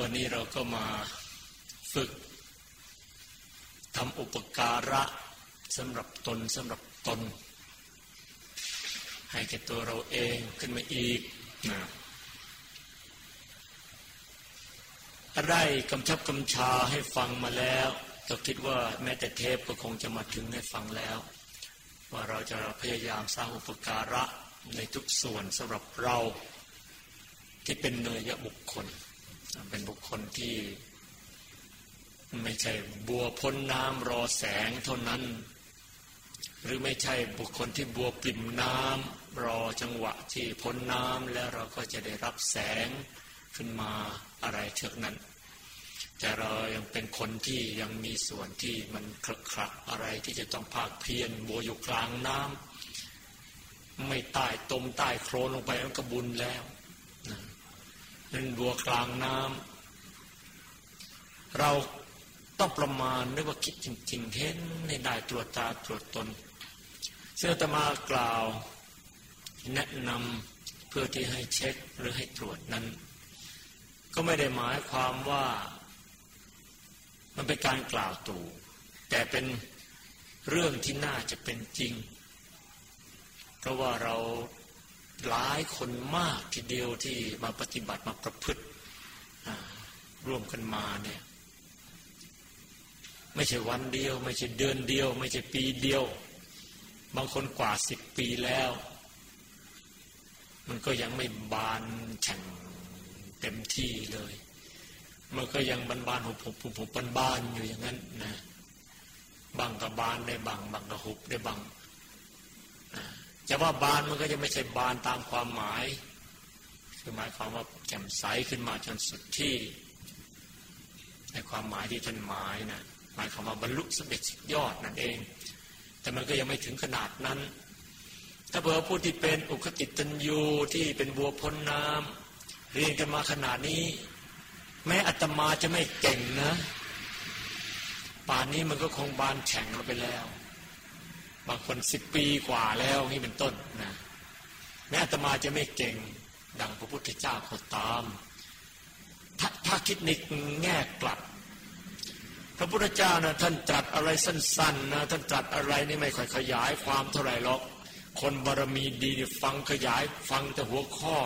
วันนี้เราก็มาฝึกทำอุปการะสำหรับตนสำหรับตน ให้แก่ตัวเราเองขึ้นมาอีกนะได้กำชับกำชาให้ฟังมาแล้วก็คิดว่าแม้แต่เทปก็คงจะมาถึงให้ฟังแล้ว ว่าเราจะพยายามสร้างอุปการะในทุกส่วนสำหรับเราที่เป็นเนยบุคคล เป็นบุคคลที่ไม่ใช่บัวพ้นน้ำรอแสงเท่านั้น หรือไม่ใช่บุคคลที่บัวปริ่มน้ำรอจังหวะที่พ้นน้ำแล้วเราก็จะได้รับแสงขึ้นมาอะไรเช่นนั้น แต่เรายังเป็นคนที่ยังมีส่วนที่มันคลักคลักอะไรที่จะต้องภาคเพียรบัวอยู่กลางน้ำไม่ใต้ตมใต้โครนลงไปมันก็บุญแล้ว นั่นบัวกลางน้ำเราต้องประมาณด้วยว่าคิดจริง ๆ เห็นในได้ตรวจตาตรวจตนเสื้อตมากล่าว แนะนำเพื่อที่ให้เช็คหรือให้ตรวจนั้น ก็ไม่ได้หมายความว่า มันเป็นการกล่าวตู่ แต่เป็นเรื่องที่น่าจะเป็นจริง เพราะว่าเรา หลายคนมากทีเดียวที่มาปฏิบัติมาประพฤติร่วมกันมาเนี่ย ไม่ใช่วันเดียว ไม่ใช่เดือนเดียว ไม่ใช่ปีเดียว บางคนกว่าสิบปีแล้ว มันก็ยังไม่บานแข่งเต็มที่เลย มันก็ยังบานบานหุบหุบหุบหุบบานบานอยู่อย่างนั้นนะบางกับบานได้บางบางกับหุบได้บาง จะว่าบานมันก็จะไม่ใช่บานตามความหมาย คือหมายความว่าแจ่มใสขึ้นมาจนสุดที่ ในความหมายที่ท่านหมายนะหมายความว่าบรรลุสำเร็จยอดนั่นเอง แต่มันก็ยังไม่ถึงขนาดนั้น ถ้าเบอผู้ที่เป็นอุคติตันยูที่เป็นบัวพ้นน้ำเรียนกันมาขนาดนี้ แม้อัตมาจะไม่เก่งนะ ป่านนี้มันก็คงบานแข่งเราไปแล้ว บางคนสิบปีกว่าแล้วนี่เป็นต้นนะแม้อัตมาจะไม่เก่งดังพระพุทธเจ้าก็ตามถ้าถ้าคิดในแง่กลับ พระพุทธเจ้านะท่านตรัสอะไรสั้นๆนะท่านตรัสอะไรนี่ไม่ค่อยขยายความเท่าไหร่หรอก คนบารมีดีฟังขยายฟังแต่หัวข้อ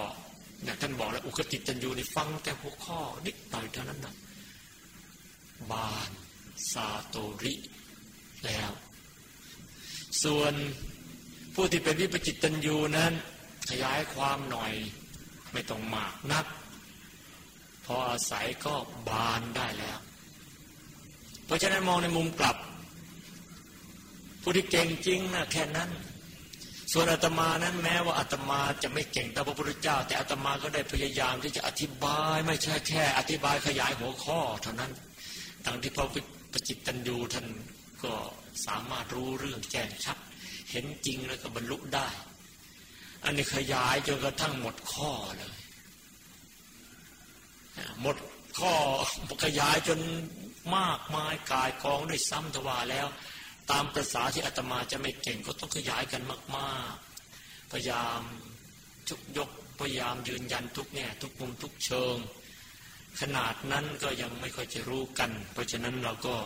เนี่ยท่านบอกแล้วอุคติจันยูนี่ฟังแต่หัวข้อ นิดหน่อยเท่านั้นนะบานซาโตริ แล้ว ส่วนผู้ที่เป็นวิปจิตตัญญูนั้น ขยายความหน่อยไม่ต้องมากนัก พออาศัยก็บานได้แล้ว เพราะฉะนั้นมองในมุมกลับ ผู้ที่เก่งจริงนะแค่นั้น ส่วนอาตมานั้นแม้ว่าอาตมาจะไม่เก่งต่พระพุทธเจ้า แต่อาตมาก็ได้พยายามที่จะอธิบายไม่ใช่แค่ อธิบายขยายหัวข้อเท่านั้นดังที่พระปจิตตัญญูท่านก็ สามารถรู้เรื่องแจ้งชัด เห็นจริงแล้วก็บรรลุได้ อันนี้ขยายจนกระทั่งหมดข้อเลย หมดข้อขยายจนมากมายกายกองด้วยซ้ำทว่าแล้ว ตามประษาที่อาตมาจะไม่เก่งก็ต้องขยายกันมาก ๆ พยายามทุกยกพยายามยืนยันทุกแง่ทุกมุมทุกเชิง ขนาดนั้นก็ยังไม่ค่อยจะรู้กัน เพราะฉะนั้นเราก็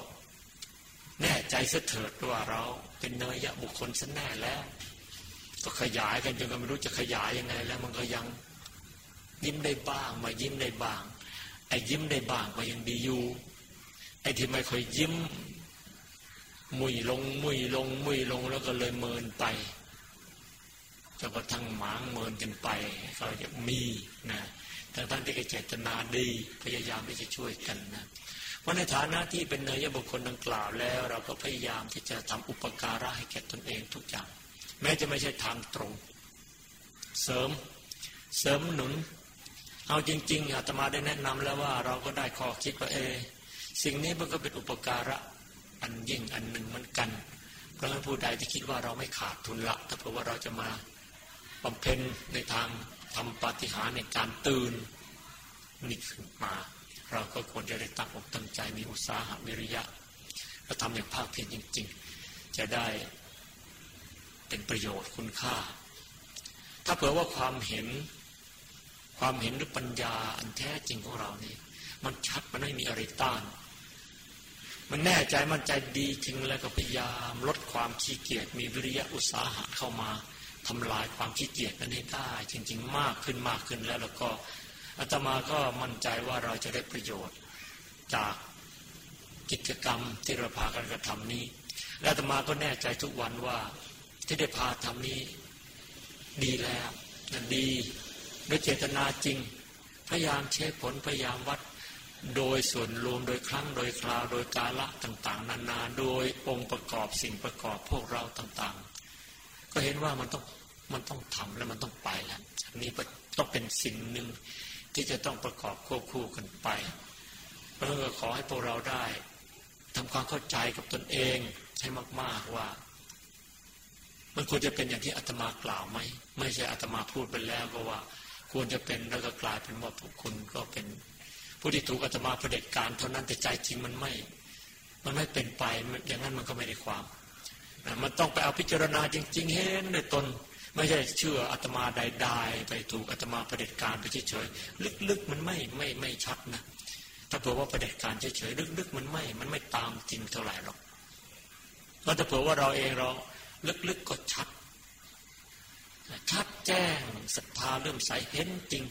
แน่ใจเสถิดว่าเราเป็นเนยยะบุคคลสันแน่แล้ว ก็ขยายกันจนก็ไม่รู้จะขยายยังไง แล้วมันก็ยังยิ้มได้บ้างมายิ้มได้บ้างไอ้ยิ้มได้บ้างก็ยังดีอยู่ไอ้ที่ไม่ค่อยยิ้ม มุยลงมุยลงมุยลงแล้วก็เลยเมินไปจนกระทั่งหมางเมินกันไปก็จะมีนะทั้งทั้งที่เจตนาดีพยายามที่จะช่วยกันนะ เพราะในฐานะที่เป็นเนยบุคคลดังกล่าวแล้ว เราก็พยายามที่จะทำอุปการะให้แก่ตนเองทุกอย่าง แม้จะไม่ใช่ทางตรง เสริมเสริมหนุน เอาจริง ๆอาตมาได้แนะนำแล้วว่าเราก็ได้ข้อคิดว่าเอ สิ่งนี้มันก็เป็นอุปการะอันยิ่งอันหนึ่งเหมือนกันเพราะฉะนั้นผู้ใดที่คิดว่าเราไม่ขาดทุนละถ้าเผื่อว่าเราจะมาบำเพ็ญในทางทำปฏิหารในการตื่นนี่ขึ้นมา เราก็ควรจะได้ตั้งอกตั้งใจมีอุตสาหะวิริยะและทำอย่างภาคเพียรจริง ๆ จะได้เป็นประโยชน์คุณค่า ถ้าเผื่อว่าความเห็น ความเห็นหรือปัญญาอันแท้จริงของเรานี่มันชัดมันไม่มีอะไรต้าน มันแน่ใจมั่นใจดีจริงแล้วก็พยายามลดความขี้เกียจมีวิริยะอุตสาหะเข้ามาทำลายความขี้เกียจนั้นให้ได้จริง ๆ มากขึ้นมากขึ้นแล้วแล้วก็ อาตมาก็มั่นใจว่าเราจะได้ประโยชน์ จากกิจกรรมที่เราพากันกระทำนี้ และอาตมาก็แน่ใจทุกวันว่าที่ได้พาทำนี้ดีแล้วนั่นดีด้วยเจตนาจริง พยายามเช็คผลพยายามวัด โดยส่วนรวมโดยครั้งโดยคราวโดยกาละต่าง ๆ นานาโดยองค์ประกอบสิ่งประกอบพวกเราต่างๆ ก็เห็นว่ามันต้องมันต้องทำแล้วมันต้องไปแล้วอันนี้ต้องเป็นสิ่งหนึ่ง ที่จะต้องประกอบควบคู่กันไปเพราะงั้นขอให้พวกเราได้ทำความเข้าใจกับตนเองให้มาก ๆว่า มันควรจะเป็นอย่างที่อาตมากล่าวไหมไม่ใช่อาตมาพูดไปแล้วก็ว่า ควรจะเป็นแล้วก็กลายเป็นว่าพวกคุณก็เป็น ผู้ที่ถูกอาตมาเผด็จการเท่านั้นแต่ใจจริงมันไม่ มันไม่เป็นไปอย่างนั้นมันก็ไม่ได้ความมันต้องไปเอาพิจารณาจริง ๆ เห็นในตน ไม่ใช่เชื่ออาตมาใดๆไปถูกอาตมาประเด็จการไปเฉยๆลึกๆมันไม่ไม่ไม่ชัดนะถ้าเผื่อว่าประเด็จการเฉยๆลึกๆมันไม่มันไม่ตามจริงเท่าไหร่หรอกแล้วถ้าเผื่อว่าเราเองเราลึกๆก็ชัดชัดแจ้งศรัทธาเริ่มใสเห็นจริง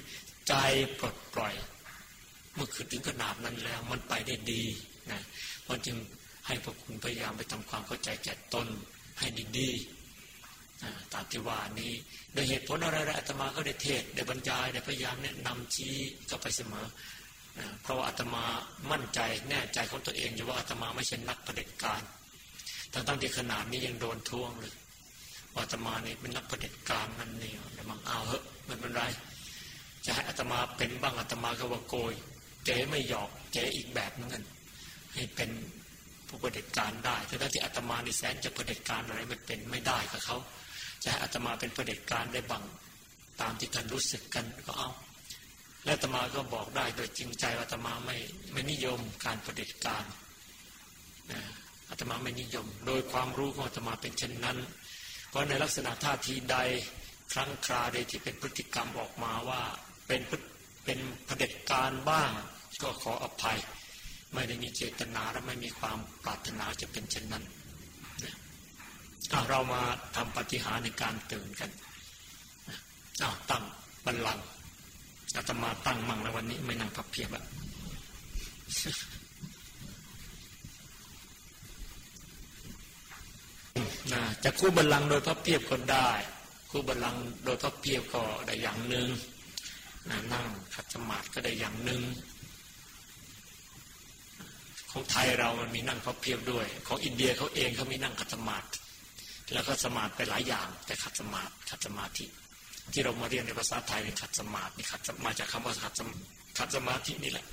ใจปลดปล่อย เมื่อคือถึงขนาดนั้นแล้วมันไปได้ดีนะเพราะจึงให้พวกคุณพยายามไปทำความเข้าใจแก่ตนให้ดีๆ ตามที่ว่านี้โดยเหตุผลอะไรๆอาตมาก็ได้เทศได้บรรยายได้พยายามแนะนำชี้ก็ไปเสมอเพราะว่าอาตมามั่นใจแน่ใจของตัวเองอยู่ว่าอาตมาไม่ใช่นักประเด็จการทั้งตั้งที่ขนาดนี้ยังโดนท่วงเลยอาตมาเนี่ยเป็นนักประเด็จการนั่นนี่แต่บางเอาเหอะไม่เป็นไร จะให้อาตมาเป็นบ้างอาตมาก็ว่าโกยเจ๊ไม่หยอกเจ๊อีกแบบนึงให้เป็นผู้ประเด็จการได้แต่ที่อาตมาในแสนจะประเด็จการอะไรไม่เป็นไม่ได้กับเขา จะให้อาตมาเป็นประเด็จการได้บ้างตามที่ท่านรู้สึกกันก็เอา และอาตมาก็บอกได้โดยจริงใจอาตมาไม่ไม่นิยมการประเด็จการอาตมาไม่นิยม โดยความรู้ของอาตมาเป็นเช่นนั้น เพราะในลักษณะท่าทีใดครั้งคราใดที่เป็นพฤติกรรมออกมาว่าเป็นเป็นเผด็จการบ้าง ก็ขออภัย ไม่ได้มีเจตนาและไม่มีความปรารถนาจะเป็นเช่นนั้น เรามาทำปฏิหารในการตื่นกันตั้งบัลลังก์อาตมาตั้งมั่งแล้ววันนี้ไม่นั่งพับเพียบอะนะจะคู่บัลลังก์โดยพับเพียบก็ได้ คู่บัลลังก์โดยพับเพียบก็ได้อย่างหนึ่งน,นั่งขัดสมาธิก็ได้อย่างหนึ่งของไทยเรามันมีนั่งพับเพียบด้วย ของอินเดียเขาเองเขามีนั่งขัดสมาธิ แล้วก็สมาธิไปหลายอย่าง แต่ขัดสมาธิขัดสมาธิ ที่เรามาเรียนในภาษาไทยนี่ขัดสมาธินี่ขัดมาจากคำว่าขัดขัดสมาธินี่แหละ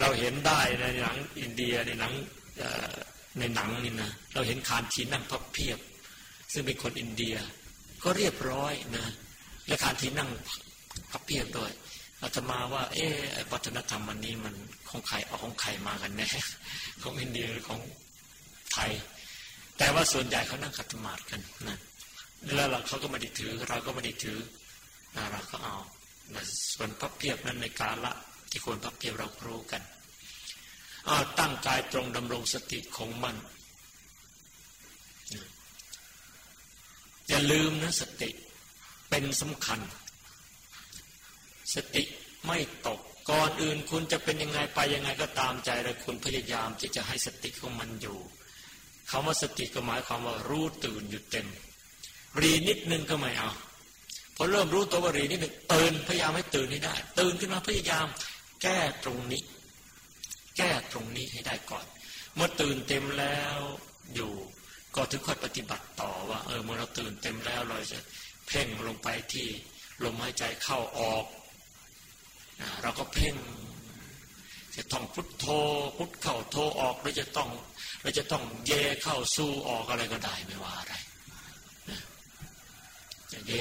เราเห็นได้ในหนังอินเดียในหนังในหนังนี่นะเราเห็นคานทีนั่งพับเพียบ ซึ่งเป็นคนอินเดีย ก็เรียบร้อยนะและคานทีนั่งพับเพียบด้วย อาตมาว่า เออวัฒนธรรมวันนี้มันของใครเอาของใครมากันแน่ของอินเดียหรือของไทย แต่ว่าส่วนใหญ่เขานั่งขัดสมาธิกันนะแล้วเราเขาก็ไม่ได้ถือ เราก็ไม่ได้ถือนะเราก็เอาส่วนพับเพียบนั้นในกาละที่ควรพับเพียบเรารู้กันเอาตั้งกายตรงดำรงสติคงมันอย่าลืมนะสติเป็นสำคัญ สติไม่ตกก่อนอื่นคุณจะเป็นยังไงไปยังไงก็ตามใจแต่คุณพยายามที่จะให้สติของมันอยู่คำว่าสติก็หมายความว่ารู้ตื่นอยู่เต็ม รีนิดนึงก็ไม่เอาพอเริ่มรู้ตัวว่ารีนิดนึงตื่นพยายามให้ตื่นให้ได้ ตื่นขึ้นมาพยายาม แก้ตรงนี้ แก้ตรงนี้ให้ได้ก่อน เมื่อตื่นเต็มแล้วอยู่ก็ถึงค่อยปฏิบัติต่อว่า เออเมื่อเราตื่นเต็มแล้วเราจะเพ่งลงไปที่ลมหายใจเข้าออก เราก็เพ่งจะต้องพุทโธพุทเข้าโธออกเราจะต้องเราจะต้องเยเข้าสู้ออกอะไรก็ได้ไม่ว่าอะไรจะเย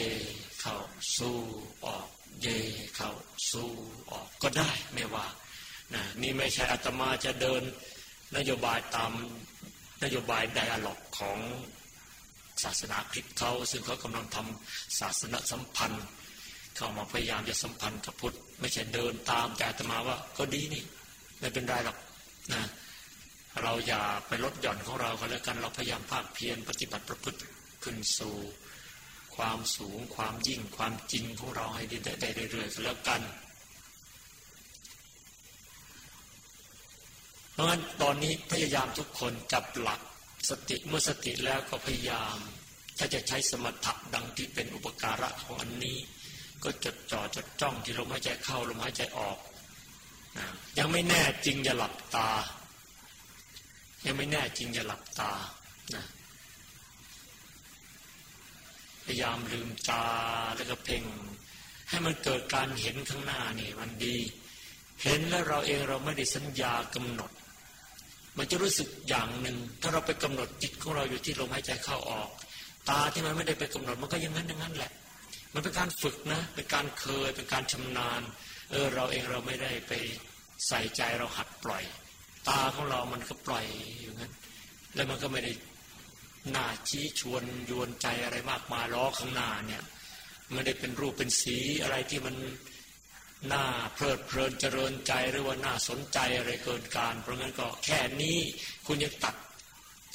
เข้าสู้ออก เยเข้าสู้ออกก็ได้ไม่ว่านะนี่ไม่ใช่อาตมาจะเดินนโยบายตามนโยบายไดอะล็อกของศาสนาคริสต์เขาซึ่งเขากำลังทำศาสนาสัมพันธ์ เข้ามาพยายามจะสัมพันธ์กับพุทธ ไม่ใช่เดินตามแต่ตมาว่าก็ดีนี่ ไม่เป็นไรหรอกนะเราอย่าไปลดหย่อนของเราก็แล้วกันเราพยายามภาคเพียรปฏิบัติประพฤติขึ้นสู่ ความสูงความยิ่งความจริงของเราให้ได้เรื่อยๆก็แล้วกัน เพราะฉะนั้นตอนนี้พยายามทุกคนจับหลักสติเมื่อสติแล้วก็พยายาม ถ้าจะใช้สมถะดังที่เป็นอุปการะของอันนี้ ก็จดจ่อจดจ้องที่ลมหายใจเข้าลมหายใจออกยังไม่แน่จริงอย่าหลับตา ยังไม่แน่จริงอย่าหลับตานะพยายามลืมตาแล้วก็เพ่งให้มันเกิดการเห็นข้างหน้านี่มันดี เห็นแล้วเราเองเราไม่ได้สัญญากำหนด มันจะรู้สึกอย่างหนึ่ง ถ้าเราไปกำหนดจิตของเราอยู่ที่ลมหายใจเข้าออก ตาที่มันไม่ได้ไปกำหนดมันก็ยังงั้นอย่างนั้นแหละ มันเป็นการฝึกนะ เป็นการเคย เป็นการชำนาญ เออเราเองเราไม่ได้ไปใส่ใจเราหัดปล่อย ตาของเรามันก็ปล่อยอยู่งั้น แล้วมันก็ไม่ได้น่าชี้ชวนยวนใจอะไรมากมายล้อข้างหน้าเนี่ยไม่ได้เป็นรูปเป็นสีอะไรที่มันน่าเพลิดเพลินเจริญใจหรือว่าน่าสนใจอะไรเกินการ เพราะงั้นก็แค่นี้คุณยังตัด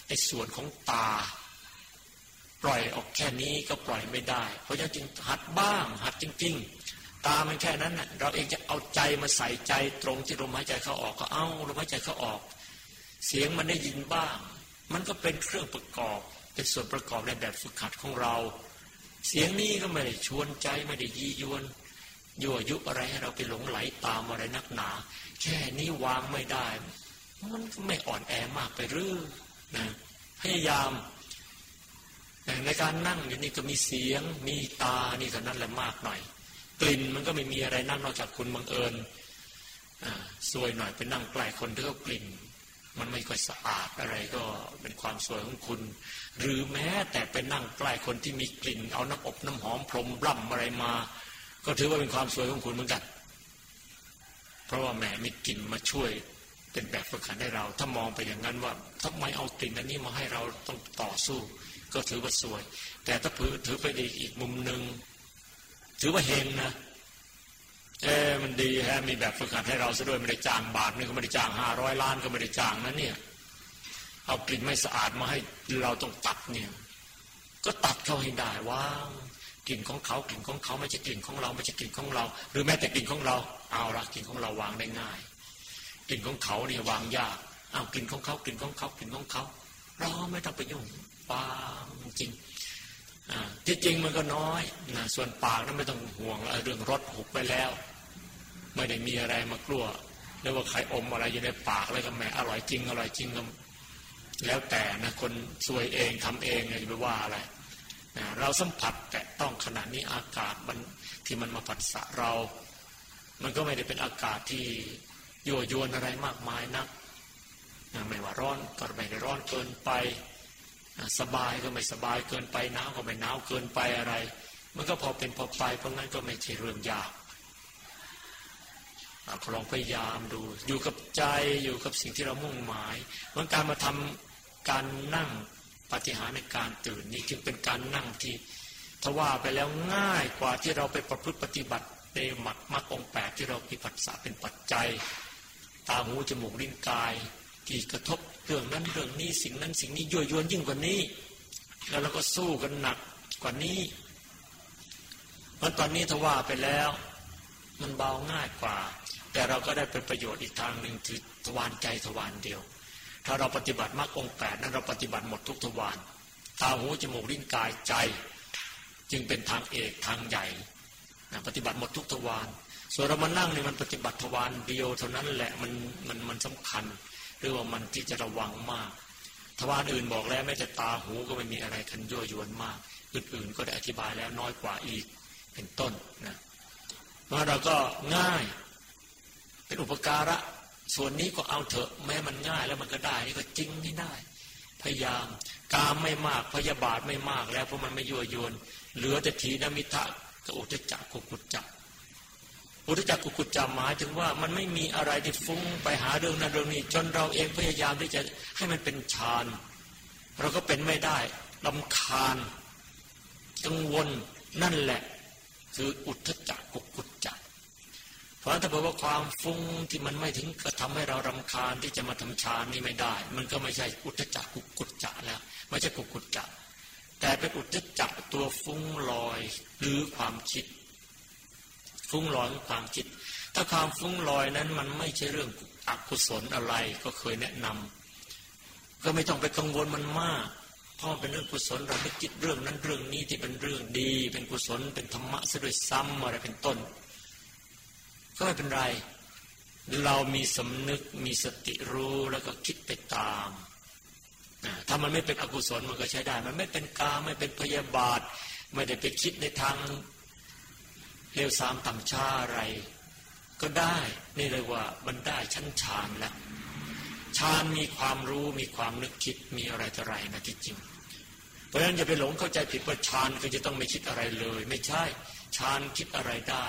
ไอ้ส่วนของตา ปล่อยออกแค่นี้ก็ปล่อยไม่ได้ เพราะฉะนั้นจึงหัดบ้าง หัดจริง ๆ ตามันแค่นั้นนะเราเองจะเอาใจมาใส่ใจตรงที่ลมหายใจเข้าออกก็เอาลมหายใจเข้าออก เสียงมันได้ยินบ้าง มันก็เป็นเครื่องประกอบ เป็นส่วนประกอบในแบบฝึกหัดของเรา เสียงนี้ก็ไม่ได้ชวนใจไม่ได้ยียวนยั่วยุอะไรให้เราไปหลงไหลตามอะไรนักหนา แค่นี้วางไม่ได้ มันไม่อ่อนแอมากไปหรือนะพยายาม ในการนั่งอยู่นี่ก็มีเสียง มีตานี่ก็นั่นแหละมากหน่อย กลิ่นมันก็ไม่มีอะไรนั่งนอกจากคุณบังเอิญสวยหน่อยไปนั่งใกล้คนที่เขากลิ่น มันไม่ค่อยสะอาดอะไรก็เป็นความสวยของคุณ หรือแม้แต่ไปนั่งใกล้คนที่มีกลิ่น เอาน้ำอบน้ำหอมพรมร่ำอะไรมา ก็ถือว่าเป็นความสวยของคุณเหมือนกัน เพราะว่าแหมมีกลิ่นมาช่วยเป็นแบบฝึกหัดให้เรา ถ้ามองไปอย่างนั้นว่าทำไมเอากลิ่นอันนี้มาให้เราต้องต่อสู้ ก็ถือว่าสวย แต่ถ้าถือไปอีกมุมหนึ่งถือว่าเฮงนะเอ๊มันดีฮะมีแบบฝึกหัดให้เราซะด้วยไม่ได้จ้างบาทนี่ก็ไม่ได้จ้างห้าร้อยล้านก็ไม่ได้จ้างนะเนี่ยเอากลิ่นไม่สะอาดมาให้เราต้องตัดเนี่ย ก็ตัดเขาให้ได้ว่างกลิ่นของเขากลิ่นของเขาไม่ใช่กลิ่นของเราไม่ใช่กลิ่นของเรา หรือแม้แต่กลิ่นของเรา เอาละกลิ่นของเราวางได้ง่ายกลิ่นของเขาเนี่ยวางยากเอากลิ่นของเขากลิ่นของเขากลิ่นของเขา เราไม่ต้องไปยุ่ง วางจริงที่จริงมันก็น้อยนะส่วนปากนั้นไม่ต้องห่วงเรื่องรสหุบไปแล้ว ไม่ได้มีอะไรมากลัวแล้วว่าใครอมอะไรอยู่ในปากอะไรก็แหมอร่อยจริง อร่อยจริงก็แล้วแต่นะคนซวยเองทำเองจะไปว่าอะไรนะเราสัมผัสแต่ต้องขณะนี้อากาศมันที่มันมาผัสสะเรา มันก็ไม่ได้เป็นอากาศที่ยั่วยวนอะไรมากมายนักไม่ว่าร้อนก็ไม่ได้ร้อนเกินไป สบายก็ไม่สบายเกินไปหนาวก็ไม่หนาวเกินไปอะไร มันก็พอเป็นพอไปเพราะงั้นก็ไม่ใช่เรื่องยากลองพยายามดู อยู่กับใจอยู่กับสิ่งที่เรามุ่งหมายมันการมาทำการนั่งปฏิหารในการตื่นนี่จึงเป็นการนั่งที่ทว่าไปแล้วง่ายกว่าที่เราไปประพฤติปฏิบัติในหมัดมรรคองแปดที่เรามีปัสสะเป็นปัจจัย ตาหูจมูกลิ้นกาย ที่กระทบ เรื่องนั้นเรื่องนี้สิ่งนั้นสิ่งนี้ยั่วยวนยิ่งกว่านี้ แล้วเราก็สู้กันหนักกว่านี้มันตอนนี้ถ้าว่าไปแล้ว มันเบาง่ายกว่า แต่เราก็ได้เป็นประโยชน์อีกทางหนึ่งคือทวารใจทวารเดียว ถ้าเราปฏิบัติมรรคองแปดนั้นเราปฏิบัติหมดทุกทวารตาหูจมูกลิ้นกายใจ จึงเป็นทางเอกทางใหญ่ปฏิบัติหมดทุกทวารส่วนเรามานั่งนี่มันปฏิบัติทวารเดียวเท่านั้นแหละมันมันมันสำคัญ รือว่ามันที่จะระวังมากทวารอื่นบอกแล้วแม้แต่ตาหูก็ไม่มีอะไรทันยั่วยวนมาก อื่นๆก็ได้อธิบายแล้วน้อยกว่าอีกเป็นต้นนะเพราเราก็ง่าย เป็นอุปการะ ส่วนนี้ก็เอาเถอะ แม้มันง่ายแล้วมันก็ได้นี่ก็จริงไม่ได้ พยายามกามไม่มากพยาบาทไม่มากแล้วเพราะมันไม่ยั่วยวน เหลือแต่ทีนมิทะกับอุจจักกุกุจจัก อุทจักกุกุจจาหมายถึงว่ามันไม่มีอะไรที่ฟุ้งไปหาเรื่องนั้นเรื่องนี้ จนเราเองพยายามที่จะให้มันเป็นฌานเราก็เป็นไม่ได้ลำคาญกังวลนั่นแหละ คืออุทธจักกุกุจจักเพราะถ้าบอกว่าความฟุ้งที่มันไม่ถึงกระทำให้เรารำคาญที่จะมาทำฌานนี่ไม่ได้ มันก็ไม่ใช่อุทธจักกุกุจจักแล้วไม่ใช่กุกุจจักแต่เป็นอุทธจักตัวฟุ้งลอยหรือความคิด ฟุ้งลอยความคิด ถ้าความฟุ้งลอยนั้นมันไม่ใช่เรื่องอกุศลอะไรก็เคยแนะนำก็ไม่ต้องไปกังวลมันมาก เพราะเป็นเรื่องกุศลเราไม่คิดเรื่องนั้นเรื่องนี้ที่เป็นเรื่องดี เป็นกุศลเป็นธรรมะซะด้วยซ้ำอะไรเป็นต้น ก็ไม่เป็นไร เรามีสำนึกมีสติรู้แล้วก็คิดไปตามถ้ามันไม่เป็นอกุศลมันก็ใช้ได้ มันไม่เป็นกาไม่เป็นพยาบาท ไม่ได้ไปคิดในทาง เลวสามต่ำช้าอะไร ก็ได้นี่เลยว่ามันได้ชั้นฌานแล้วฌานมีความรู้มีความนึกคิดมีอะไรต่ออะไรนะที่จริง เพราะฉะนั้นอย่าไปหลงเข้าใจผิดว่าฌานคือจะต้องไม่คิดอะไรเลย ไม่ใช่ฌานคิดอะไรได้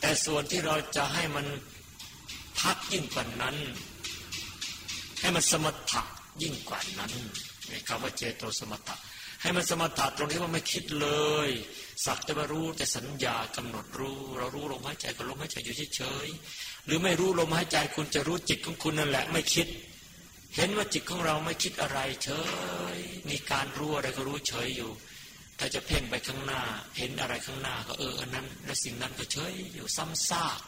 แต่ส่วนที่เราจะให้มันพักยิ่งกว่านั้น ให้มันสมถะยิ่งกว่านั้นคำว่าเจโตสมถะให้มันสมถะตรงที่ว่าไม่คิดเลย สักแต่ว่ารู้แต่สัญญากำหนดรู้ เรารู้ลมหายใจก็ลมหายใจอยู่เฉยๆหรือไม่รู้ลมหายใจคุณจะรู้จิตของคุณนั่นแหละไม่คิด เห็นว่าจิตของเราไม่คิดอะไรเฉยมีการรู้อะไรก็รู้เฉยอยู่ ถ้าจะเพ่งไปข้างหน้า เห็นอะไรข้างหน้าก็เอออันนั้น และสิ่งนั้นก็เฉยอยู่ซ้ำซาก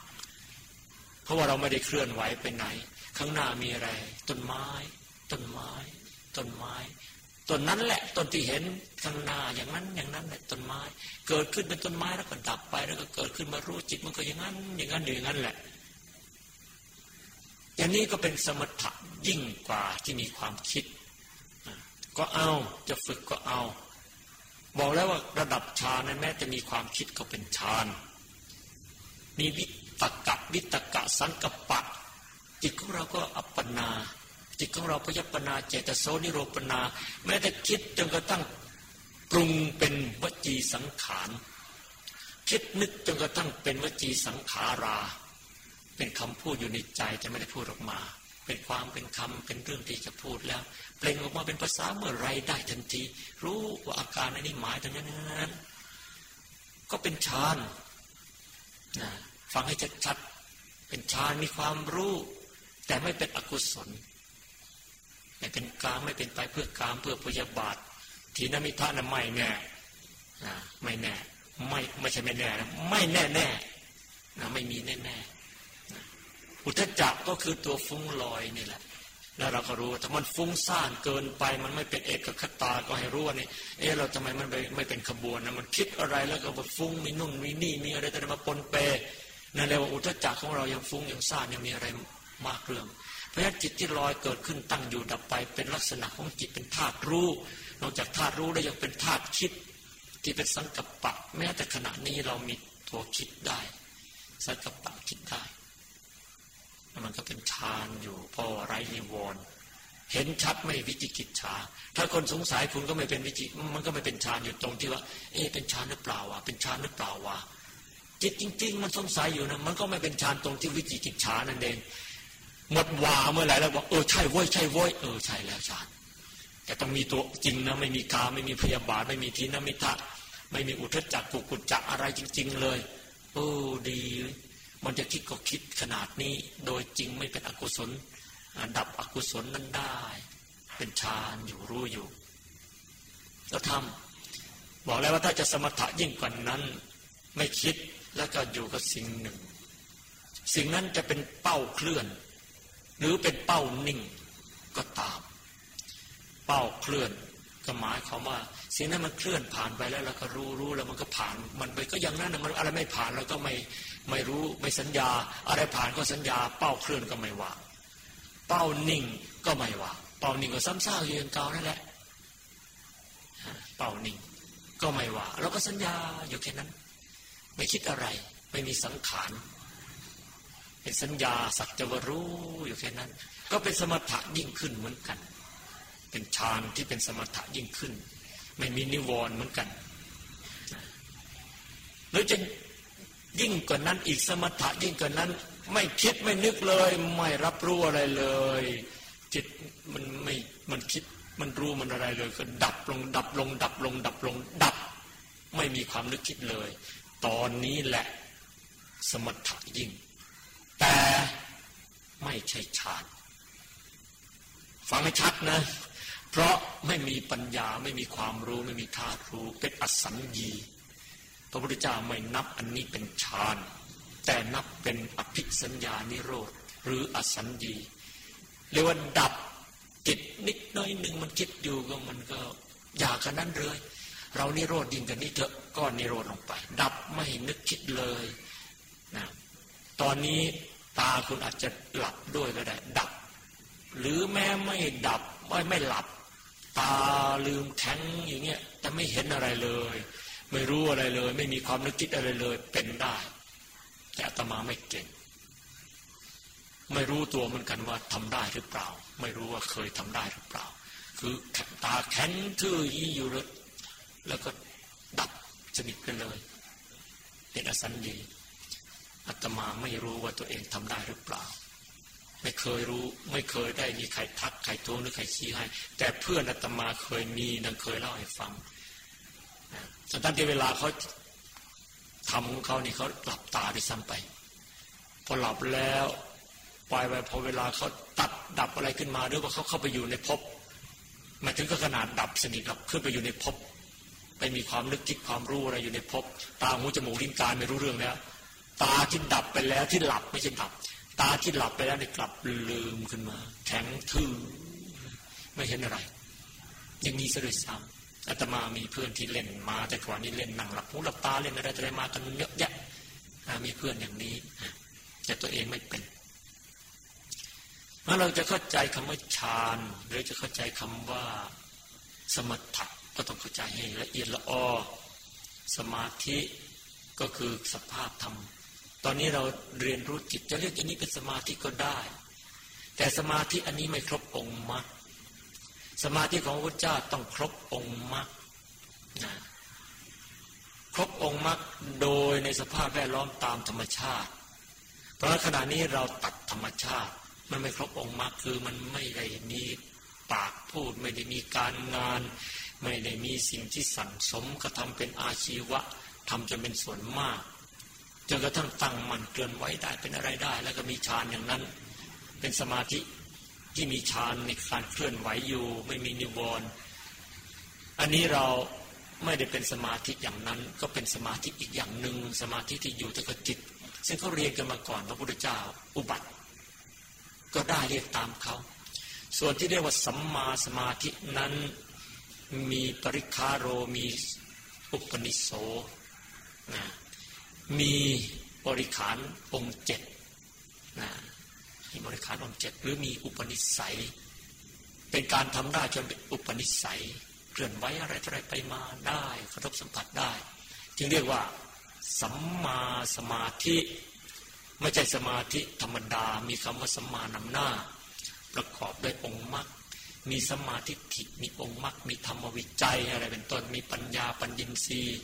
เพราะว่าเราไม่ได้เคลื่อนไหวไปไหน ข้างหน้ามีอะไร ต้นไม้ ต้นไม้ ต้นไม้ ต้นนั้นแหละต้นที่เห็นข้างหน้าอย่างนั้นอย่างนั้นแหละต้นไม้ เกิดขึ้นเป็นต้นไม้แล้วก็ดับไป แล้วก็เกิดขึ้นมารู้จิตมันก็อย่างนั้น อย่างนั้นอย่างนั้นแหละ อย่างนี้ก็เป็นสมถะยิ่งกว่าที่มีความคิด ก็เอาจะฝึกก็เอา บอกแล้วว่าระดับฌานแม้จะมีความคิดก็เป็นฌานมีวิตกะวิตกะสังกปะจิตของเราก็อัปปนา จิตของเราพยปนาเจตโสนิโรปนา แม้แต่คิดจนกระทั่งปรุงเป็นวจีสังขารคิดนึกจนกระทั่งเป็นวจีสังขารา เป็นคำพูดอยู่ในใจจะไม่ได้พูดออกมา เป็นความเป็นคำเป็นเรื่องที่จะพูดแล้ว เปล่งออกมาเป็นภาษาเมื่อไรได้ทันที รู้ว่าอาการอันนี้หมายถึงนั้นก็เป็นฌานนะฟังให้ชัดๆเป็นฌานมีความรู้ แต่ไม่เป็นอกุศล ไม่เป็นกลามไม่เป็นไปเพื่อกลามเพื่อพยาบาททีนมิทานะไม่แน่ไม่แน่ ไม่ไม่ใช่ไม่แน่นะไม่แน่แน่นะไม่มีแน่แน่อุทจักก็คือตัวฟุ้งลอยนี่แหละ แล้วเราก็รู้ถ้ามันฟุ้งซ่านเกินไป มันไม่เป็นเอกคตาก็ให้รู้ว่านี่เออเราทำไมมันไม่เป็นขบวนนะมันคิดอะไรแล้วก็ฟุ้งมีนุ่นมีนี่มีอะไรแต่มาปนเปนั่นเรียกว่าอุทจักของเรายังฟุ้งยังซ่านยังมีอะไรมากเรื่อง ราะฉะนั้นจิตที่ลอยเกิดขึ้นตั้งอยู่ดับไป เป็นลักษณะของจิตเป็นธาตุรู้ นอกจากธาตุรู้แล้วยังเป็นธาตุคิด ที่เป็นสังกัปปะ แม้แต่ขณะนี้เรามีตัวคิดได้ สังกัปปะคิดได้มันก็เป็นฌานอยู่พอไรนิวรณ์เห็นชัดไม่วิจิกิจชาถ้าคนสงสัยคุณก็ไม่เป็นวิจิ มันก็ไม่เป็นฌานอยู่ตรงที่ว่า เอ๊เป็นฌานหรือเปล่าวะเป็นฌานหรือเปล่าวะจิตจริง ๆ มันสงสัยอยู่นะมันก็ไม่เป็นฌานตรงที่วิจิกิจชานั่นเอง หมดวาเมื่อไหร่แล้วบอกเออใช่เว้ยใช่เว้ยเออใช่แล้วฌานแต่ต้องมีตัวจริงนะไม่มีกาไม่มีพยาบาท ไม่มีทีนมิทะไม่มีอุทจักกุกุจจะอะไรจริง ๆ เลยโอ้ดี มันจะคิดก็คิดขนาดนี้ โดยจริงไม่เป็นอกุศลดับอกุศลนั้นได้ เป็นฌานอยู่รู้อยู่แล้วทำบอกแล้วว่าถ้าจะสมถะยิ่งกว่านั้น ไม่คิดแล้วก็อยู่กับสิ่งหนึ่ง สิ่งนั้นจะเป็นเป้าเคลื่อน หรือเป็นเป้านิ่งก็ตาม เป้าเคลื่อนก็หมายความว่าสิ่งนั้นมันเคลื่อนผ่านไปแล้วเราก็รู้รู้แล้วมันก็ผ่านมันไปก็อย่างนั้นมันอะไรไม่ผ่านเราก็ไม่ไม่รู้ไม่สัญญา อะไรผ่านก็สัญญา เป้าเคลื่อนก็ไม่ว่าเป้านิ่งก็ไม่ว่าเป้านิ่งก็ซ้ำซากอยู่อย่างเก่านั่นแหละเป้านิ่งก็ไม่ว่าเราก็สัญญาอยู่แค่นั้น ไม่คิดอะไร ไม่มีสังขาร เป็นสัญญาสักจะวรู้อยู่แค่นั้น ก็เป็นสมถะยิ่งขึ้นเหมือนกัน เป็นฌานที่เป็นสมถะยิ่งขึ้น ไม่มีนิวรณ์เหมือนกันหรือจะยิ่งกว่านั้นอีกสมถะยิ่งกว่านั้น ไม่คิดไม่นึกเลย ไม่รับรู้อะไรเลย จิตมันไม่มันคิดมันรู้มันอะไรเลยก็ดับลง ดับลง ดับลง ดับลง ดับ ไม่มีความนึกคิดเลย ตอนนี้แหละ สมถะยิ่ง แต่ไม่ใช่ฌานฟังให้ชัดนะ เพราะไม่มีปัญญาไม่มีความรู้ไม่มีธาตุรู้เป็นอสัญญีพระพุทธเจ้าไม่นับอันนี้เป็นฌานแต่นับเป็นอภิสัญญานิโรธหรืออสัญญีเรียกว่าดับจิตนิดน้อยหนึ่งมันคิดอยู่ก็มันก็อยากกันนั้นเลยเรานิโรธยิ่งกันนี้เถอะก็นิโรธลงไป ดับไม่นึกคิดเลยนะ ตอนนี้ตาคุณอาจจะหลับด้วยก็ได้ ดับ หรือแม้ไม่ดับไม่ไม่หลับ ตาลืมแข็งอย่างเงี้ยแต่ไม่เห็นอะไรเลย ไม่รู้อะไรเลย ไม่มีความนึกคิดอะไรเลยเป็นได้แต่อาตมาไม่เก่ง ไม่รู้ตัวเหมือนกันว่าทำได้หรือเปล่า ไม่รู้ว่าเคยทำได้หรือเปล่า คือตาแข็งทื่อยี่อยู่เลยแล้วก็ดับสนิทไปเลย เป็นอสัญญี อาตมาไม่รู้ว่าตัวเองทำได้หรือเปล่า ไม่เคยรู้ ไม่เคยได้มีใครทักใครโทรหรือใครชี้ให้ แต่เพื่อนอาตมาเคยมีนังเคยเล่าให้ฟังตั้งแต่เวลาเขาทำของเขานี่เขาหลับตาได้ซ้ำไป พอหลับแล้วปล่อยไปพอเวลาเขาตัดดับอะไรขึ้นมาหรือว่าเขาเข้าไปอยู่ในภพมาถึงก็ขนาดดับสนิทกับขึ้นไปอยู่ในภพไปมีความนึกคิดความรู้อะไรอยู่ในภพตาหูจมูกลิ้นกายไม่รู้เรื่องแล้ว ตาที่ดับไปแล้วที่หลับไม่ใช่ดับ ตาที่หลับไปแล้วเนี่ยกลับลืมขึ้นมา แข็งทื่อไม่เห็นอะไร ยังมีเสด็จซ้ำอาตมามีเพื่อนที่เล่นมา แต่ก่อนนี้เล่นนั่งหลับหูหลับตาเล่นอะไรอะไรมากันเยอะแยะมีเพื่อนอย่างนี้แต่ตัวเองไม่เป็นเมื่อเราจะเข้าใจคำว่าฌานหรือจะเข้าใจคำว่าสมถะก็ต้องเข้าใจให้ละเอียดละออสมาธิก็คือสภาพธรรม ตอนนี้เราเรียนรู้จิตจะเรียกอันนี้เป็นสมาธิก็ได้ แต่สมาธิอันนี้ไม่ครบองค์มรรคสมาธิของพระเจ้าต้องครบองค์มรรคนะครบองค์มรรคโดยในสภาพแวดล้อมตามธรรมชาติ เพราะขณะนี้เราตัดธรรมชาติ มันไม่ครบองค์มรรคคือมันไม่ได้มีปากพูด ไม่ได้มีการงาน ไม่ได้มีสิ่งที่สั่งสมกระทำเป็นอาชีวะทำจนเป็นส่วนมาก จนกระทั่งตั้งมันเกินไว้ได้เป็นอะไรได้ แล้วก็มีฌานอย่างนั้น เป็นสมาธิที่มีฌานในการเคลื่อนไหวอยู่ ไม่มีนิวรณ์อันนี้เราไม่ได้เป็นสมาธิอย่างนั้น ก็เป็นสมาธิอีกอย่างหนึ่งสมาธิที่อยู่แต่กับจิต ซึ่งเขาเรียนกันมาก่อนพระพุทธเจ้าอุบัติ ก็ได้เรียกตามเขาส่วนที่เรียกว่าสัมมาสมาธินั้นมีปริคาโรมีอุปนิโสนะ มีบริขารองค์เจ็ดนะมีบริขารองค์เจ็ดหรือมีอุปนิสัย เป็นการทำได้จนเป็นอุปนิสัยเคลื่อนไหวอะไรอะไรไปมาได้กระทบสัมผัสได้ จึงเรียกว่า สัมมาสมาธิไม่ใช่สมาธิธรรมดา มีคำว่าสัมมานำหน้า ประกอบด้วยองค์มรรคมีสมาธิถิมีองค์มรรคมีธรรมวิจัยอะไรเป็นต้นมีปัญญาปัญญินทรีย์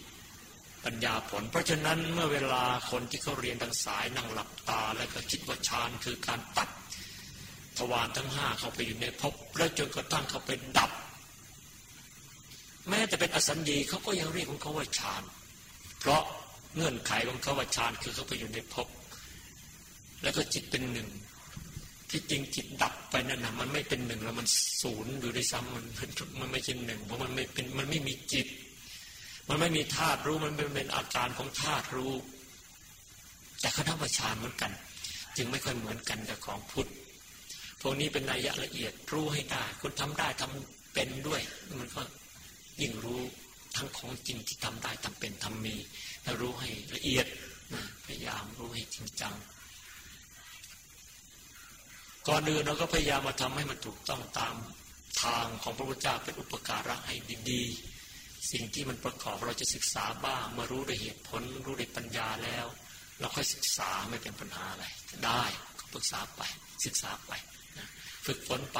ปัญญาผล เพราะฉะนั้นเมื่อเวลาคนที่เขาเรียนทางสายนั่งหลับตา แล้วก็คิดว่าฌานคือการตัดทวารทั้งห้าเข้าไปอยู่ในภพแล้วจนกระทั่งเขาไปดับ แม้แต่เป็นอสัญญีเขาก็ยังเรียกของเขาว่าฌาน เพราะเงื่อนไขของเขาว่าฌานคือเขาไปอยู่ในภพแล้วก็จิตเป็นหนึ่งที่จริงจิตดับไปนั่นนะมันไม่เป็นหนึ่งแล้วมันศูนย์อยู่ด้วยซ้ำมันมันไม่ใช่หนึ่งเพราะมันไม่เป็นมันไม่มีจิต มันไม่มีธาตุรู้มันเป็นเป็นอาการของธาตุรู้ แต่คณะประชานเหมือนกัน จึงไม่ค่อยเหมือนกันกับของพุทธพวกนี้เป็นนัยยะละเอียดรู้ให้ได้คุณทำได้ทำเป็นด้วย มันก็ยิ่งรู้ทั้งของจริงที่ทำได้ทำเป็นทำมีแล้วรู้ให้ละเอียดพยายามรู้ให้จริงจังก่อนอื่นเราก็พยายามมาทำให้มันถูกต้องตามทางของพระพุทธเจ้าเป็นอุปการะให้ดีๆ สิ่งที่มันประกอบเราจะศึกษาบ้างมื่อรู้ด้วยเหตุผล รู้ด้วยปัญญาแล้ว เราค่อยศึกษาไม่เป็นปัญหาอะไรได้ก็ปรึกษาไปศึกษาไปนะฝึกฝนไป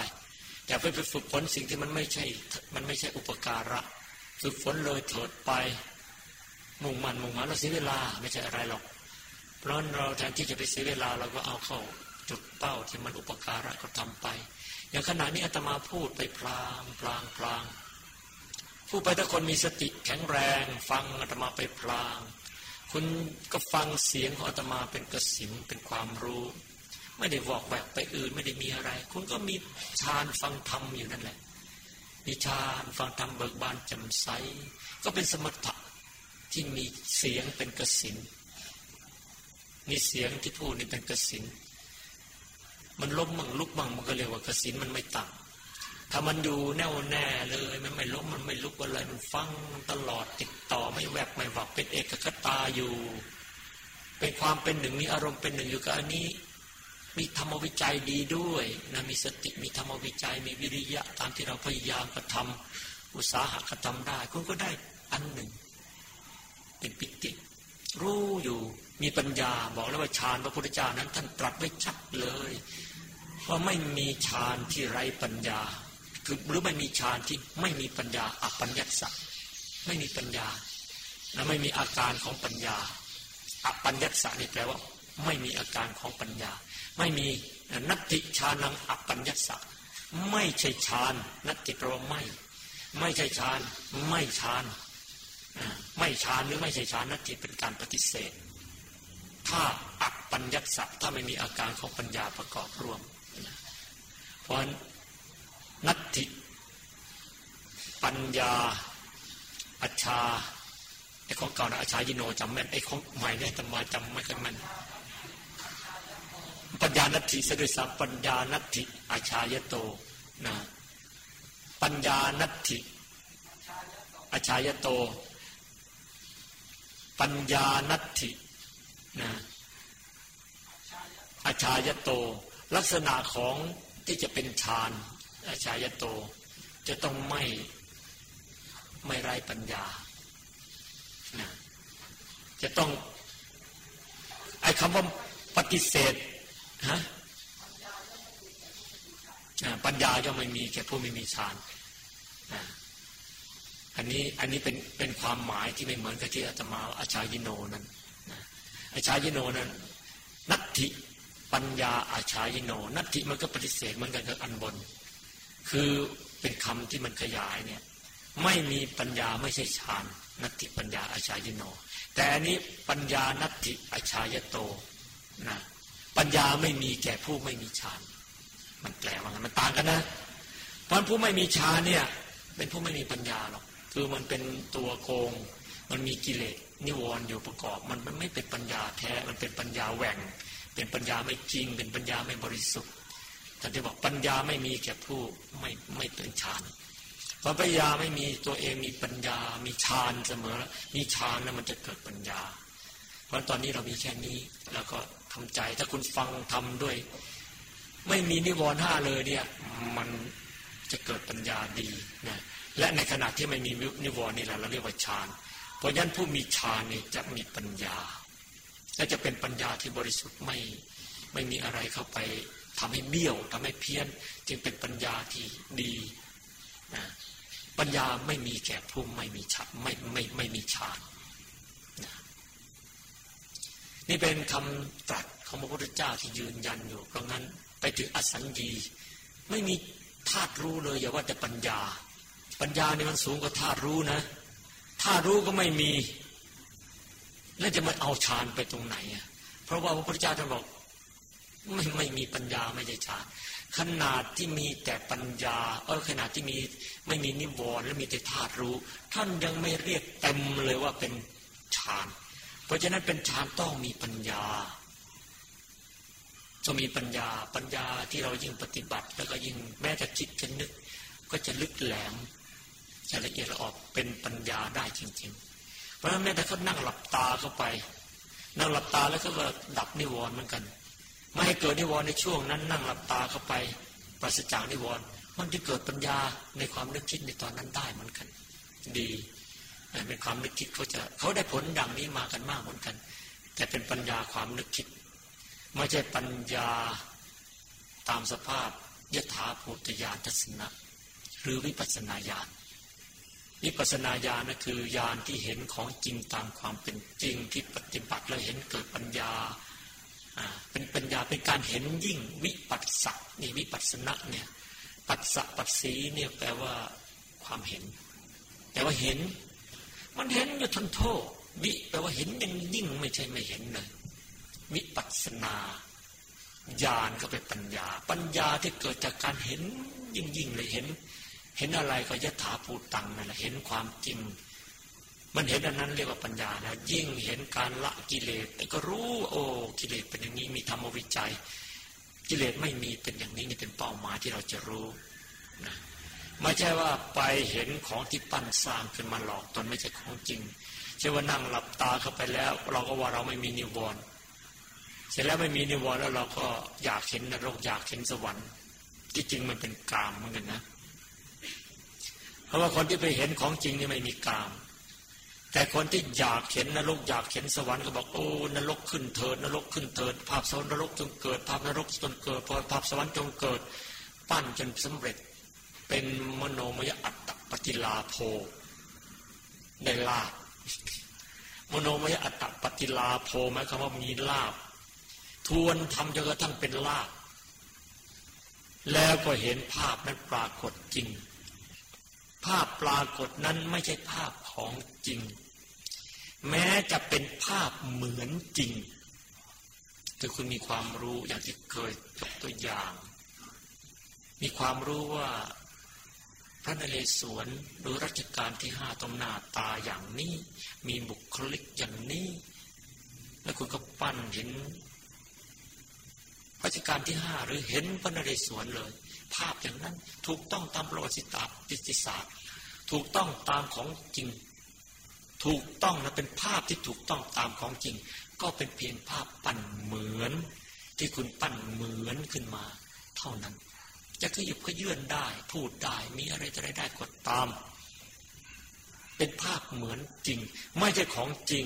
อย่าไปฝึกฝนสิ่งที่มันไม่ใช่ มันไม่ใช่อุปการะ ฝึกฝนเลยเถิดไป มุ่งมันมุ่งมันเราเสียเวลาไม่ใช่อะไรหรอก เพราะเราแทนที่จะไปเสียเวลาเราก็เอาเข้าจุดเป้าที่มันอุปการะก็ทำไป อย่างขณะนี้อาตมาพูดไปพลางพลางพลางพู ดไปถ้าคนมีสติแข็งแรง ฟังอาตมาไปพลาง คุณก็ฟังเสียงของอาตมาเป็นกระสินเป็นความรู้ ไม่ได้บอกแวกไปอื่นไม่ได้มีอะไร คุณก็มีฌานฟังธรรมอยู่นั่นแหละมีฌานฟังธรรมเบิกบานจำใส ก็เป็นสมถะที่มีเสียงเป็นกระสินนี่เสียงที่พูดนี่เป็นกระสินมันล้มมั่งลุกมั่งมันก็เรียกว่ากระสินมันไม่ต่ำ ถ้ามันอยู่แน่วแน่เลย มันไม่ล้มมันไม่ลุกอะไรมันฟังตลอดติดต่อไม่แวบไม่หวับเป็นเอกคตาอยู่ เป็นความเป็นหนึ่งมีอารมณ์เป็นหนึ่งอยู่กับอันนี้ มีธรรมวิจัยดีด้วยนะมีสติมีธรรมวิจัยมีวิริยะ ตามที่เราพยายามกระทำอุตสาหะกระทำได้คุณก็ได้อันหนึ่ง เป็นปิติ รู้อยู่มีปัญญาบอกแล้วว่าฌานพระพุทธเจ้านั้น ท่านตรัสไว้ชัดเลยว่าไม่มีฌานที่ไร้ปัญญา คือหรือไม่มีฌานที่ไม่มีปัญญาอัปัญญสักไม่มีปัญญา และไม่มีอาการของปัญญาอัปัญญสักนี่แปลว่า ไม่มีอาการของปัญญา ไม่มีนัตติฌานังอัปัญญสักไม่ใช่ฌานนัตติแปลว่าไม่ ไม่ใช่ฌานไม่ฌานไม่ฌานหรือไม่ใช่ฌานนัตติเป็นการปฏิเสธ ถ้าอักปัญญสัตถ้าไม่มีอาการของปัญญาประกอบร่วมเพราะ นัตติปัญญาอัชาไอ้ของเก่านะอาชายิโนจำแม่นไอ้ของใหม่เนี่ยตมาจำไม่ค่อยแม่นปัญญานัตถิสดุสัปัญญานัตถิอาชายโตนะปัญญานัตถิอาชายโต ปัญญานัตถินะอาชายโต ลักษณะของที่จะเป็นฌาน อาชายโต จะต้องไม่ไม่ไร้ปัญญานะจะต้องไอ้คำว่าปฏิเสธฮะปัญญาก็ไม่มีแก่ผู้ไม่มีฌานอันนี้อันนี้เป็นเป็นความหมายที่ไม่เหมือนกับที่อาตมาอาชายิโนนั้นอาชายิโนนั้น นัตถิปัญญาอาชายิโน นัตถิมันก็ปฏิเสธเหมือนกันกับอันบน คือเป็นคำที่มันขยายเนี่ย ไม่มีปัญญาไม่ใช่ฌานนัตถิปัญญาอาชายโน แต่อันนี้ปัญญานัตถิอาชายโตนะปัญญาไม่มีแก่ผู้ไม่มีฌาน มันแปลว่าไงมันต่างกันนะ เพราะผู้ไม่มีฌานเนี่ย เป็นผู้ไม่มีปัญญาหรอกคือมันเป็นตัวโกง มันมีกิเลสนิวรณ์อยู่ประกอบ มันมันไม่เป็นปัญญาแท้ มันเป็นปัญญาแหว่ง เป็นปัญญาไม่จริง เป็นปัญญาไม่บริสุทธิ์ ท่านที่บอกปัญญาไม่มีแก่ผู้ไม่ไม่เป็นฌานเพราะปัญญาไม่มีตัวเองมีปัญญา มีฌานเสมอ มีฌานแล้วมันจะเกิดปัญญา เพราะตอนนี้เรามีแค่นี้แล้วก็ทำใจ ถ้าคุณฟังทำด้วย ไม่มีนิวรณ์ห้าเลยเนี่ย มันจะเกิดปัญญาดีนะและในขณะที่ไม่มีนิวรณ์นี่แหละเราเรียกว่าฌานเพราะฉะนั้นผู้มีฌานนี่จะมีปัญญาและจะเป็นปัญญาที่บริสุทธิ์ไม่ไม่มีอะไรเข้าไป ทำให้เบี้ยวทำให้เพี้ยน จึงเป็นปัญญาที่ดีนะปัญญาไม่มีแก่ผู้ไม่มีฌานไม่ไม่ไม่มีฌานนะนี่เป็นคำตรัสของพระพุทธเจ้าที่ยืนยันอยู่ เพราะงั้นไปถึงอสัญญีไม่มีธาตุรู้เลยอย่าว่าแต่ปัญญา ปัญญานี่มันสูงกว่าธาตุรู้นะถ้ารู้ก็ไม่มี แล้วจะมาเอาฌานไปตรงไหนอะเพราะว่าพระพุทธเจ้าท่านบอก ไม่ไม่มีปัญญาไม่ใช่ฌานขนาดที่มีแต่ปัญญา เออขนาดที่มีไม่มีนิวรณ์และมีแต่ธาตุรู้ ท่านยังไม่เรียกเต็มเลยว่าเป็นฌาน เพราะฉะนั้นเป็นฌานต้องมีปัญญาจะมีปัญญาปัญญาที่เรายิ่งปฏิบัติ แล้วก็ยิ่งแม้แต่คิดจะนึก ก็จะลึกแหลมจะละเอียดละออกเป็นปัญญาได้จริง ๆ เพราะฉะนั้นแม้แต่เขานั่งหลับตาเข้าไป นั่งหลับตาแล้วก็ดับนิวรณ์เหมือนกัน ไม่ให้เกิดนิวรณ์ในช่วงนั้นนั่งหลับตาเข้าไปปราศจากนิวรณ์มันจะเกิดปัญญาในความนึกคิดในตอนนั้นได้เหมือนกัน ดีเป็นความนึกคิดเขาจะเขาได้ผลดังนี้มากันมากเหมือนกัน แต่เป็นปัญญาความนึกคิด ไม่ใช่ปัญญาตามสภาพยถาภูตญาณทัศนะหรือวิปัสนาญาณวิปัสนาญาณนะคือญาณที่เห็นของจริงตามความเป็นจริงที่ปฏิบัติแล้วเห็นเกิดปัญญา เป็นปัญญาเป็นการเห็นยิ่งวิปัสสนี่วิปัสสนะเนี่ยปัสสะปัสสีเนี่ยแปลว่าความเห็น แต่ว่าเห็น มันเห็นอยู่ทันโทษวิแปลว่าเห็นยังยิ่งไม่ใช่ไม่เห็นเลยวิปัสนาญาณก็เป็นปัญญา ปัญญาที่เกิดจากการเห็นยิ่งยิ่งเลยเห็น เห็นอะไรก็ยถาภูตังนั่นแหละเห็นความจริง มันเห็นอันนั้นเรียกว่าปัญญาแล้วยิ่งเห็นการละกิเลสแต่ก็รู้โอ้กิเลสเป็นอย่างนี้มีธรรมวิจัย กิเลสไม่มีเป็นอย่างนี้นี่เป็นเป้าหมายที่เราจะรู้นะไม่ใช่ว่าไปเห็นของที่ปั้นสร้างขึ้นมาหลอกตนไม่ใช่ของจริงใช่ว่านั่งหลับตาเข้าไปแล้ว เราก็ว่าเราไม่มีนิวรณ์เสร็จแล้วไม่มีนิวรณ์แล้วเราก็อยากเห็นนรกอยากเห็นสวรรค์ ที่จริงมันเป็นกามเหมือนกันนะ เพราะว่าคนที่ไปเห็นของจริงนี่ไม่มีกาม แต่คนที่อยากเห็นนรกอยากเห็นสวรรค์ก็บอกโอ้นรกขึ้นเถิดนรกขึ้นเถิด ภาพสวรรค์นรกจงเกิด ภาพนรกจงเกิดภาพสวรรค์จงเกิด ปั้นจนสำเร็จ เป็นมโนมยอัตตปฏิลาโภในลาบมโนมยอัตตปฏิลาโภหมายความว่ามีลาบ ทวนทำจนกระทั่งเป็นลาบ แล้วก็เห็นภาพนั้นปรากฏจริง ภาพปรากฏนั้นไม่ใช่ภาพของจริง แม้จะเป็นภาพเหมือนจริงถ้าคุณมีความรู้อย่างที่เคยยกตัวอย่าง มีความรู้ว่าพระนเรศวรหรือรัชกาลที่ห้าต้องหน้าตาอย่างนี้ มีบุคลิกอย่างนี้ แล้วคุณก็ปั้นเห็นรัชกาลที่ห้าหรือเห็นพระนเรศวรเลย ภาพอย่างนั้นถูกต้องตามประวัติศาสตร์ถูกต้องตามของจริง ถูกต้องนะเป็นภาพที่ถูกต้องตามของจริง ก็เป็นเพียงภาพปั้นเหมือน ที่คุณปั้นเหมือนขึ้นมา เท่านั้น จะขยุบขยื่นได้ พูดได้มีอะไรจะได้ได้กดตาม เป็นภาพเหมือนจริง ไม่ใช่ของจริง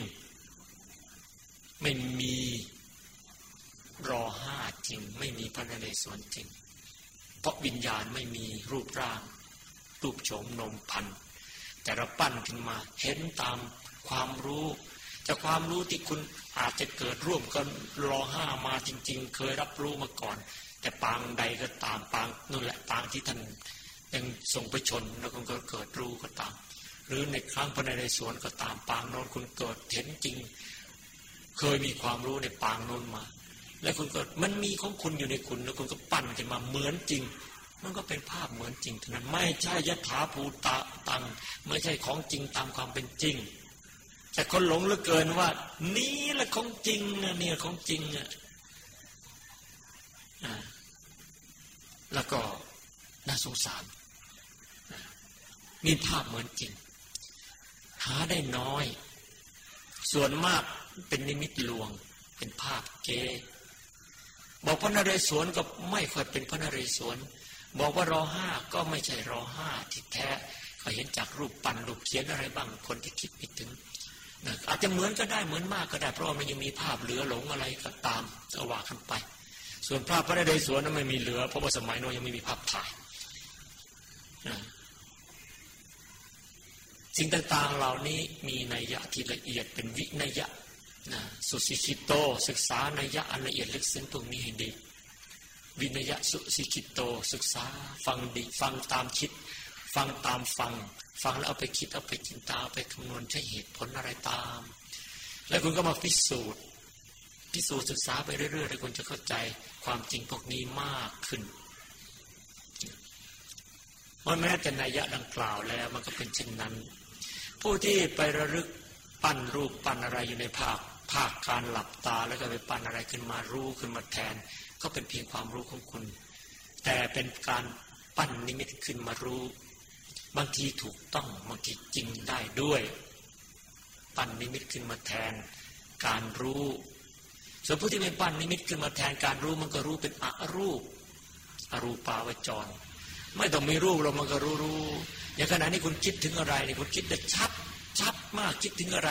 ไม่มีรอห้าจริง ไม่มีพระนเรศวรจริง เพราะวิญญาณไม่มีรูปร่าง รูปโฉมนมพัน แต่เราปั้นขึ้นมาเห็นตามความรู้จากความรู้ที่คุณอาจจะเกิดร่วมกันรอห้ามาจริง ๆ เคยรับรู้มาก่อน แต่ปางใดก็ตามปางนู่นแหละปางที่ท่านยังส่งไปชนแล้วคุณก็เกิดรู้ก็ตาม หรือในครั้งพระนเรศวรก็ตามปางโน้นคุณเกิดเห็นจริง เคยมีความรู้ในปางโน้นมา แล้วคุณก็มันมีของคุณอยู่ในคุณแล้วคุณก็ปั้นขึ้นมาเหมือนจริง มันก็เป็นภาพเหมือนจริงเท่านั้นไม่ใช่ยถาภูตะตังไม่ใช่ของจริงตามความเป็นจริง แต่คนหลงเหลือเกินว่า นี่แหละของจริงนะเนี่ยของจริงอะแล้วก็น่าสงสารมีภาพเหมือนจริง หาได้น้อย ส่วนมากเป็นนิมิตลวง เป็นภาพเกบอกพระนเรศวรก็ไม่ค่อยเป็นพระนเรศวร บอกว่ารอห้าก็ไม่ใช่รอห้าที่แท้ก็เห็นจากรูปปั้นรูปเขียนอะไรบ้างคนที่คิดไม่ถึงนะอาจจะเหมือนก็ได้เหมือนมากก็ได้เพราะมันยังมีภาพเหลือหลงอะไรก็ตามจะว่ากันไป ส่วนภาพพระนเรศวรนั้นไม่มีเหลือ เพราะว่าสมัยโน้นยังไม่มีภาพถ่ายนะสิ่งต่างๆเหล่านี้มีนัยยะที่ละเอียดเป็นวินัยยะนะสุสิกิโต ศึกษาในยะอันละเอียดลึกซึ้งตรงนี้ให้ดี วินยสุสิกิโตศึกษา ฟังดีฟังตามคิด ฟังตามฟัง ฟังแล้วเอาไปคิดเอาไปจินตาเอาไปคำนวณใช้เหตุผลอะไรตาม แล้วคุณก็มาพิสูจน์ พิสูจน์ศึกษาไปเรื่อยๆแล้วคุณจะเข้าใจความจริงพวกนี้มากขึ้นเพราแม้แต่นัยยะดังกล่าวแล้วมันก็เป็นเช่นนั้น ผู้ที่ไประลึกปั้นรูปปั้นอะไรอยู่ในภาคภาคการหลับตาแล้วก็ไปปั้นอะไรขึ้นมารู้ขึ้นมาแทน ก็เป็นเพียงความรู้ของคุณ แต่เป็นการปั้นนิมิตขึ้นมารู้ บางทีถูกต้องบางทีจริงได้ด้วย ปั้นนิมิตขึ้นมาแทน การรู้ส่วนผู้ที่ไม่ปั้นนิมิตขึ้นมาแทนการรู้มันก็รู้เป็นอรูป อรูปาวจร ไม่ต้องมีรูปเรามันก็รู้รู้อย่างขณะนี้คุณคิดถึงอะไรนี่คุณคิดได้ชัดชัดมากคิดถึงอะไร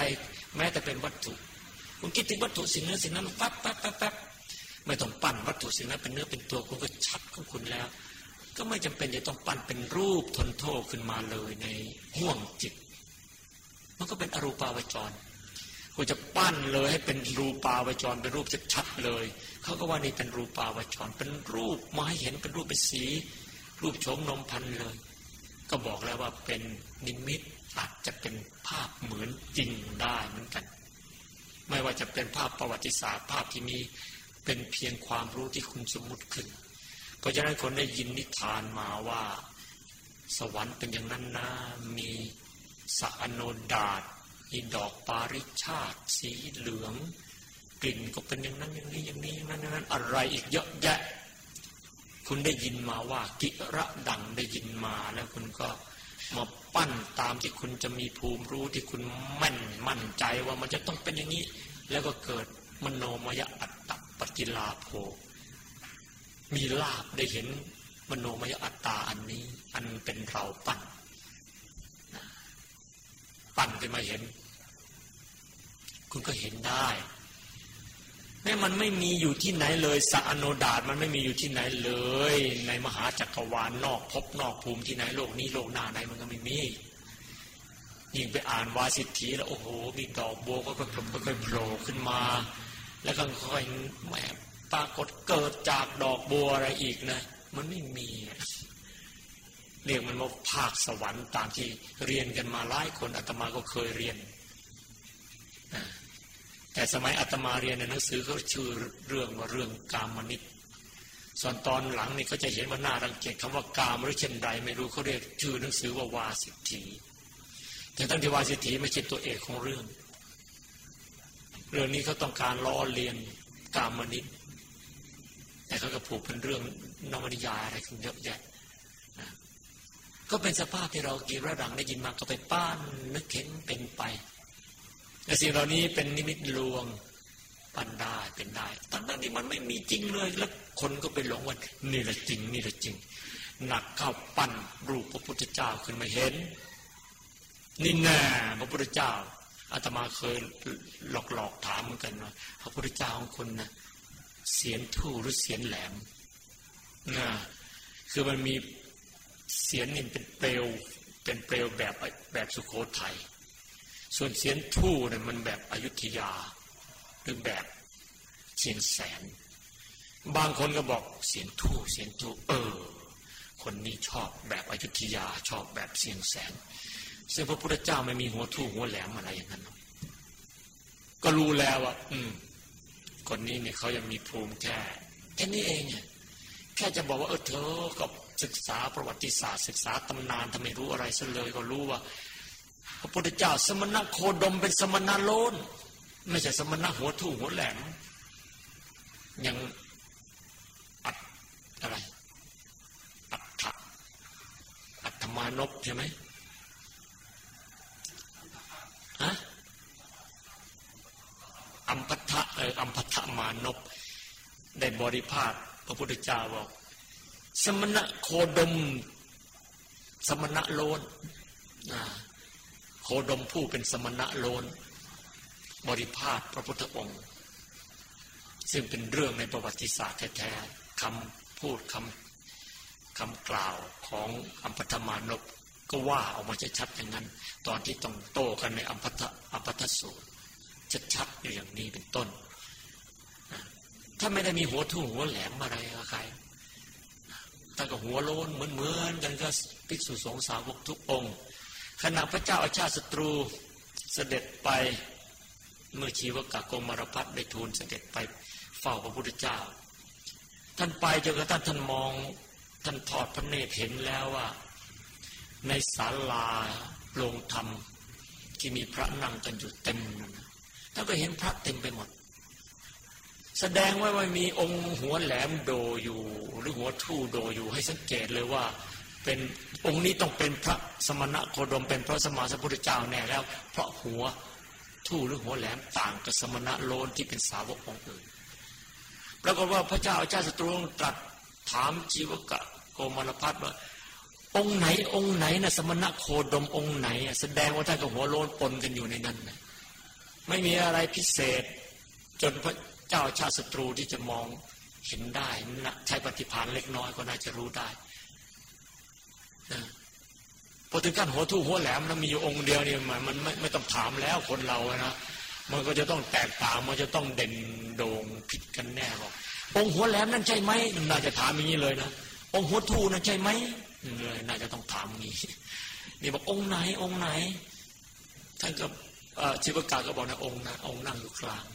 แม้แต่เป็นวัตถุ คุณคิดถึงวัตถุสิ่งนั้นสิ่งนั้นปั๊บปั๊บปั๊บปั๊บ ไม่ต้องปั้นวัตถุสิ่งนั้นเป็นเนื้อเป็นตัวคุณก็ชัดของคุณแล้ว ก็ไม่จำเป็นจะต้องปั้นเป็นรูปทนโทษขึ้นมาเลยในห่วงจิต มันก็เป็นอรูปาวจรคุณจะปั้นเลยให้เป็นรูปาวจรเป็นรูปชัดเลย เขาก็ว่านี่เป็นรูปาวจรเป็นรูปมาให้เห็นเป็นรูปเป็นสี รูปโฉมนมพันเลย ก็บอกแล้วว่าเป็นนิมิตอาจจะเป็นภาพเหมือนจริงได้เหมือนกัน ไม่ว่าจะเป็นภาพประวัติศาสตร์ภาพที่มี เป็นเพียงความรู้ที่คุณสมมุติขึ้น เพราะฉะนั้นคนได้ยินนิทานมาว่า สวรรค์เป็นอย่างนั้นนะมีสะโนดาดมีดอกปาริชาติ สีเหลือง กลิ่นก็เป็นอย่างนั้นอย่างนี้อย่างนี้อย่างนั้นอย่างนั้น อะไรอีกเยอะแยะ คุณได้ยินมาว่า กิระดังได้ยินมาแล้วคุณก็มาปั้นตามที่คุณจะมีภูมิรู้ที่คุณแม่นมั่นใจว่ามันจะต้องเป็นอย่างนี้ แล้วก็เกิดมโนมยอัตต ปฏิลาโภมีลาบได้เห็นมโนมยอัตตาอันนี้ อันเป็นเราปั้นปั้นขึ้นมาเห็น คุณก็เห็นได้แม้มันไม่มีอยู่ที่ไหนเลยสัอโนดาตมันไม่มีอยู่ที่ไหนเลย ในมหาจักรวาลนอกพบนอกภูมิที่ไหนโลกนี้โลกหน้าไหนมันก็ไม่มียิ่งไปอ่านวาสิทธีแล้วโอ้โห มีดอกบัวก็ค่อยๆโผล่ขึ้นมา แล้วก็ค่อยแหมปรากฏเกิดจากดอกบัวอะไรอีกนะ มันไม่มีเรียกมันว่าภาคสวรรค์ตามที่เรียนกันมาหลายคนอาตมาก็เคยเรียน แต่สมัยอาตมาเรียนในหนังสือเขาชื่อเรื่องว่าเรื่องกามนิตส่วนตอนหลังนี่เขาจะเห็นว่าน่ารังเกียจคำว่ากามหรือเช่นใดไม่รู้เขาเรียกชื่อหนังสือว่าวาสิทธีแต่ตั้งที่วาสิทธีไม่ใช่ตัวเอกของเรื่อง เรื่องนี้เขาต้องการล้อเลียนกามนิตแต่เขาก็ผูกเป็นเรื่องนวนิยายอะไรกันเยอะแยะก็เป็นสภาพที่เรากีระดังได้ยินมาก็ไปป้านนึกเห็นเป็นไปแต่สิ่งเหล่านี้เป็นนิมิตลวงปันได้เป็นได้ตั้งนั้นที่มันไม่มีจริงเลยแล้วคนก็ไปหลงว่านี่แหละจริง นี่แหละจริง หนักเข้าปั้นรูปพระพุทธเจ้าขึ้นมาเห็น นี่แน่พระพุทธเจ้า อาตมาเคยหลอกหลอกถามเหมือนกันว่าพระพุทธเจ้าของคนนะเสียนทู่หรือเสียนแหลมนะคือมันมีเสียนนี่เป็นเปลวเป็นเปลวแบบแบบสุโขทัยส่วนเสียนทู่เนี่ยมันแบบอยุธยา หรือแบบเชียงแสน บางคนก็บอกเสียนทู่เสียนทู่เออ คนนี้ชอบแบบอยุธยาชอบแบบเชียงแสน ซึ่งพระพุทธเจ้าไม่มีหัวทู่หัวแหลมอะไรอย่างนั้นก็รู้แล้วว่าอืม คนนี้เนี่ยเขายังมีภูมิแค่แค่นี้เองเนี่ยแค่จะบอกว่าเออเธอกับศึกษาประวัติศาสตร์ ศึกษาตำนานทำไมรู้อะไรซะเลยก็รู้ว่า พระพุทธเจ้าสมณะโคดมเป็นสมณะโลนไม่ใช่สมณะหัวทุ่หัวแหลมยังอัดอะไรอัตถะอัตมานพใช่ไหม ฮะอัมพัทะเอออัมพัทะมานพได้บริภาคพระพุทธเจ้าบอก สมณะโคดม สมณะโลนโคดมผู้เป็นสมณะโลน บริพาทพระพุทธองค์ ซึ่งเป็นเรื่องในประวัติศาสตร์แท้ๆคำพูดคำคำกล่าวของอัมพธมานพ ก็ว่าออกมาชัดๆอย่างนั้น ตอนที่ต้องโต้กันในอัมพัทอัมพัทสูตรชัดๆอยู่อย่างนี้เป็นต้น ถ้าไม่ได้มีหัวทุ่งหัวแหลมอะไรใครท่ก็หัวโลนเหมือนเหมือนกันก็ภิกษุสงฆ์สาวกทุกองค์ ขณะพระเจ้าอาชาติศัตรูเสด็จไปเมื่อชีวกะกรมรพัฒได้ทูลเสด็จไปเฝ้าพระพุทธเจ้า ท่านไปจนกระทั่งท่านมองท่านทอดพระเนตรเห็นแล้วว่า ในศาลาโรงธรรม ที่มีพระนั่งกันอยู่เต็มท่านก็เห็นพระเต็มไปหมด แสดงว่าไม่มีองค์หัวแหลมโดอยู่ หรือหัวทู่โดอยู่ให้สังเกตเลยว่า เป็นองค์นี้ต้องเป็นพระสมณะโคดมเป็นพระสมมาสัพพุทธเจ้าแน่แล้ว เพราะหัวทู่หรือหัวแหลมต่างกับสมณะโลนที่เป็นสาวกองค์อื่นปรากฏว่าพระเจ้าอาจาสตรูตรัสถามจีวกะโกมารพัฒว่า องค์ไหนองค์ไหนนะสมณะโคดมองค์ไหน แสดงว่าท่านกับหัวโลนปนกันอยู่ในนั้นนะไม่มีอะไรพิเศษ จนพระเจ้าชาติศัตรูที่จะมองเห็นได้นะใช้ปฏิภาณเล็กน้อยก็น่าจะรู้ได้นะพอถึงขั้นหัวทู่หัวแหลมแล้วมีอยู่องค์เดียวเนี่ยมันไม่ไม่ต้องถามแล้วคนเรานะมันก็จะต้องแตกต่างมันจะต้องเด่นโด่งผิดกันแน่บอกองค์หัวแหลมนั่นใช่ไหมน่าจะถามอย่างนี้เลยนะองค์หัวทูนะใช่ไหม น่าจะต้องถามงี้นี่บอกองค์ไหน องค์ไหน ท่านก็ชิวกาก็บอกนะองค์นะองค์นั่งอยู่กลาง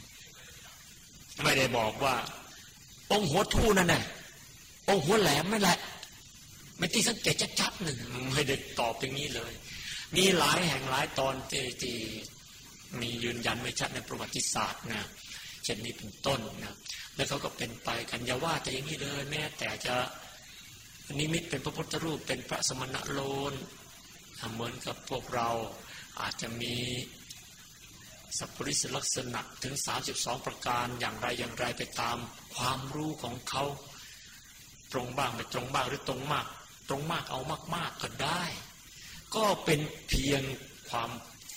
ไม่ได้บอกว่า องค์หัวทู่นั่นแหละองค์หัวแหลมไม่แหละไม่ที่สังเกตชัดๆหนึ่งไม่ได้ตอบอย่างนี้เลย มีหลายแห่งหลายตอนที่มียืนยันไม่ชัดในประวัติศาสตร์นะเช่นนี้เป็นต้นนะแล้วเขาก็เป็นไปกันอย่าว่าแต่อย่างนี้เลยแม้แต่จะ นิมิตเป็นพระพุทธรูปเป็นพระสมณะโลนเหมือนกับพวกเราอาจจะมีสัพพริสลักษณะถึง 32 ประการอย่างไรอย่างไรไปตามความรู้ของเขา ตรงบ้างไม่ตรงบ้างหรือตรงมาก ตรงมากเอามาก ๆก็ได้ ก็เป็นเพียงความ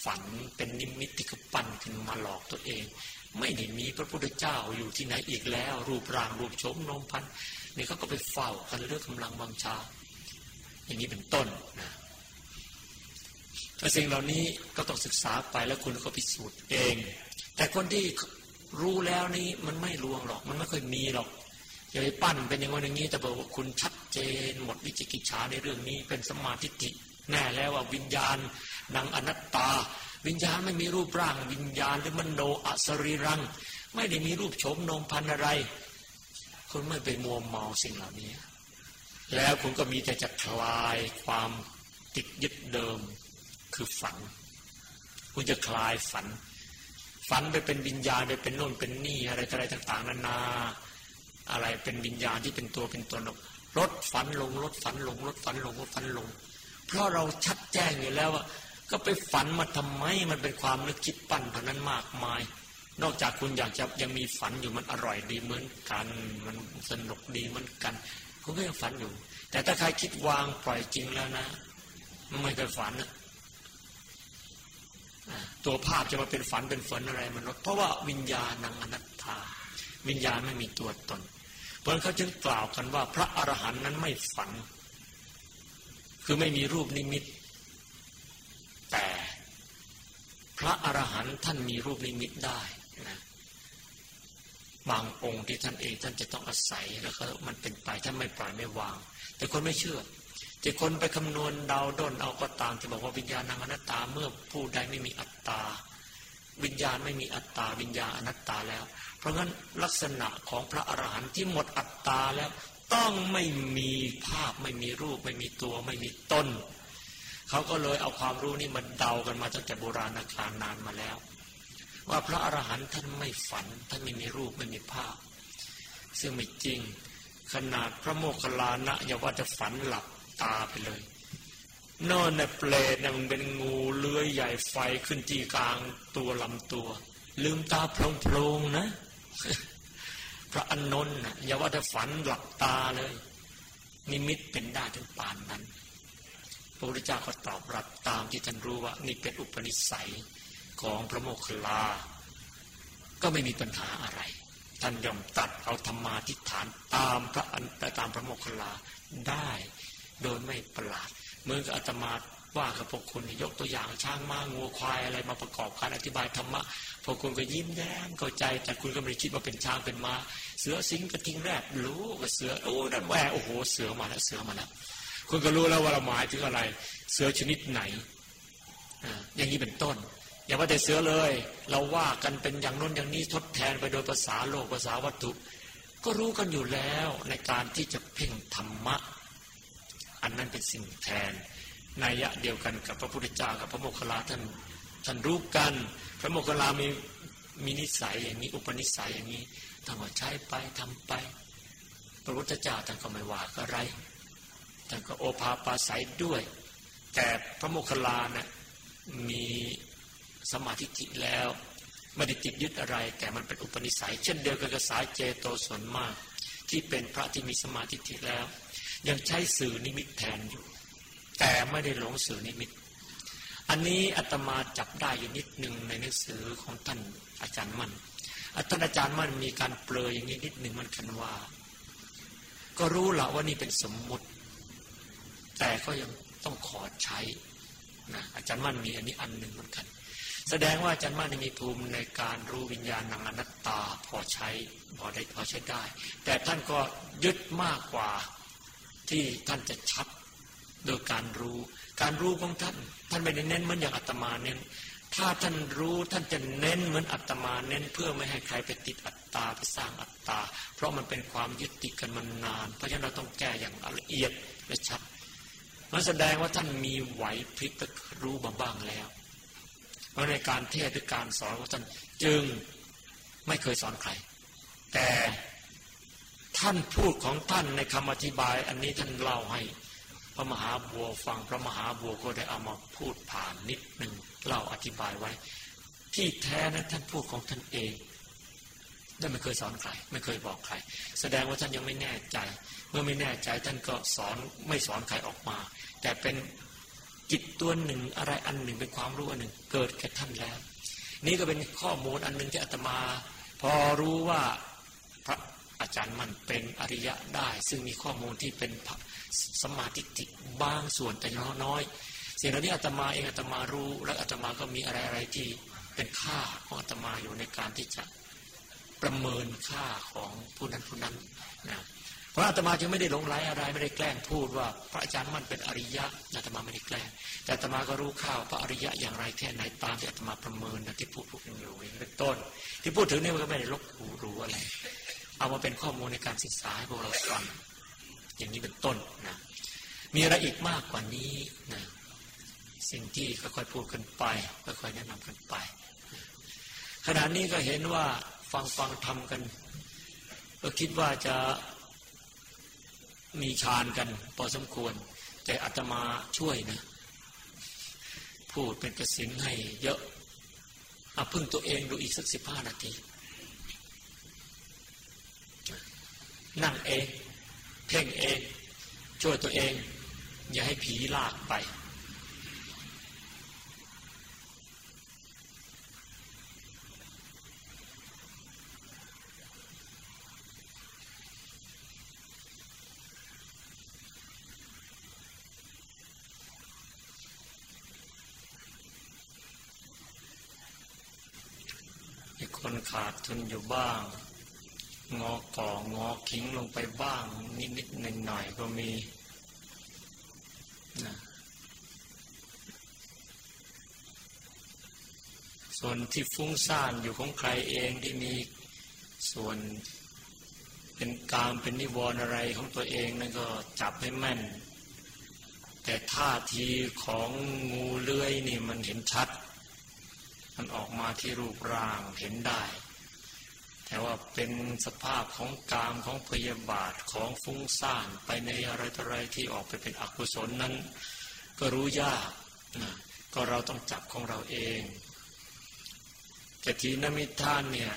ฝันเป็นนิมิตที่เขาปั้นขึ้นมาหลอกตัวเอง ไม่ได้มีพระพุทธเจ้าอยู่ที่ไหนอีกแล้ว รูปร่างรูปโฉมนมพัน นี่เขาก็ไปเฝ้ากันเรื่องกำลังบังชา อย่างนี้เป็นต้นนะแต่สิ่งเหล่านี้ก็ต้องศึกษาไปแล้วคุณก็พิสูจน์เอง แต่คนที่รู้แล้วนี้มันไม่ลวงหรอก มันไม่เคยมีหรอกอย่าไปปั้นเป็นอย่างนี้อย่างนี้แต่บอกว่าคุณชัดเจน หมดวิจิกิจฉาในเรื่องนี้เป็นสมาธิิแน่แล้วว่าวิญญาณนางอนัตตา วิญญาณไม่มีรูปร่าง วิญญาณหรือมันโนอสรีรัง ไม่ได้มีรูปโฉมนมพันอะไร คุณไม่ไปมัวเมาสิ่งเหล่านี้ แล้วคุณก็มีแต่จะคลายความติดยึดเดิมคือฝัน คุณจะคลายฝัน ฝันไปเป็นวิญญาณไปเป็นโน่นเป็นนี่อะไรอะไรต่าง ๆนานาอะไรเป็นวิญญาณที่เป็นตัวเป็นตนลดฝันลงลดฝันลงลดฝันลงลดฝันลง เพราะเราชัดแจ้งอยู่แล้วว่าก็ไปฝันมาทำไมมันเป็นความนึกคิดปั้นเท่านั้นมากมาย นอกจากคุณอยากจะยังมีฝันอยู่มันอร่อยดีเหมือนกัน มันสนุกดีเหมือนกัน คุณก็ยังฝันอยู่ แต่ถ้าใครคิดวางปล่อยจริงแล้วนะไม่เคยฝันนะตัวภาพจะมาเป็นฝันเป็นฝันอะไรมันลดเพราะว่าวิญญาณังอนัตตา วิญญาณไม่มีตัวตน เพราะนั้นเขาจึงกล่าวกันว่าพระอรหันต์นั้นไม่ฝัน คือไม่มีรูปนิมิต แต่พระอรหันต์ท่านมีรูปนิมิตได้ บางองค์ที่ท่านเองท่านจะต้องอาศัยแล้วก็มันเป็นไปท่านไม่ปล่อยไม่วาง แต่คนไม่เชื่อจะคนไปคำนวณเดาด้นเอาก็ตามที่บอกว่าวิญญาณอนัตตาเมื่อผู้ใดไม่มีอัตตา วิญญาณไม่มีอัตตา วิญญาณอนัตตาแล้ว เพราะงั้นลักษณะของพระอรหันต์ที่หมดอัตตาแล้วต้องไม่มีภาพไม่มีรูป ไม่มีตัวไม่มีต้นเขาก็เลยเอาความรู้นี่มาเดากันมาตั้งแต่โบราณกาลนานมาแล้ว ว่าพระอรหันต์ท่านไม่ฝัน ท่านไม่มีรูปไม่มีภาพ ซึ่งไม่จริงขนาดพระโมคคัลลานะอย่าว่าจะฝันหลับตาไปเลยนอนในเปลนะมันเป็นงูเลื้อยใหญ่ไฟขึ้นที่กลางตัวลำตัว ลืมตาโพลงๆนะ พระอนนท์นะอย่าว่าจะฝันหลับตาเลย นิมิตเป็นได้ถึงป่านนั้น พระพุทธเจ้าก็ตอบรับตามที่ท่านรู้ว่า นี่เป็นอุปนิสัย ของพระโมคคัลลา ก็ไม่มีปัญหาอะไร ท่านยอมตัดเอาธรรมาทิฏฐานตามพระอันตามพระโมคคัลลาได้ โดยไม่ประหลาดเมื่ออาตมาว่ากับพวกคุณยกตัวอย่างช้างม้างูควายอะไรมาประกอบการอธิบายธรรมะพวกคุณก็ยิ้มแย้มเข้าใจ แต่คุณก็ไม่ได้คิดว่าเป็นช้างเป็นม้า เสือสิงกระทิงแรดรู้ว่าเสือโอ้นั่นแหวโอ้โหเสือมาแล้วเสือมาแล้วคุณก็รู้แล้วว่าเราหมายถึงอะไร เสือชนิดไหนอย่างนี้เป็นต้น อย่าว่าแต่เสือเลย เราว่ากันเป็นอย่างน้นอย่างนี้ทดแทนไปโดยภาษาโลกภาษาวัตถุ ก็รู้กันอยู่แล้วในการที่จะเพ่งธรรมะ อันนั้นเป็นสิ่งแทนนัยะเดียวกันกับพระพุทธเจ้ากับพระโมคคัลลาท่านท่านรู้กัน พระโมคคัลลามีมีนิสัยอย่างนี้อุปนิสัยอย่างนี้ท่านก็ใช้ไปทำไป พระพุทธเจ้าท่านก็ไม่ว่าอะไรท่านก็โอภาปาศัยด้วย แต่พระโมคคัลลานะ่ะมี สมาธิิแล้วไม่ได้ติดยึดอะไร แต่มันเป็นอุปนิสัย เช่นเดียวกับสายเจโตส่วนมาก ที่เป็นพระที่มีสมาธิิแล้ว ยังใช้สื่อนิมิตแทนอยู่ แต่ไม่ได้หลงสื่อนิมิต อันนี้อาตมาจับได้อยู่นิดหนึ่งในหนังสือของท่านอาจารย์มั่นท่านอาจารย์มั่นมีการเปลยอย่างนี้นิดหนึ่งมันกันว่า ก็รู้ละว่านี่เป็นสมมุติ แต่ก็ยังต้องขอใช้นะอาจารย์มั่นมีอันนี้อันหนึ่งเหมือนกัน แสดงว่าอาจารย์มั่นมีภูมิในการรู้วิญญาณนังอนัตตาพอใช้พอได้พอใช้ได้ แต่ท่านก็ยึดมากกว่าที่ท่านจะชัดโดยการรู้ การรู้ของท่าน ท่านไม่ได้เน้นเหมือนอย่างอาตมาเน้นถ้าท่านรู้ท่านจะเน้นเหมือนอาตมาเน้นเพื่อไม่ให้ใครไปติดอัตตาไปสร้างอัตตา เพราะมันเป็นความยึดติดกันมานาน เพราะฉะนั้นเราต้องแก้อย่างละเอียดและชัดมันแสดงว่าท่านมีไหวพริบรู้มาบ้างแล้ว เพราะในการเทศหรือการสอนของท่านจึงไม่เคยสอนใคร แต่ท่านพูดของท่านในคำอธิบาย อันนี้ท่านเล่าให้ พระมหาบัวฟังพระมหาบัวก็ได้เอามาพูดผ่านนิดหนึ่งเล่าอธิบายไว้ ที่แท้นั้นท่านพูดของท่านเองท่านไม่เคยสอนใคร ไม่เคยบอกใคร แสดงว่าท่านยังไม่แน่ใจ เมื่อไม่แน่ใจท่านก็สอนไม่สอนใครออกมา แต่เป็น จิตตัวหนึ่งอะไรอันหนึ่งเป็นความรู้อันหนึ่ง เกิดแก่ท่านแล้ว นี่ก็เป็นข้อมูลอันหนึ่งที่อาตมา พอรู้ว่าพระอาจารย์มันเป็นอริยะได้ ซึ่งมีข้อมูลที่เป็นสมาธิติบางส่วนแต่น้อยสิ่งเหล่านี้อาตมาเองอาตมารู้ และอาตมาก็มีอะไรอะไรที่เป็นค่าของอาตมาอยู่ในการที่จะประเมินค่าของผู้นั้นผู้นั้นนะ พระอาตมาจึงไม่ได้หลงไหลอะไรไม่ได้แกล้งพูดว่า พระอาจารย์มันเป็นอริยะอาตมาไม่ได้แกล้ง แต่อาตมาก็รู้ข่าวพระอริยะอย่างไรแค่ไหนตามที่อาตมาประเมินนะที่พูดพูดอยู่เป็นต้น ที่พูดถึงนี่มันก็ไม่ได้ลบหูรู้อะไรเอามาเป็นข้อมูลในการศึกษาให้พวกเราฟังอย่างนี้เป็นต้นนะมีอะไรอีกมากกว่านี้นะสิ่งที่ค่อยๆพูดกันไปค่อยๆแนะนำกันไปขณะนี้ก็เห็นว่าฟังฟังทำกัน ก็คิดว่าจะ มีฌานกัน พอสมควร แต่อาตมาช่วยนะ พูดเป็นกระสินให้เยอะอาพึ่งตัวเองดูอีกสักสิบห้านาที นั่งเอง เพ่งเอง ช่วยตัวเอง อย่าให้ผีลากไปคน ขาดทุนอยู่บ้าง งอก่องอขิงลงไปบ้าง นิดนิดหนึ่งหน่อยก็มีนะส่วนที่ฟุ้งซ่านอยู่ของใครเองที่มีส่วนเป็นกามเป็นนิวรณ์อะไรของตัวเองนั่นก็จับให้แม่น แต่ท่าทีของงูเลื้อยนี่มันเห็นชัด มันออกมาที่รูปร่างเห็นได้ แต่ว่าเป็นสภาพของกามของพยาบาทของฟุ้งซ่านไปในอะไรต่ออะไรที่ออกไปเป็นอกุศลนั้น ก็รู้ยากนะก็เราต้องจับของเราเองแต่ทีนมิทานเนี่ย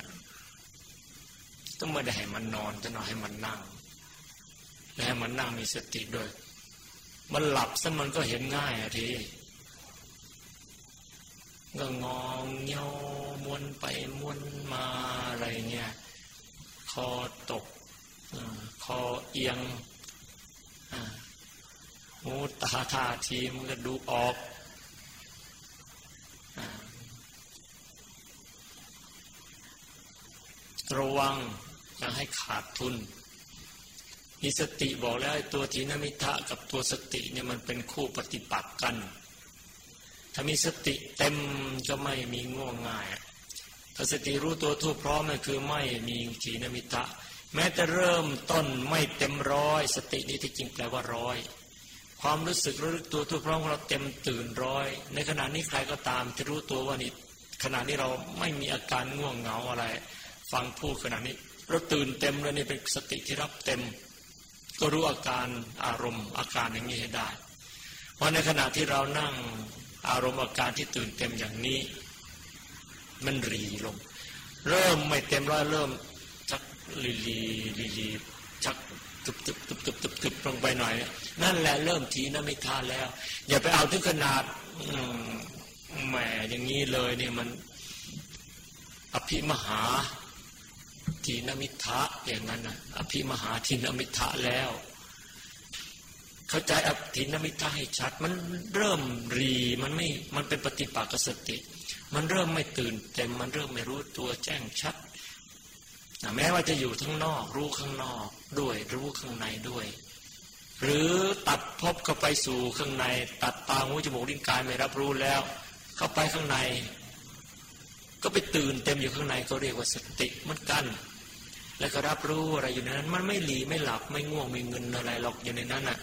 ต้องไม่ได้ให้มันนอนจะนอนให้มันนั่งและให้มันนั่งมีสติด้วย มันหลับซะมันก็เห็นง่ายอะที ก็งองเงามวนไปมวนมาอะไรเนี่ยคอตกคอเอียงหูตาท่าทีมันก็ดูออกระวังอย่าให้ขาดทุนมีสติบอกแล้วตัวทีนมิทะกับตัวสติเนี่ยมันเป็นคู่ปฏิปักษ์กัน ถ้ามีสติเต็มก็ไม่มีง่วงง่ายถ้าสติรู้ตัวทั่วพร้อมนั่นคือไม่มีขีนมิตะ แม้แต่เริ่มต้นไม่เต็มร้อย สตินี้ที่จริงแปลว่าร้อยความรู้สึกรู้ตัวทั่วพร้อมของเราเต็มตื่นร้อย ในขณะนี้ใครก็ตามที่รู้ตัวว่านี่ขณะนี้เราไม่มีอาการง่วงเหงาอะไร ฟังพูดขณะนี้เราตื่นเต็มเลยนี่เป็นสติที่รับเต็ม ก็รู้อาการอารมณ์อาการอย่างนี้ให้ได้ เพราะในขณะที่เรานั่ง อารมณ์อาการที่ตื่นเต็มอย่างนี้ มันรีลง เริ่มไม่เต็มร้อยเริ่มชักลีลีลีลีชักตึบตึบตึบตึบตึบตึบลงไปหน่อย นั่นแหละเริ่มทีนะไม่ทานแล้ว อย่าไปเอาถึงขนาดแหมอย่างนี้เลยเนี่ยมัน อภิมหาทีนมิทะอย่างนั้นนะอภิมหาทีนมิทะแล้ว เข้าใจอธินมิตาให้ชัด มันเริ่มรีมันไม่มันเป็นปฏิปักษ์สติ มันเริ่มไม่ตื่นเต็มมันเริ่มไม่รู้ตัวแจ้งชัดแม้ว่าจะอยู่ทั้งนอก รู้ข้างนอกด้วย รู้ข้างในด้วย หรือตัดพบเข้าไปสู่ข้างใน ตัดตาหูจมูกลิ้นกายไม่รับรู้แล้ว เข้าไปข้างใน ก็ไปตื่นเต็มอยู่ข้างในก็เรียกว่าสติมันกัน แล้วก็รับรู้อะไรอยู่ในนั้น มันไม่หลีไม่หลับไม่ง่วงไม่เงินอะไรหรอกอยู่ในนั้นอะ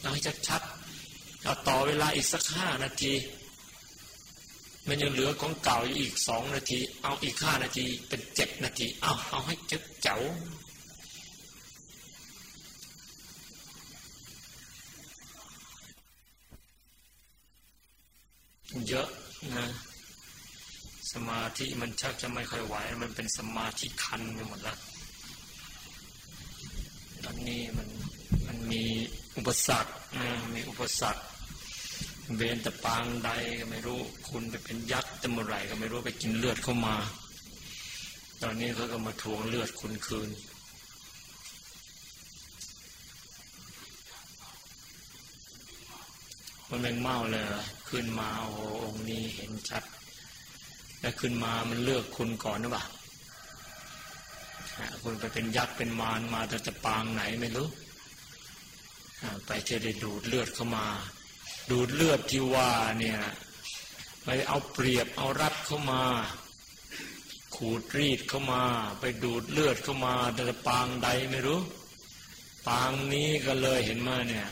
เอาให้ชัดๆเอาต่อเวลาอีกสักห้านาที มันยังเหลือของเก่าอีกสองนาที เอาอีกห้านาทีเป็นเจ็ดนาที เอาเอาให้เจ็บเจ๋าเยอะนะสมาธิมันชักจะไม่ค่อยไหว มันเป็นสมาธิคันไปหมดล้วตอนนี้มัน มีอุปสรรคมีอุปสรรคเบนตะปางใดก็ไม่รู้ คุณไปเป็นยักษ์แต่เมื่อไรก็ไม่รู้ไปกินเลือดเข้ามา ตอนนี้เขาก็มาทวงเลือดคุณคืน มันเป็นเมาเลยขึ้นมาโอ้องนี้เห็นชัด แล้วขึ้นมามันเลือกคุณก่อนหรือเปล่าคุณไปเป็นยักษ์เป็นมารมาแต่จะปางไหนไม่รู้ ไปเทได้ดูดเลือดเข้ามา ดูดเลือดที่ว่าเนี่ยไปเอาเปรียบเอารัดเข้ามา ขูดรีดเข้ามา ไปดูดเลือดเข้ามา แต่ปางใดไม่รู้ ปางนี้ก็เลยเห็นมาเนี่ย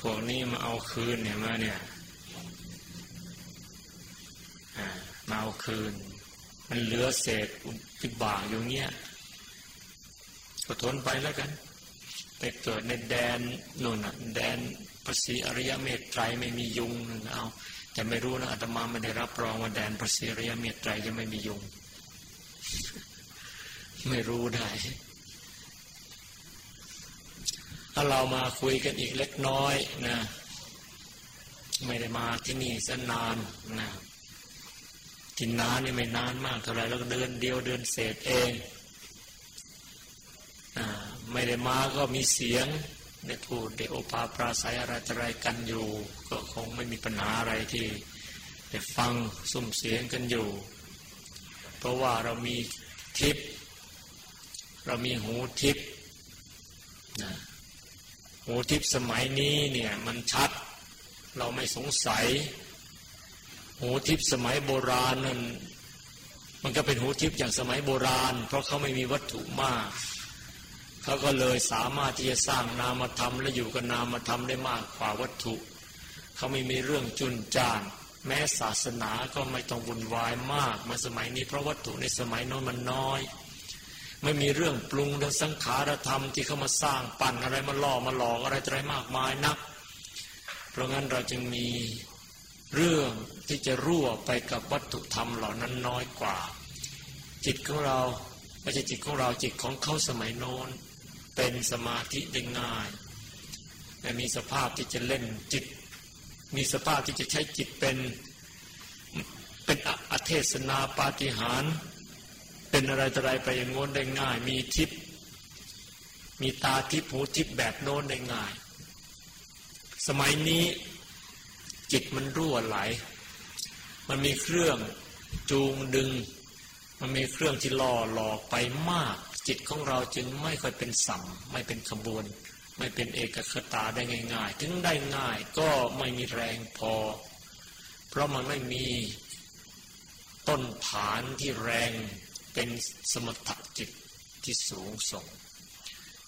พวกนี้มาเอาคืนเนี่ยมาเนี่ยมาเอาคืน มันเหลือเศษอุบาอยู่เงี้ยก็ทนไปแล้วกัน ไปเกิดในแดนนู่นน่ะแดนภาษีอริยเมตไตรไม่มียุงเอาแต่ไม่รู้นะอาตมาไม่ได้รับรองว่าแดนภาษีอริยเมตไตรจะไม่มียุง ไม่รู้ได้ถ้าเรามาคุยกันอีกเล็กน้อยนะ ไม่ได้มาที่นี่สนานนะที่นานนี่ไม่นานมากเท่าไรแล้วก็เดินเดียวเดินเศษเอง ไม่ได้มาก็มีเสียงได้พูดได้โอภาปราศัยอะไรอะไรกันอยู่ ก็คงไม่มีปัญหาอะไรที่ได้ฟังสุ่มเสียงกันอยู่ เพราะว่าเรามีทิพเรามีหูทิพนะหูทิพสมัยนี้เนี่ยมันชัด เราไม่สงสัย หูทิพสมัยโบราณนั่นมันก็เป็นหูทิพอย่างสมัยโบราณ เพราะเขาไม่มีวัตถุมาก เขาก็เลยสามารถที่จะสร้างนามธรรมและอยู่กับนามธรรมได้มากกว่าวัตถุ เขาไม่มีเรื่องจุนจาน แม้ศาสนาก็ไม่ต้องวุ่นวายมากมาสมัยนี้เพราะวัตถุในสมัยโน้นมันน้อย ไม่มีเรื่องปรุงเรื่องสังขารธรรมที่เขามาสร้างปั่นอะไรมาล่อมาหลอกอะไรอะไรมากมายนัก เพราะงั้นเราจึงมีเรื่องที่จะรั่วไปกับวัตถุธรรมเหล่านั้นน้อยกว่า จิตของเราไม่ใช่จิตของเราจิตของเขาสมัยโน้น เป็นสมาธิได้ง่ายแต่มีสภาพที่จะเล่นจิต มีสภาพที่จะใช้จิตเป็นเป็นอเทศนาปาฏิหารเป็นอะไรต่ออะไรไปอย่างโน้นได้ง่าย มีทิพมีตาทิพหูทิพแบบโน้นได้ง่าย สมัยนี้จิตมันรั่วไหล มันมีเครื่องจูงดึง มันมีเครื่องที่ล่อหลอกไปมาก จิตของเราจึงไม่ค่อยเป็นสัมไม่เป็นขบวน ไม่เป็นเอกคตาได้ง่าย ๆ ถึงได้ง่ายก็ไม่มีแรงพอ เพราะมันไม่มีต้นฐานที่แรงเป็นสมถะจิตที่สูงส่ง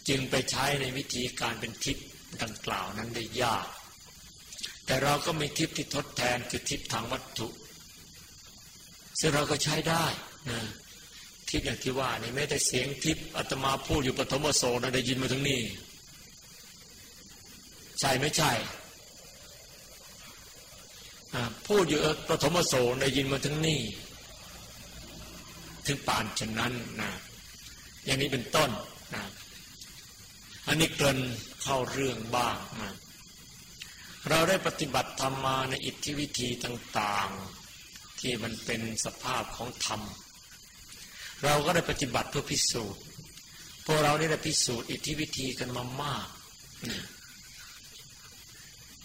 จึงไปใช้ในวิธีการเป็นทิพย์ดังกล่าวนั้นได้ยาก แต่เราก็มีทิพย์ที่ทดแทนคือทิพย์ทางวัตถุ ซึ่งเราก็ใช้ได้นะ ทิพย์อย่างที่ว่านี่ไม่แต่เสียงทิพย์อาตมาพูดอยู่ปฐมโสนะได้ยินมาถึงนี่ใช่ไม่ใช่พูดอยู่ปฐมโสได้ยินมาถึงนี่ ถึงปานฉะนั้นนะอย่างนี้เป็นต้นนะอันนี้เกินเข้าเรื่องบ้างนะเราได้ปฏิบัติธรรมมาในอิทธิวิธีต่าง ๆ ที่มันเป็นสภาพของธรรม เราก็ได้ปฏิบัติเพื่อพิสูจน์พวกเราได้พิสูจน์อิทธิวิธีกันมามาก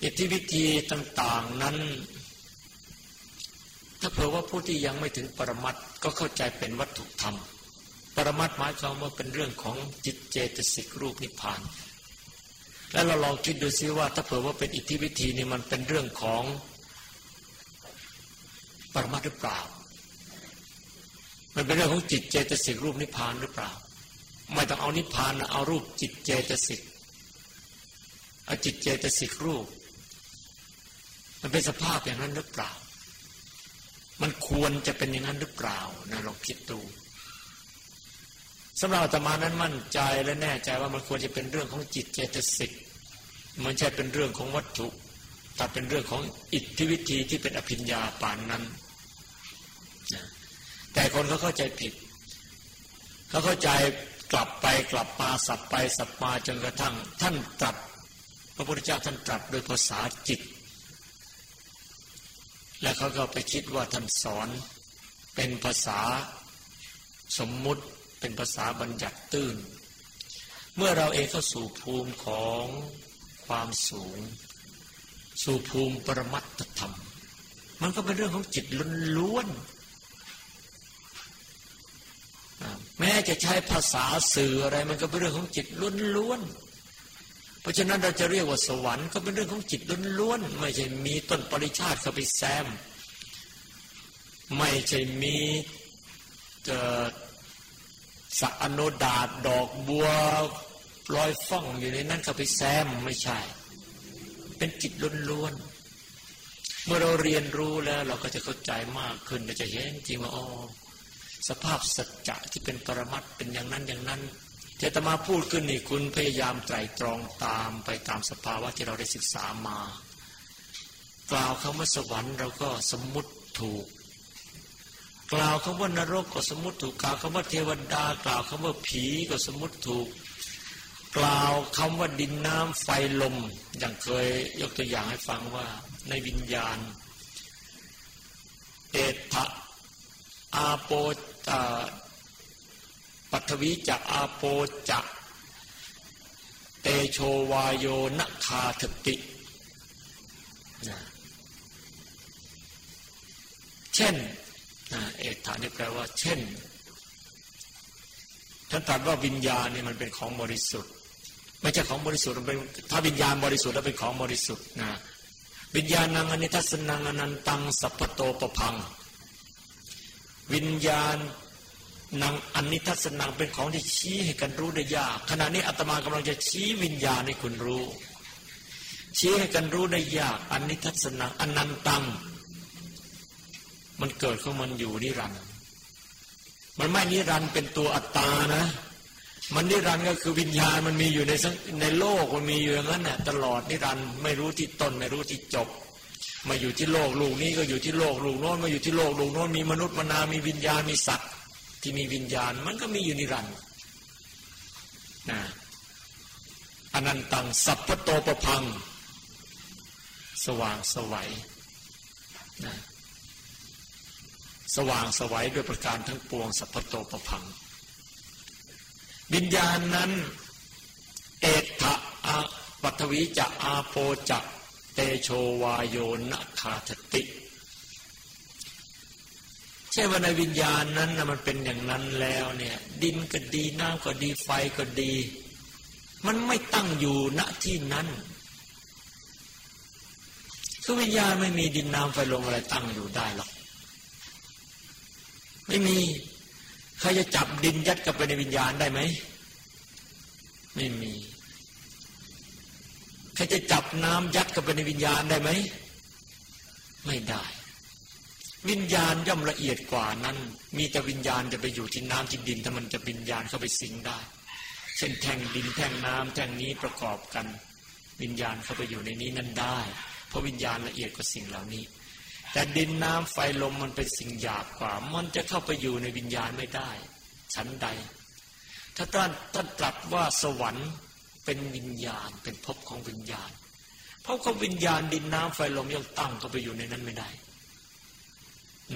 อิทธิวิธีต่างๆนั้น ถ้าเผื่อว่าผู้ที่ยังไม่ถึงปรมัตก็เข้าใจเป็นวัตถุธรรม ปรมัตหมายความว่าเป็นเรื่องของจิตเจตสิกรูปนิพพาน แล้วเราลองคิดดูซิว่า ถ้าเผื่อว่าเป็นอิทธิวิธีนี่มันเป็นเรื่องของปรมาหรือเปล่า มันเป็นเรื่องของจิตเจตสิกรูปนิพพานหรือเปล่า ไม่ต้องเอานิพพานเอารูปจิตเจตสิกเอาจิตเจตสิกรูป มันเป็นสภาพอย่างนั้นหรือเปล่า มันควรจะเป็นอย่างนั้นหรือเปล่านะลองคิดดูสำหรับอาตมานั้นมั่นใจและแน่ใจว่ามันควรจะเป็นเรื่องของจิตเจตสิกมันใช่เป็นเรื่องของวัตถุแต่เป็นเรื่องของอิทธิวิธีที่เป็นอภิญญาปานนั้น แต่คนเขาเข้าใจผิด เขาเข้าใจกลับไปกลับมาสับไปสับมาจนกระทั่ง ท่านตรัสพระพุทธเจ้าท่านตรัสโดยภาษาจิต และเขาก็ไปคิดว่าท่านสอนเป็นภาษาสมมุติเป็นภาษาบัญญัติตื้น เมื่อเราเองเข้าสู่ภูมิของความสูง สู่ภูมิปรมัตธรรม มันก็เป็นเรื่องของจิตล้วน แม้จะใช้ภาษาสื่ออะไรมันก็เป็นเรื่องของจิตล้วนๆ เพราะฉะนั้นเราจะเรียกว่าสวรรค์ก็เป็นเรื่องของจิตล้วนๆ ไม่ใช่มีต้นปริชาติเข้าไปแซม ไม่ใช่มีสะอโนดาดดอกบัวลอยฟ่องอยู่ในนั้นก็ไปแซมไม่ใช่ เป็นจิตล้วนๆ เมื่อเราเรียนรู้แล้วเราก็จะเข้าใจมากขึ้นเราจะเห็นจริงว่าอ๋อ สภาพสัจจะที่เป็นปรมัตเป็นอย่างนั้นอย่างนั้นเจตมาพูดขึ้นนี่คุณพยายามไตรตรองตามไปตามสภาวะที่เราได้ศึกษามากล่าวคำว่าสวรรค์เราก็สมมุติถูก กล่าวคำว่านรกก็สมมติถูกกล่าวคำว่าเทวดา กล่าวคำว่าผีก็สมมติถูก กล่าวคำว่าดินน้ำไฟลมอย่างเคยยกตัวอย่างให้ฟังว่าในวิญญาณเอตะอาโป ปัทวิจะอาโปจะเตโชวายโยนคาทติเช่นเอกฐานนี่แปลว่า เช่นท่านตรัสว่าวิญญาณนี่มันเป็นของบริสุทธิ์ ไม่ใช่ของบริสุทธิ์มันเป็นถ้าวิญญาณบริสุทธิ์แล้วเป็นของบริสุทธิ์นะวิญญาณนังอนิทัศนังอนันตังสัพพโตปพัง วิญญาณณังอนิทัสสนังเป็นของที่ชี้ให้กันรู้ได้ยาก ขณะนี้อาตมากำลังจะชี้วิญญาณให้คุณรู้ ชี้ให้กันรู้ได้ยากอนิทัสสนังอนันตัง มันเกิดของมันอยู่นิรันดร์มันไม่นิรันดร์เป็นตัวอัตตานะ มันนิรันดร์ก็คือวิญญาณมันมีอยู่ในในโลกมันมีอยู่อย่างนั้นน่ะตลอดนิรันดร์ไม่รู้ที่ต้นไม่รู้ที่จบ มาอยู่ที่โลกลูกนี้ก็อยู่ที่โลกลูกโน้นมาอยู่ที่โลกลูกโน้นมีมนุษย์มนา มีวิญญาณมีสัตว์ ที่มีวิญญาณมันก็มีอยู่นิรันดร์นะอนันตังสัพพโตประพัง สว่างสวัยนะสว่างสวัยด้วยประการทั้งปวง สัพพโตประพัง วิญญาณนั้น เอตะอาปัทวิจะอาโปจะ โชวายโยนคาทติ ใช่ว่าในวิญญาณนั้นนะมันเป็นอย่างนั้นแล้วเนี่ย ดินก็ดีน้ำก็ดีไฟก็ดี มันไม่ตั้งอยู่ณที่นั้นคือวิญญาณไม่มีดินน้ำไฟลมอะไรตั้งอยู่ได้หรอกไม่มีใครจะจับดินยัดกับไปในวิญญาณได้ไหมไม่มี ใครจะจับน้ำยัดกับไปในวิญญาณได้ไหม ไม่ได้ วิญญาณย่อมละเอียดกว่านั้น มีแต่วิญญาณจะไปอยู่ที่น้ำที่ดินถ้ามันจะวิญญาณเข้าไปสิงได้ เช่นแท่งดินแท่งน้ำแท่งนี้ประกอบกัน วิญญาณเข้าไปอยู่ในนี้นั้นได้ เพราะวิญญาณละเอียดกว่าสิ่งเหล่านี้ แต่ดินน้ำไฟลมมันเป็นสิ่งหยาบกว่า มันจะเข้าไปอยู่ในวิญญาณไม่ได้ ชั้นใด ถ้าท่านท่านตรัสว่าสวรรค์ เป็นวิญญาณ เป็นภพของวิญญาณเพราะเขาวิญญาณดินน้ำไฟลมยังตั้งเข้าไปอยู่ในนั้นไม่ได้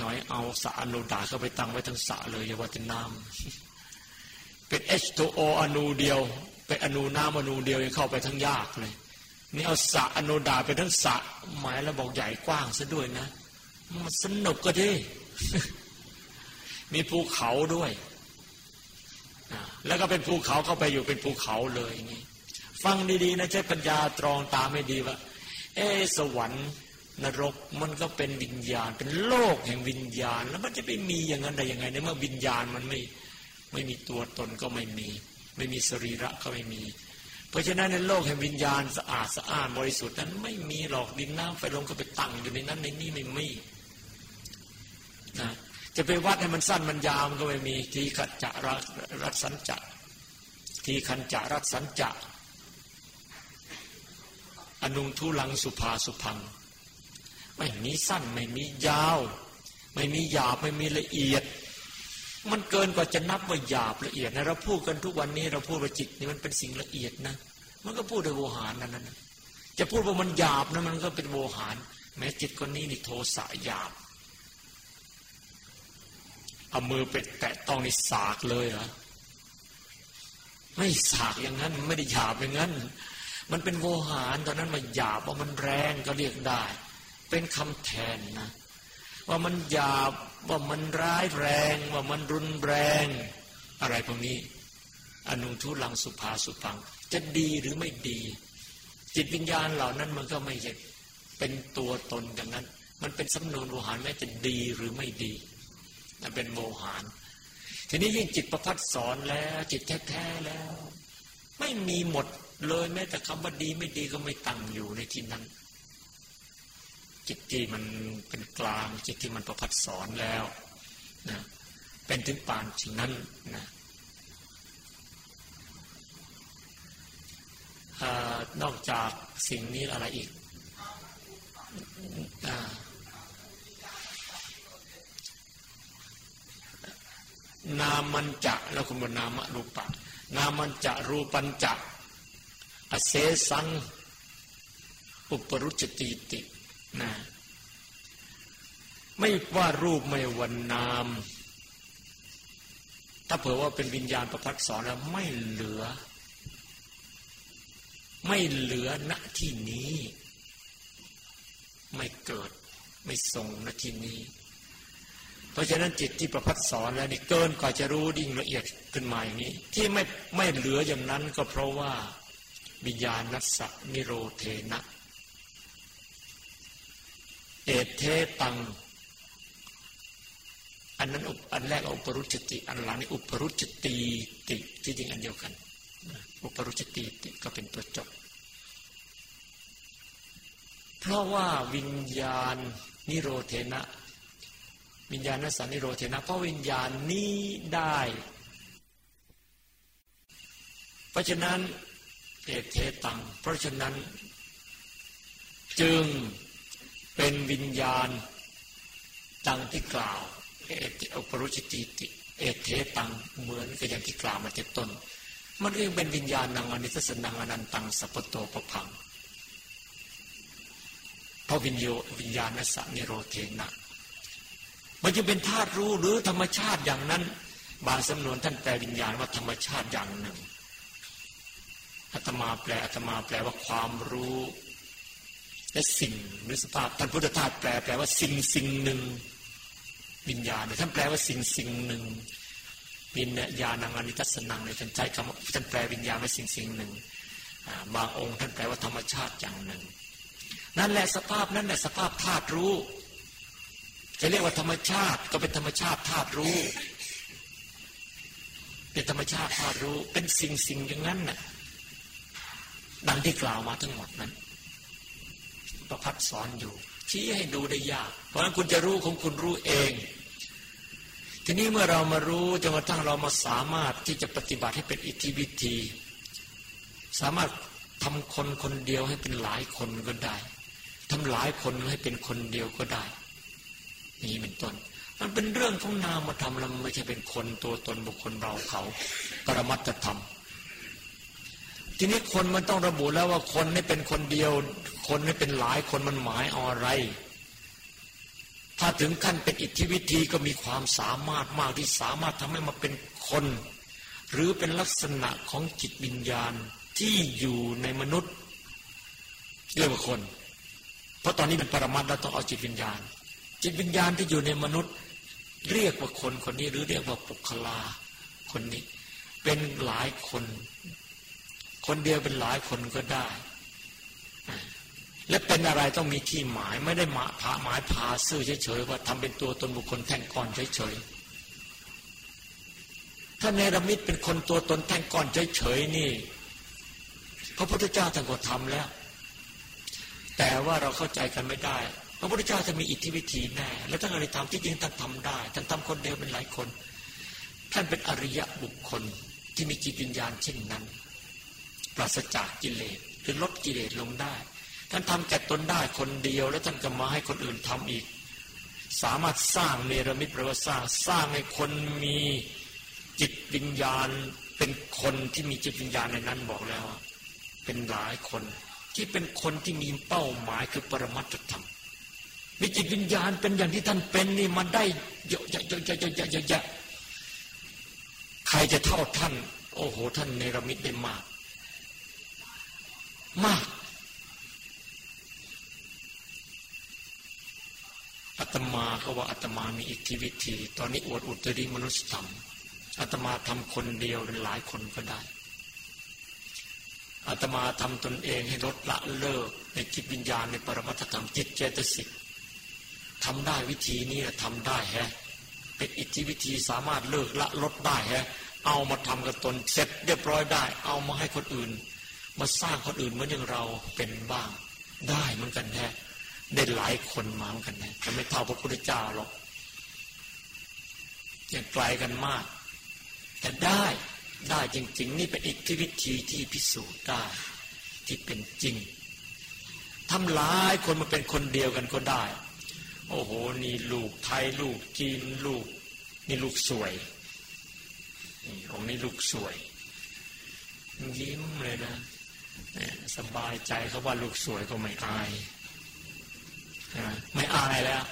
น้อยเอาสารอนุดาเข้าไปตั้งไว้ทั้งสะเลยอย่าว่าแต่น้ำเป็น H2O อนูเดียว เป็นอนูน้ำอนูเดียวยังเข้าไปทั้งยากเลยนี่เอาสะอนุดาไปทั้งสะหมายแล้วบอกใหญ่กว้างซะด้วยนะมันสนุกก็ดีมีภูเขาด้วย แล้วก็เป็นภูเขาเข้าไปอยู่เป็นภูเขาเลยนี่ไฟ ฟังดีๆนะใช้ปัญญาตรองตามไม่ดีว่า เอสวรรค์นรกมันก็เป็นวิญญาณ เป็นโลกแห่งวิญญาณ แล้วมันจะไปมีอย่างนั้นได้ยังไงในเมื่อวิญญาณมันไม่ไม่มีตัวตนก็ไม่มี ไม่มีสรีระก็ไม่มี เพราะฉะนั้นในโลกแห่งวิญญาณสะอาดสะอ้านบริสุทธิ์นั้นไม่มีหรอกดินน้ำไฟลมก็ไปตั้งอยู่ในนั้นในนี้ไม่มีนะจะไปวัดให้มันสั้นมันยาวมันก็ไม่มีทีขัดจะรัสันจะทีขันจะรัสันจะ อนุงทุลังสุภาสุพัง ไม่มีสั้นไม่มียาว ไม่มีหยาบไม่มีละเอียด มันเกินกว่าจะนับว่าหยาบละเอียดนะเราพูดกันทุกวันนี้เราพูดว่าจิตนี่มันเป็นสิ่งละเอียดนะ มันก็พูดโดยโวหารนั่นนะจะพูดว่ามันหยาบนะมันก็เป็นโวหาร แม้จิตคนนี้นี่โทสะหยาบเอามือไปแตะต้องนี่สากเลยเหรอไม่สากอย่างนั้น ไม่ได้หยาบอย่างนั้น มันเป็นโวหารตอนนั้นมันหยาบว่ามันแรงก็เรียกได้ เป็นคำแทนนะ ว่ามันหยาบว่ามันร้ายแรง ว่ามันรุนแรง อะไรพวกนี้ อนุทุลังสุภาสุพัง จะดีหรือไม่ดี จิตวิญญาณเหล่านั้นมันก็ไม่ใช่เป็นตัวตนอย่างนั้น มันเป็นสำนวนโวหารแม้จะดีหรือไม่ดีนั่นเป็นโมหาร ทีนี้ยิ่งจิตประพัดสอนแล้ว จิตแท้ๆแล้ว ไม่มีหมด เลยแม้แต่คำว่าดีไม่ดีก็ไม่ตั้งอยู่ในที่นั้น จิตที่มันเป็นกลาง จิตที่มันประพัดสอนแล้วนะเป็นถึงปานชิงนั้นนะนอกจากสิ่งนี้อะไรอีกนามันจะแล้วคุณบนนามรูปะนามันจะรูปัญจะ อเสสัง อุปรุจติตินะไม่ว่ารูปไม่วันนาม ถ้าเผื่อว่าเป็นวิญญาณประพัดสอนแล้วไม่เหลือ ไม่เหลือณที่นี้ ไม่เกิดไม่ทรงณที่นี้ เพราะฉะนั้นจิตที่ประพัดสอนแล้วนี่เกินกว่าจะรู้ดิ่งละเอียดขึ้นมาอย่างนี้ ที่ไม่ไม่เหลืออย่างนั้นก็เพราะว่า วิญญาณัสสนิโรเทนะเอเทตัง อันนั้นอันแรกอุปรุจติ อันหลังนี่อุปรุจติติที่จริงอันเดียวกัน อุปรุจติติก็เป็นตัวจบ เพราะว่าวิญญาณนิโรเทนะ วิญญาณนัสนิโรเทนะ เพราะวิญญาณนี้ได้ เพราะฉะนั้น เอเทตัง เพราะฉะนั้น จึงเป็นวิญญาณดังที่กล่าวเอตอปรุชิติติเอเทตังเหมือนกับอย่างที่กล่าวมาเจ็ต้น มันเองเป็นวิญญาณนางอนิสสนังอนันตังสัพโตปพังเพราะวิญโยวิญญาณสันิโรเทนะมันจะเป็นธาตุรู้หรือธรรมชาติอย่างนั้น บางสำนวนท่านแปลวิญญาณว่าธรรมชาติอย่างหนึ่ง อาตมาแปลอาตมาแปลว่าความรู้ และสิ่งหรือสภาพท่านพุทธทาสแปลแปลว่าสิ่งสิ่งหนึ่งวิญญาณท่านแปลว่าสิ่งสิ่งหนึ่งวิญญาณังอนิทัศนังเลยท่านใช้คำท่านแปลวิญญาณว่าสิ่งสิ่งหนึ่งบางองค์ท่านแปลว่าธรรมชาติอย่างหนึ่ง นั่นแหละสภาพนั่นแหละสภาพธาตุรู้ จะเรียกว่าธรรมชาติก็เป็นธรรมชาติธาตุรู้ เป็นธรรมชาติธาตุรู้ เป็นสิ่งสิ่งอย่างนั้นน่ะ ดังที่กล่าวมาทั้งหมดนั้น ประพัดสอนอยู่ ชี้ให้ดูได้ยาก เพราะฉะนั้นคุณจะรู้ของคุณรู้เอง ทีนี้เมื่อเรามารู้จนกระทั่งเรามาสามารถที่จะปฏิบัติให้เป็นอิทธิวิธี สามารถทำคนคนเดียวให้เป็นหลายคนก็ได้ทำหลายคนให้เป็นคนเดียวก็ได้ นี่เป็นต้นมันเป็นเรื่องของนามธรรมแล้วไม่ใช่เป็นคนตัวตนบุคคลเราเขา ปรมัตธรรม ทีนี้คนมันต้องระบุแล้วว่าคนนี่เป็นคนเดียว คนนี่เป็นหลายคนมันหมายอะไร ถ้าถึงขั้นเป็นอิทธิวิธีก็มีความสามารถมากที่สามารถทำให้มาเป็นคน หรือเป็นลักษณะของจิตวิญญาณที่อยู่ในมนุษย์เรียกว่าคน เพราะตอนนี้เป็นปรมัตเราต้องเอาจิตวิญญาณ จิตวิญญาณที่อยู่ในมนุษย์ เรียกว่าคนคนนี้หรือเรียกว่าปุคลาคนนี้ เป็นหลายคน คนเดียวเป็นหลายคนก็ได้ และเป็นอะไรต้องมีที่หมายไม่ได้มาพาหมายพาซื่อเฉยๆว่าทำเป็นตัวตนบุคคลแท่งก้อนเฉยๆถ้าเนรมิตเป็นคนตัวตนแท่งก้อนเฉยๆนี่ พระพุทธเจ้าท่านก็ทำแล้ว แต่ว่าเราเข้าใจกันไม่ได้พระพุทธเจ้าจะมีอิทธิวิธีแน่ และท่านอะไรทำที่จริงท่านทำได้ ท่านทำคนเดียวเป็นหลายคน ท่านเป็นอริยะบุคคลที่มีจิตวิญญาณเช่นนั้น ปราศจากกิเลสคือลดกิเลสลงได้ ท่านทำแก่ตนได้คนเดียว แล้วท่านก็มาให้คนอื่นทำอีก สามารถสร้างเนรมิตแปลว่าสร้างสร้างให้คนมีจิตวิญญาณ เป็นคนที่มีจิตวิญญาณในนั้นบอกแล้ว เป็นหลายคน ที่เป็นคนที่มีเป้าหมายคือปรมัตถธรรมมีจิตวิญญาณเป็นอย่างที่ท่านเป็นนี่มาได้เยอะๆๆๆๆใครจะเท่าท่าน โอ้โห ท่านเนรมิตได้มาก มากอาตมาก็ว่าอาตมามีอิทธิวิธี ตอนนี้อวดอุตริมนุษยธรรมอาตมาทำคนเดียวหรือหลายคนก็ได้อาตมาทำตนเองให้ลดละเลิก ในจิตวิญญาณในปรมัตถธรรมจิตเจตสิกทำได้วิธีนี้ทำได้แฮะ เป็นอิทธิวิธีสามารถเลิกละลดได้แฮะ เอามาทำกับตนเสร็จเรียบร้อยได้ เอามาให้คนอื่น มาสร้างคนอื่นเหมือนอย่างเราเป็นบ้าง ได้เหมือนกันแฮะได้หลายคนมาเหมือนกันแฮะแต่ไม่เท่าพระพุทธเจ้าหรอกอยังไกลกันมาก แต่ได้ได้จริง ๆ นี่เป็นอีกวิธีที่พิสูจน์ได้ที่เป็นจริงทำหลายคนมาเป็นคนเดียวกันก็ได้ โอ้โห นี่ลูกไทยลูกจีนลูก นี่ลูกสวยนี่องนี้ลูกสวยยิ้มเลยนะ สบายใจเขาว่าลูกสวยก็ไม่อายไม่อายแล้ว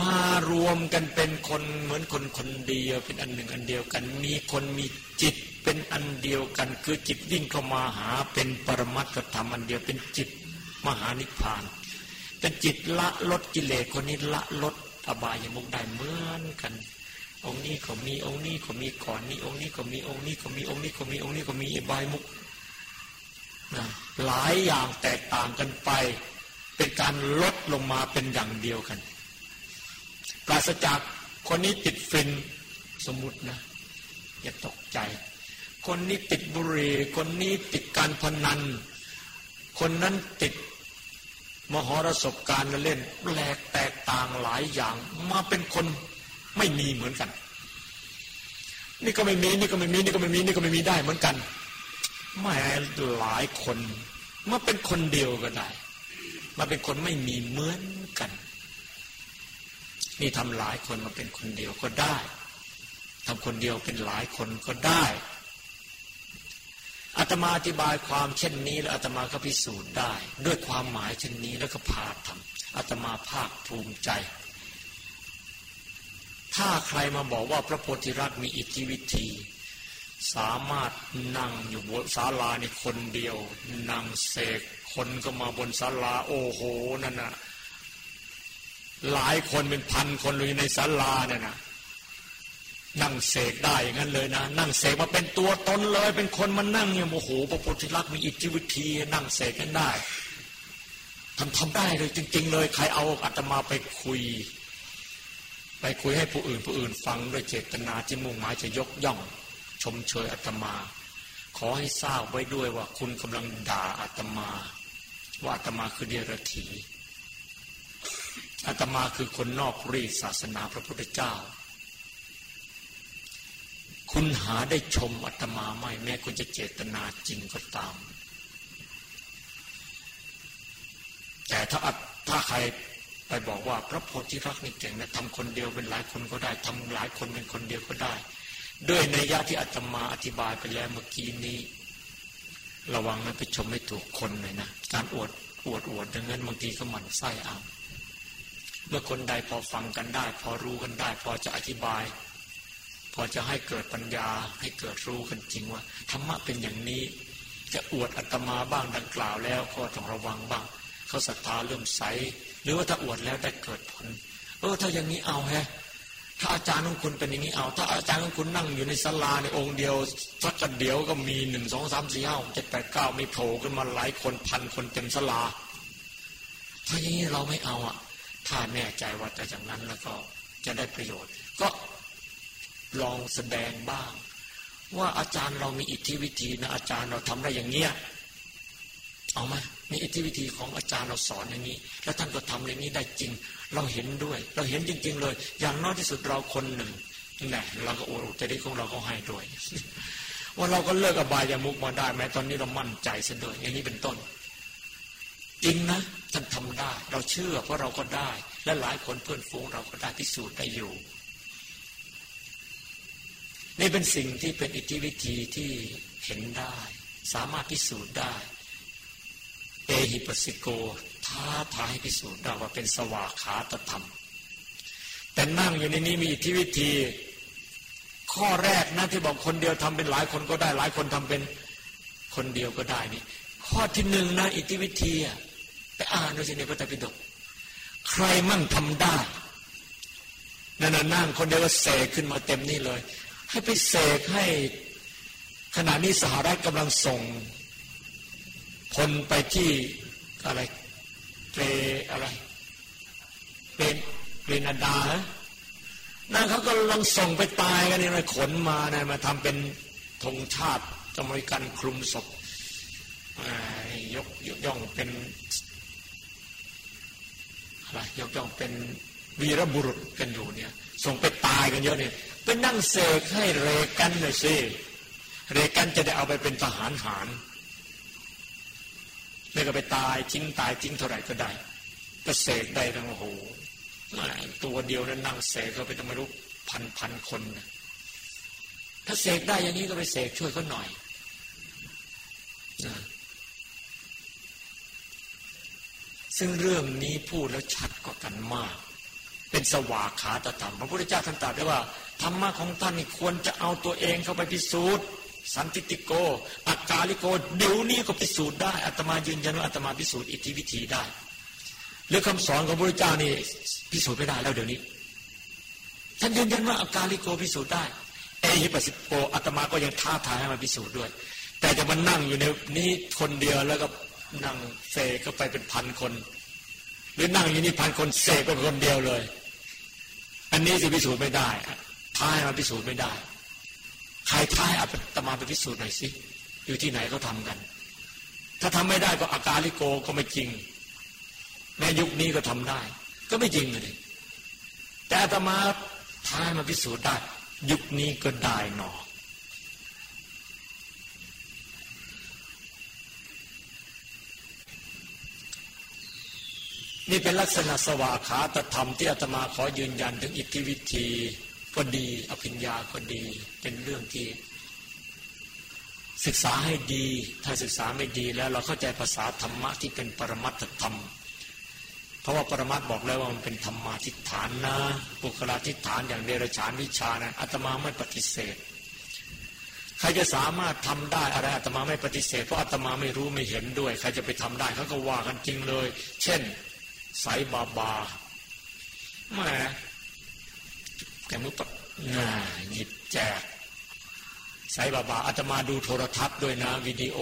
มารวมกันเป็นคนเหมือนคนคนเดียวเป็นอันหนึ่งอันเดียวกัน มีคนมีจิตเป็นอันเดียวกัน คือจิตวิ่งเข้ามาหาเป็นปรมัตถธรรมอันเดียวเป็นจิตมหานิพพาน เป็นจิตละลดกิเลสคนนี้ละลดอบายมุกได้เหมือนกัน องค์นี้ก็มีองค์นี้ก็มีก่อนนี้องค์นี้ก็มีองค์นี้ก็มีองค์นี้ก็มีองค์นี้ก็มีอบายมุกนะหลายอย่างแตกต่างกันไป เป็นการลดลงมาเป็นอย่างเดียวกันปราศจากคนนี้ติดฟินสมมตินะอย่าตกใจ คนนี้ติดบุหรี่คนนี้ติดการพนัน คนนั้นติดมหรสพการเล่นแปลกแตกต่างหลายอย่างมาเป็นคน ไม่มีเหมือนกัน นี่ก็ไม่มีนี่ก็ไม่มีนี่ก็ไม่มีนี่ก็ไม่มีได้เหมือนกันไม่หลายคนมาเป็นคนเดียวก็ได้ มาเป็นคนไม่มีเหมือนกัน นี่ทำหลายคนมาเป็นคนเดียวก็ได้ทำคนเดียวเป็นหลายคนก็ได้อาตมาอธิบายความเช่นนี้แล้วอาตมาก็พิสูจน์ได้ ด้วยความหมายเช่นนี้แล้วก็พาทำอาตมาภาคภูมิใจ ถ้าใครมาบอกว่าพระโพธิรักมีอิทธิวิธี สามารถนั่งอยู่บนศาลาในคนเดียว นั่งเสกคนก็มาบนศาลาโอ้โหนั่นน่ะหลายคนเป็นพันคนเลยในศาลาเนี่ยนะนั่งเสกได้อย่างนั้นเลยนะ นั่งเสกมาเป็นตัวตนเลย เป็นคนมานั่งเนี่ยโอ้โหพระโพุทธลักษณ์มีอิทธิวิธีนั่งเสกกันได้ทำทำได้เลยจริง ๆ เลย ใครเอาอาตมาไปคุย ไปคุยให้ผู้อื่นผู้อื่นฟังด้วยเจตนาที่มุ่งหมายจะยกย่อง ชมเชยอาตมา ขอให้ทราบไว้ด้วยว่าคุณกำลังด่าอาตมา ว่าอาตมาคือเดรัจฉีอาตมาคือคนนอกรีศาสนาพระพุทธเจ้า คุณหาได้ชมอาตมาไม่แม้คุณจะเจตนาจริงก็ตาม แต่ถ้าถ้าใคร ไปบอกว่าพระโพธิรักนี่เก่งนะทำคนเดียวเป็นหลายคนก็ได้ทำหลายคนเป็นคนเดียวก็ได้ ด้วยในยะที่อาตมาอธิบายไปแล้วเมื่อกี้นี้ ระวังไม่ไปชมไม่ถูกคนเลยนะการอวดอวดอวดดังนั้นบางทีก็หมั่นไส้เอาเมื่อคนใดพอฟังกันได้ พอรู้กันได้ พอจะอธิบาย พอจะให้เกิดปัญญา ให้เกิดรู้กันจริงว่าธรรมะเป็นอย่างนี้ จะอวดอัตมาบ้างดังกล่าวแล้วก็ต้องระวังบ้าง เขาศรัทธาเริ่มใส หรือว่าถ้าอวดแล้วได้เกิดผล เออ ถ้าอย่างนี้เอาแฮะถ้าอาจารย์ของคุณเป็นอย่างนี้เอา ถ้าอาจารย์ของคุณนั่งอยู่ในศาลาในองค์เดียวสักเดียวก็มีหนึ่งสองสามสี่ห้าเจ็ดแปดเก้ามีโผล่ขึ้นมาหลายคนพันคนเต็มศาลาถ้าอย่างนี้เราไม่เอาอะ ถ้าแน่ใจว่าจะอย่างนั้นแล้วก็จะได้ประโยชน์ ก็ลองแสดงบ้าง ว่าอาจารย์เรามีอิทธิวิธีนะอาจารย์เราทำได้อย่างเงี้ยเอาไหม มีอิทธิวิธีของอาจารย์เราสอนอย่างนี้ แล้วท่านก็ทำอย่างนี้ได้จริง เราเห็นด้วย เราเห็นจริง ๆ เลย อย่างน้อยที่สุดเราคนหนึ่งแน่เราก็โอ้แต่ดีของเราก็ให้ด้วย ว่าเราก็เลิกอบายามุกมาได้แม้ตอนนี้เรามั่นใจเสียด้วยอย่างนี้เป็นต้น จริงนะท่านทำได้ เราเชื่อเพราะเราก็ได้ และหลายคนเพื่อนฝูงเราก็ได้พิสูจน์ได้อยู่นี่เป็นสิ่งที่เป็นอิทธิวิธีที่เห็นได้ สามารถพิสูจน์ได้ เอหิปสิโกท้าทายพิสูจน์ได้ว่าเป็นสวากขาตธรรม แต่นั่งอยู่ในนี้มีอิทธิวิธี ข้อแรกนะที่บอกคนเดียวทำเป็นหลายคนก็ได้หลายคนทำเป็นคนเดียวก็ได้นี่ ข้อที่หนึ่งนะอิทธิวิธีไปอ่านดูสิในพระไตรปิฎกใครมั่งทำได้นั่นนั่งคนเดียวก็เสกขึ้นมาเต็มนี่เลย ให้ไปเสกให้ขณะนี้สหรัฐกำลังส่ง คนไปที่อะไรเปรอะไรเป็นเรนาดาฮะนั่นเขาก็ลังส่งไปตายกันนี่มาขนมานะมาทำเป็นธงชาติอเมริกันคลุมศพยกยกย่องเป็นอะไรยกย่องเป็นวีรบุรุษกันอยู่เนี่ย ส่งไปตายกันเยอะเนี่ยไปนั่งเสกให้เรกันเลยสิเรกันจะได้เอาไปเป็นทหารหาร แล้วก็ไปตายทิ้งตายทิ้งเท่าไหร่ก็ได้ก็เสกได้ทั้งโอ้โหตัวเดียวนั้นนั่งเสกเขาไปต้องไม่รู้พันพันคนนะถ้าเสกได้อย่างนี้ก็ไปเสกช่วยเขาหน่อยนะซึ่งเรื่องนี้พูดแล้วชัดกว่ากันมาก เป็นสวากขาตธรรมพระพุทธเจ้าท่านตรัสได้ว่าธรรมะของท่านนี่ควรจะเอาตัวเองเข้าไปพิสูจน์ สันติติโก อักกาลิโกเดี๋ยวนี้ก็พิสูจน์ได้อัตมายืนยันว่าอัตมาพิสูจน์อิทธิวิธีได้หรือคำสอนของพระเจ้านี่พิสูจน์ไม่ได้แล้วเดี๋ยวนี้ ท่านยืนยันว่าอักกาลิโกพิสูจน์ได้เอหิปัสสิโกอัตมาก็ยังท้าทายให้มาพิสูจน์ด้วย แต่จะมานั่งอยู่ในนี้คนเดียวแล้วก็นั่งเสกก็ไปเป็นพันคน หรือนั่งอยู่นี่พันคนเสกไปคนเดียวเลย อันนี้สิพิสูจน์ไม่ได้ท้ายมาพิสูจน์ไม่ได้ ใครท้ายอาตมาไปพิสูจน์หน่อยสิ อยู่ที่ไหนเขาทากัน ถ้าทำไม่ได้ก็อาการลิโกก็ไม่จริง แม้ยุคนี้ก็ทำได้ ก็ไม่จริงเลยแต่อาตมาท้ายมาพิสูจน์ได้ ยุคนี้ก็ได้หนอนี่เป็นลักษณะสวากขาตธรรมที่อาตมาขอยืนยันถึงอิทธิวิธี ก็ดี อภิญญาก็ดี เป็นเรื่องที่ ศึกษาให้ดี ถ้าศึกษาไม่ดีแล้วเราเข้าใจภาษาธรรมะที่เป็นปรมัตถธรรม เพราะว่าปรมัตบอกแล้วว่ามันเป็นธรรมาทิฏฐานนะบุคลาทิฏฐานอย่างเดรัจฉานวิชานะอาตมาไม่ปฏิเสธใครจะสามารถทำได้อะไรอาตมาไม่ปฏิเสธเพราะอาตมาไม่รู้ไม่เห็นด้วย ใครจะไปทำได้เขาก็ว่ากันจริงเลย เช่น สายบาบาแม่ แกมือปน่าหยิบแจกสายบาบาอาตมาดูโทรทัศน์ด้วยนะวิดีโอ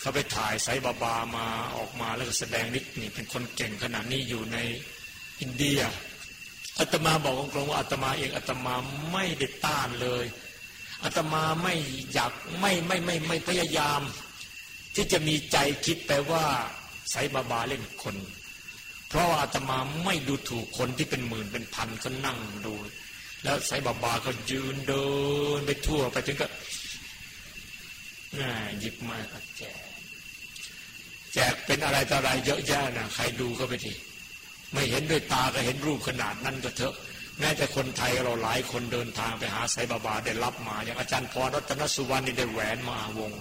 เขาไปถ่ายสายบาบามาออกมาแล้วก็แสดงนิดนี่เป็นคนเก่งขนาดนี้อยู่ในอินเดียอาตมาบอกตรงๆว่าอาตมาเองอาตมาไม่ได้ต้านเลยอาตมาไม่อยากไม่ไม่ไม่ไม่พยายาม ที่จะมีใจคิดไปว่าสายบาบาเล่นคน เพราะว่าอาตมาไม่ดูถูกคนที่เป็นหมื่นเป็นพันก็นั่งดู แล้วไซบาบาก็ยืนเดินไปทั่วไปถึงก็น่าหยิบมาแจกแจกเป็นอะไรต่ออะไรเยอะแยะนะใครดูก็ไปทีไม่เห็นด้วยตาก็เห็นรูปขนาดนั้นก็เถอะ แม้แต่คนไทยเราหลายคนเดินทางไปหาไซบาบาได้รับมา อย่างอาจารย์พรรัตนสุวรรณนี่ได้แหวนมาวง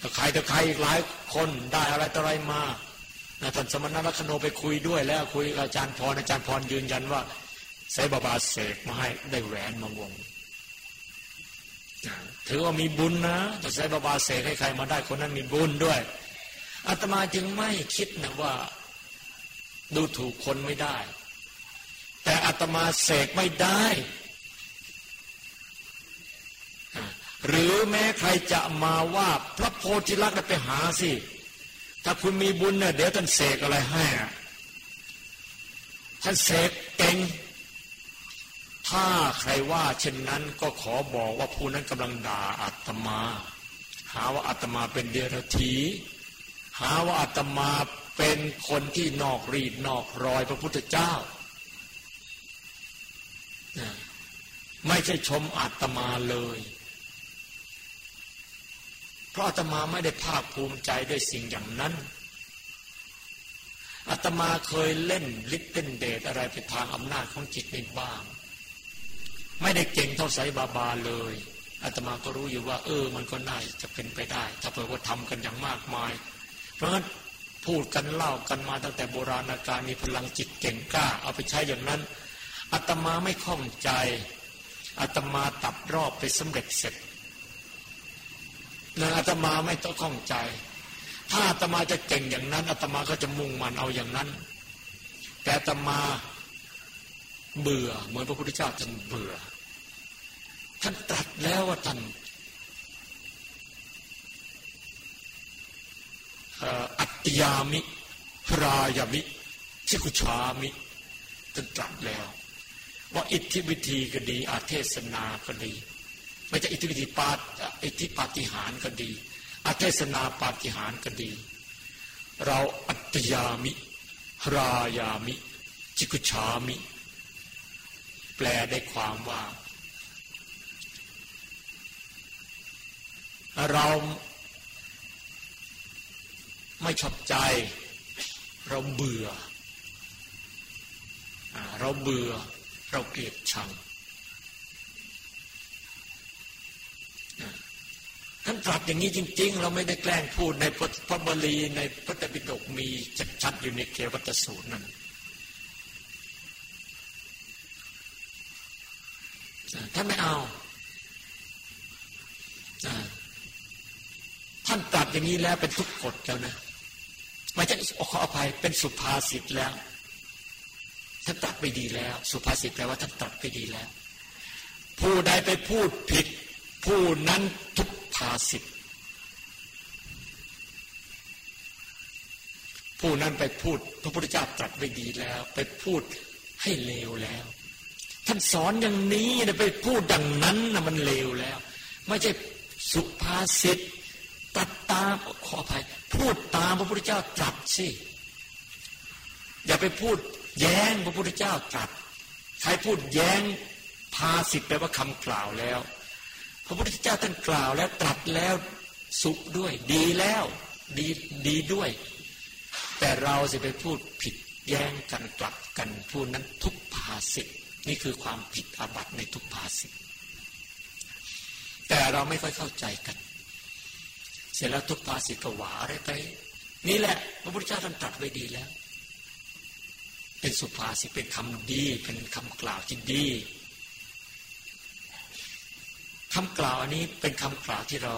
ถ้าใครถ้าใครอีกหลายคนได้อะไรต่ออะไรมา นะท่านสมณรัคโนไปคุยด้วยแล้วคุยกับอาจารย์พรอาจารย์พรยืนยันว่าไซบาบาเสกมาให้ได้แหวนมาวงถือว่ามีบุญนะแต่ไซบาบาเสกให้ใครมาได้คนนั้นมีบุญด้วยอาตมาจึงไม่คิดนะว่า ดูถูกคนไม่ได้แแต่อาตมาเสกไม่ได้ หรือแม้ใครจะมาว่าพระโพธิลักษณ์ไปหาสิ ถ้าคุณมีบุญเนี่ยเดี๋ยวท่านเสกอะไรให้ท่านเสกเก่งถ้าใครว่าเช่นนั้นก็ขอบอกว่าผู้นั้นกำลังด่าอาตมา หาว่าอาตมาเป็นเดรัจฉีหาว่าอาตมาเป็นคนที่นอกรีดนอกรอยพระพุทธเจ้า ไม่ใช่ชมอาตมาเลย ราะอาตมาไม่ได้ภาคภูมิใจด้วยสิ่งอย่างนั้นอาตมาเคยเล่นลิตเต้นเดทอะไรไปทางอำนาจของจิตในบ้าง ไม่ได้เก่งเท่าไสบาบาเลยอาตมาก็รู้อยู่ว่า เออ มันก็น่าจะเป็นไปได้ ถ้าเผื่อว่าทำกันอย่างมากมาย เพราะฉะนั้นพูดกันเล่ากันมาตั้งแต่โบราณกาลมีพลังจิตเก่งกล้า เอาไปใช้อย่างนั้นอาตมาไม่ข้องใจอาตมาตัดรอบไปสำเร็จเสร็จ นะอาตมาไม่ต้องข้องใจ ถ้าอาตมาจะเก่งอย่างนั้นอาตมาก็จะมุ่งมันเอาอย่างนั้น แต่อาตมาเบื่อเหมือนพระพุทธเจ้าท่านเบื่อ ท่านตรัสแล้วว่าท่านอัตยามิพรายามิชิกุชามิท่านตรัสแล้ว ว่าอิทธิวิธีก็ดีอาเทศนาก็ดีไม่ใช่อิทธิวิธีปา อิทธิปาฏิหารก็ดีอาเทศนาปาฏิหารก็ดี เราอัตยามิรายามิ จิกุชามิ แปลได้ความว่า เราไม่ชอบใจ เราเบื่อ เราเบื่อ เราเกลียดชัง ท่านตรัสอย่างนี้จริง ๆ เราไม่ได้แกล้งพูดในพระบาลีในพระตปิฎกมีชัดๆอยู่ในเกวัตสูตรนั้นท่านไม่เอาท่านตรัสอย่างนี้แล้วเป็นทุกกฎแล้วนะไม่ใช่ขออภัยเป็นสุภาษิตแล้วท่านตรัสไปดีแล้ว สุภาษิตแปลว่าท่านตรัสไปดีแล้ว ผู้ใดไปพูดผิด ผู้นั้นทุก ภาสิทธ์ผู้นั้นไปพูดพระพุทธเจ้าตรัสไว้ดีแล้ว ไปพูดให้เลวแล้ว ท่านสอนอย่างนี้นะไปพูดดังนั้นนะมันเลวแล้ว ไม่ใช่สุภาษิตตัดตามขออภัย พูดตามพระพุทธเจ้าตรัสสิอย่าไปพูดแย้งพระพุทธเจ้าตรัสใครพูดแย้งภาษิตแปลว่าคำกล่าวแล้ว พระพุทธเจ้าท่านกล่าวแล้วตรัสแล้วสุขด้วย ดีแล้วดีดีด้วย แต่เราจะไปพูดผิดแย้งกันกลับกันพูดนั้นทุกภาสิตนี่คือความผิดอาบัติในทุกภาสิตแต่เราไม่ค่อยเข้าใจกัน เสร็จแล้วทุกภาสิตก็หวาอะไรไป นี่แหละ พระพุทธเจ้าท่านตรัสไว้ดีแล้ว เป็นสุภาษิตเป็นคำดี เป็นคำกล่าวที่ดี คำกล่าวอันนี้เป็นคำกล่าวที่เรา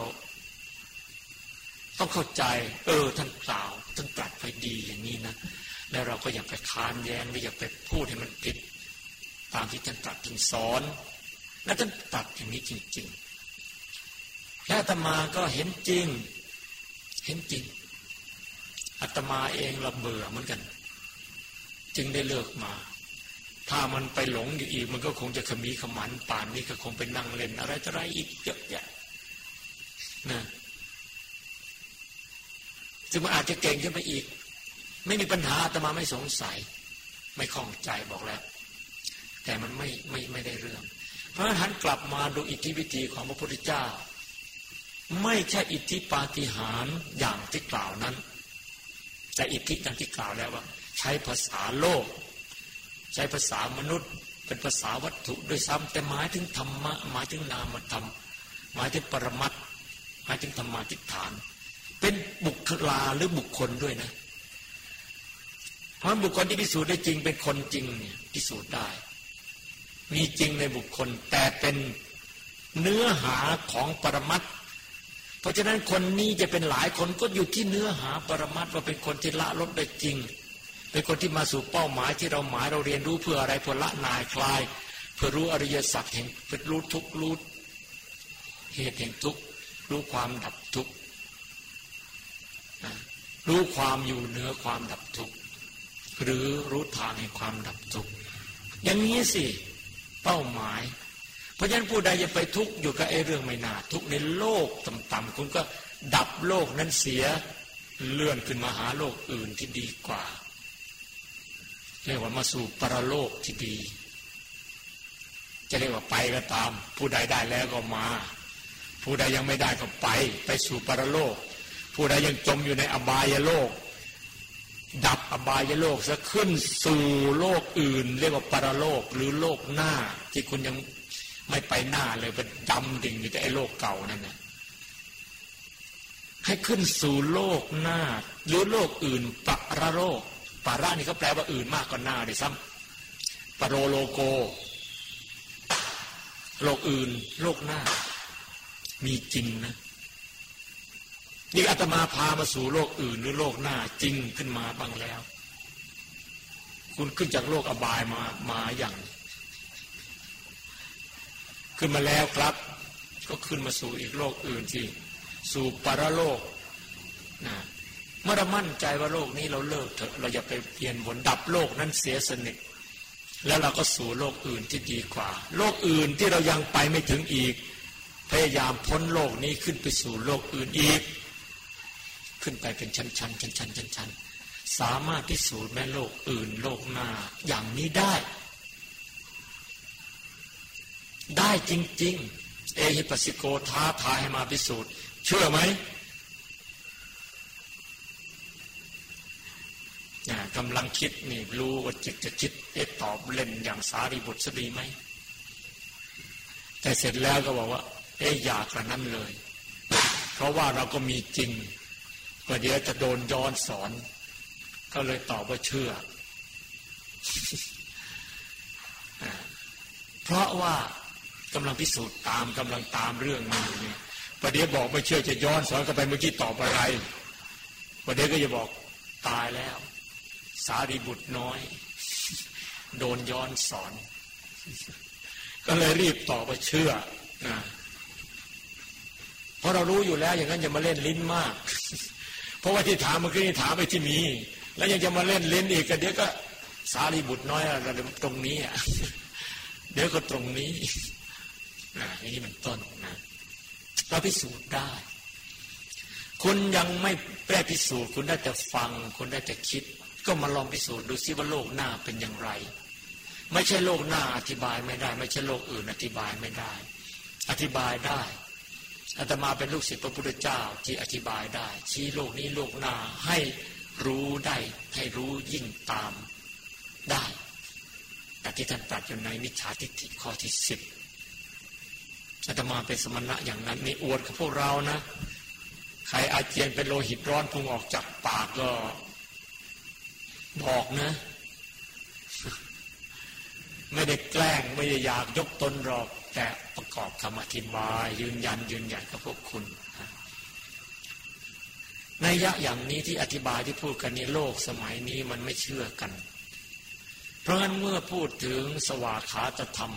ต้องเข้าใจ เออท่านกล่าวท่านตรัสไปดีอย่างนี้นะแล้วเราก็อย่าไปค้านแย้งหรืออย่าไปพูดให้มันผิด ตามที่ท่านตรัสท่านสอน และท่านตรัสอย่างนี้จริง ๆ และอาตมาก็เห็นจริง เห็นจริงอาตมาเองเราเบื่อเหมือนกัน จึงได้เลิกมา ถ้ามันไปหลงอยู่อีก มันก็คงจะขมีขมันป่านนี้ก็คงไปนั่งเล่นอะไรจะไรอีกเยอะแยะนะซึ่งมันอาจจะเก่งขึ้นไปอีก ไม่มีปัญหาแต่มาไม่สงสัย ไม่คล่องใจบอกแล้ว แต่มันไม่ไม่ไม่ได้เรื่อง เพราะฉะนั้นกลับมาดูอิทธิวิธีของพระพุทธเจ้า ไม่ใช่อิทธิปาฏิหาริย์อย่างที่กล่าวนั้น แต่อิทธิอย่างที่กล่าวแล้วว่า ใช้ภาษาโลก ใช้ภาษามนุษย์ เป็นภาษาวัตถุโดยซ้ำแต่หมายถึงธรรมะหมายถึงนามธรรม หมายถึงปรมัตหมายถึงธรรมาทิฏฐาน เป็นบุคลาหรือบุคคลด้วยนะ เพราะบุคคลที่พิสูจน์ได้จริงเป็นคนจริงเนี่ยพิสูจน์ได้ มีจริงในบุคคล แต่เป็นเนื้อหาของปรมัตเพราะฉะนั้นคนนี้จะเป็นหลายคนก็อยู่ที่เนื้อหาปรมัตว่าเป็นคนที่ละลดได้จริง เป็นคนที่มาสู่เป้าหมายที่เราหมายเราเรียนรู้เพื่ออะไรเพื่อละนายคลาย เพื่อรู้อริยสัจแห่งเพื่อรู้ทุกรู้เหตุแห่งทุกรู้ความดับทุกรู้ความอยู่เหนือความดับทุกหรือรู้ทางแห่งความดับทุกอย่างนี้สิเป้าหมาย เพราะฉะนั้นผู้ใดจะไปทุกข์อยู่กับไอ้เรื่องไม่น่าทุกข์ในโลกต่ำๆคุณก็ดับโลกนั้นเสียเลื่อนขึ้นมาหาโลกอื่นที่ดีกว่า เรียกว่ามาสู่ปรโลกที่ดี จะเรียกว่าไปก็ตาม ผู้ใดได้แล้วก็มา ผู้ใดยังไม่ได้ก็ไป ไปสู่ปรโลก ผู้ใดยังจมอยู่ในอบายโลก ดับอบายโลกจะขึ้นสู่โลกอื่น เรียกว่าปรโลกหรือโลกหน้า ที่คุณยังไม่ไปหน้าเลยเป็นดำดิ่งอยู่แต่ไอ้โลกเก่านั่นนะให้ขึ้นสู่โลกหน้า หรือโลกอื่นปรโลก ปาระนี่ก็แปลว่าอื่นมากกว่าหน้าดิซ้ำปโรโลโก โลกอื่น โลกหน้า มีจริงนะนี่อาตมาพามาสู่โลกอื่นหรือโลกหน้าจริงขึ้นมาบ้างแล้ว คุณขึ้นจากโลกอบายมามาอย่าง ขึ้นมาแล้วครับ ก็ขึ้นมาสู่อีกโลกอื่นที่สู่ปรโลกนะ เมื่อเรามั่นใจว่าโลกนี้เราเลิกเถอะเราอย่าไปเปลี่ยนวนดับโลกนั้นเสียสนิทแล้วเราก็สู่โลกอื่นที่ดีกว่า โลกอื่นที่เรายังไปไม่ถึงอีก พยายามพ้นโลกนี้ขึ้นไปสู่โลกอื่นอีก ขึ้นไปเป็นชั้นชั้นชั้นชั้นชั้นชั้นสามารถพิสูจน์แม้โลกอื่นโลกหน้าอย่างนี้ได้ ได้จริง ๆ เอหิปัสสิโกท้าทายให้มาพิสูจน์ เชื่อไหม กำลังคิดนี่รู้ว่าจิตจะคิดเอ๊ะตอบเล่นอย่างสารีบุตรสดีไหม แต่เสร็จแล้วก็บอกว่า เอ๊ะอยากกระนั้นเลย เพราะว่าเราก็มีจริงประเดี๋ยวจะโดนย้อนสอน ก็เลยตอบว่าเชื่อ เพราะว่ากำลังพิสูจน์ตามกำลังตามเรื่องนี้เนี่ยประเดี๋ยวบอกไม่เชื่อจะย้อนสอนกันไปเมื่อกี้ตอบอะไรประเดี๋ยวก็จะบอกตายแล้ว สารีบุตรน้อย โดนย้อนสอน ก็เลยรีบตอบไปเชื่อนะเพราะเรารู้อยู่แล้ว อย่างนั้นจะมาเล่นลิ้นมาก เพราะว่าที่ถามมันคือที่ถามไปที่มี แล้วยังจะมาเล่นลิ้นอีกก็เดี๋ยวก็ สารีบุตรน้อยอะไรตรงนี้อะเดี๋ยวก็ตรงนี้นะอย่างนี้เป็นต้นนะเราพิสูจน์ได้ คุณยังไม่แปรพิสูจน์คุณได้แต่ฟัง คุณได้แต่คิด ก็มาลองพิสูจน์ดูซิว่าโลกหน้าเป็นอย่างไร ไม่ใช่โลกหน้าอธิบายไม่ได้ ไม่ใช่โลกอื่นอธิบายไม่ได้ อธิบายได้อาตมาเป็นลูกศิษย์พระพุทธเจ้าที่อธิบายได้ ชี้โลกนี้โลกหน้าให้รู้ได้ให้รู้ยิ่งตามได้แต่ที่ท่านตรัสอยู่ในมิจฉาทิฏฐิข้อที่สิบอาตมาเป็นสมณะอย่างนั้นนี่อวดกับพวกเรานะ ใครอาเจียนเป็นโลหิตร้อนพุ่งออกจากปากก็ บอกนะ ไม่ได้แกล้งไม่ได้อยากยกตนหรอก แต่ประกอบคำอธิบาย ยืนยัน ยืนยันกับพวกคุณในยะอย่างนี้ที่อธิบายที่พูดกันในโลกสมัยนี้มันไม่เชื่อกัน เพราะฉะนั้นเมื่อพูดถึงสวากขาตธรรม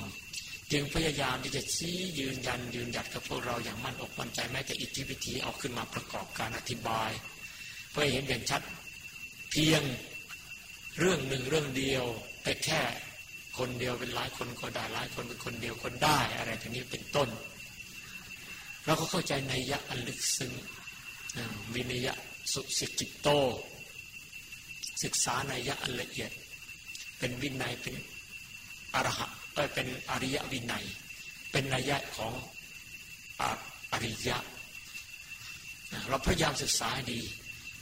จึงพยายามที่จะชี้ยืนยันยืนหยัดกับพวกเราอย่างมั่นอกมั่นใจแม้แต่อิทธิวิธีเอาขึ้นมาประกอบการอธิบาย เพื่อเห็นอย่างชัด เพียง เรื่องหนึ่งเรื่องเดียวไปแค่คนเดียวเป็นหลายคนก็ได้หลายคนเป็นคนเดียวคนได้อะไรทีนี้เป็นต้นเราก็เข้าใจในยะอันลึกซึ้งวินยะสุสิกิโต ศึกษาในยะอันละเอียด เป็นวินัยเป็นอรหัตเป็นอริยวินัย เป็นนัยยะของอริยะ เราพยายามศึกษาดี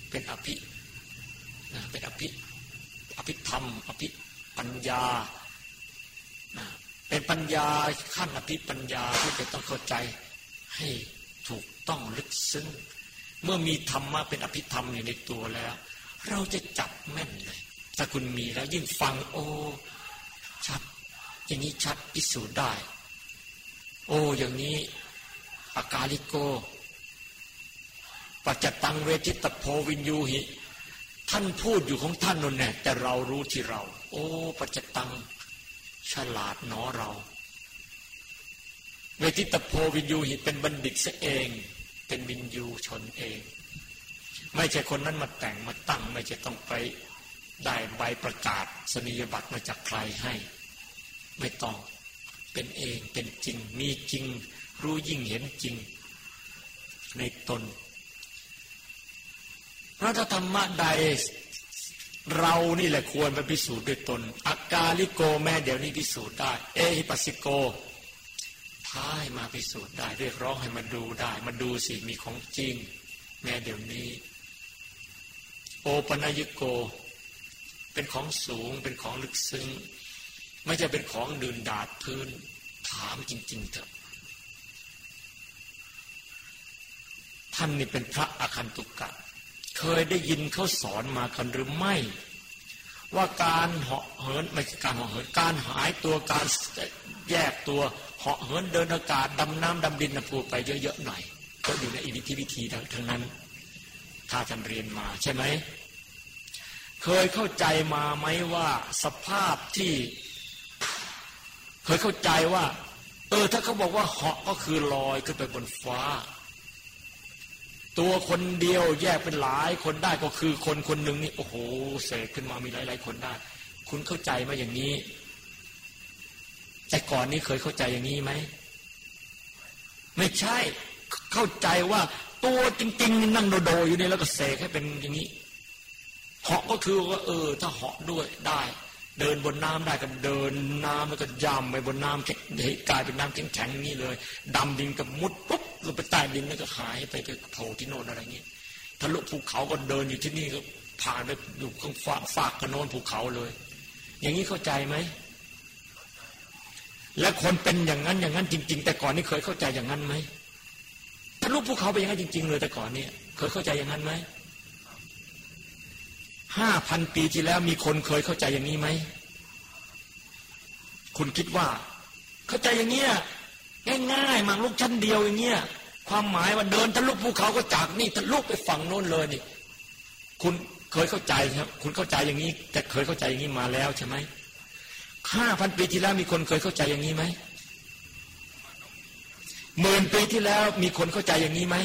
เป็นอภิเป็นอภิ ภิธรรม อภิปัญญา เป็นปัญญาขั้นอภิปัญญาที่จะต้องเข้าใจให้ถูกต้องลึกซึ้ง เมื่อมีธรรมะเป็นอภิธรรมอยู่ในตัวแล้ว เราจะจับแม่นเลย ถ้าคุณมีแล้วยิ่งฟังโอ้ชัด อย่างนี้ชัดพิสูจน์ได้ โอ้อย่างนี้อากาลิโกปัจจตังเวจิตโพวินยูหิ ท่านพูดอยู่ของท่านนั่นแน่แต่เรารู้ที่เรา โอ้ปัจจตัง ฉลาดหนอเรา เวทิตโพวินยูหิเป็นบัณฑิตซะเอง เป็นวินยูชนเอง ไม่ใช่คนนั้นมาแต่งมาตั้ง ไม่ใช่ต้องไปได้ใบประกาศสนิยบัตรมาจากใครให้ ไม่ต้องเป็นเองเป็นจริงมีจริง รู้ยิ่งเห็นจริง ในตน พระธรรมะใดเรานี่แหละควรไปพิสูจน์ด้วยตนอากาลิโกแม่เดี๋ยวนี้พิสูจน์ได้ เอหิปัสสิโกท้ายมาพิสูจน์ได้เรียกร้องให้มาดูได้ มาดูสิมีของจริง แม่เดี๋ยวนี้ โอปนายโก เป็นของสูงเป็นของลึกซึ้ง ไม่ใช่เป็นของดื่นดาดพื้น ถามจริง ๆเถอะท่านนี่เป็นพระอคันตุกะ เคยได้ยินเขาสอนมากันหรือไม่ ว่าการเหาะเหินไม่ใช่การเหาะเหินการหายตัวการแยกตัวเหาะเหินเดินอากาศดำน้ำดำดินนะพูดไปเยอะๆหน่อยก็อยู่ในอิทธิวิธีทั้งนั้น ถ้าท่านเรียนมาใช่ไหมเคยเข้าใจมาไหมว่าสภาพที่ เคยเข้าใจว่า เออถ้าเขาบอกว่าเหาะก็คือลอยขึ้นไปบนฟ้า ตัวคนเดียวแยกเป็นหลายคนได้ก็คือคนคนหนึ่งนี่โอ้โหเสกขึ้นมามีหลาย ๆ คนได้ คุณเข้าใจมาอย่างนี้ แต่ก่อนนี้เคยเข้าใจอย่างนี้ไหมไม่ใช่เข้าใจว่าตัวจริง ๆ นั่งโดๆอยู่นี่แล้วก็เสกให้เป็นอย่างนี้เหาะก็คือว่า เออ ถ้าเหาะด้วยได้ เดินบนน้ำได้ก็เดินน้ำแล้วก็ย่ำไปบนน้ำแข็งกลายเป็นน้ำแข็งๆนี่เลยดำดินกับมุดปุ๊บลงไปใต้ดินแล้วก็หายไปไปโผล่ที่โน่นอะไรเงี้ยทะลุภูเขาก็เดินอยู่ที่นี่ก็ผ่านไปอยู่ข้างฝากฝากกระโนนภูเขาเลย อย่างนี้เข้าใจไหมและคนเป็นอย่างนั้นอย่างนั้นจริง ๆ แต่ก่อนนี่เคยเข้าใจอย่างนั้นไหมทะลุภูเขาไปอย่างนั้นจริง ๆ เลยแต่ก่อนเนี่ย เคยเข้าใจอย่างนั้นไหม ห้าพันปีที่แล้วมีคนเคยเข้าใจอย่างนี้ไหม คุณคิดว่า เข้าใจอย่างเนี้ยง่ายๆมังลูกชั้นเดียวอย่างเงี้ยความหมายว่าเดินทะลุภูเขาก็จากนี่ทะลุไปฝั่งโน้นเลยนี่ คุณเคยเข้าใจครับ คุณเข้าใจอย่างนี้ แต่เคยเข้าใจอย่างนี้มาแล้วใช่ไหมห้าพันปีที่แล้วมีคนเคยเข้าใจอย่างนี้ไหมหมื่นปีที่แล้วมีคนเข้าใจอย่างนี้ไหม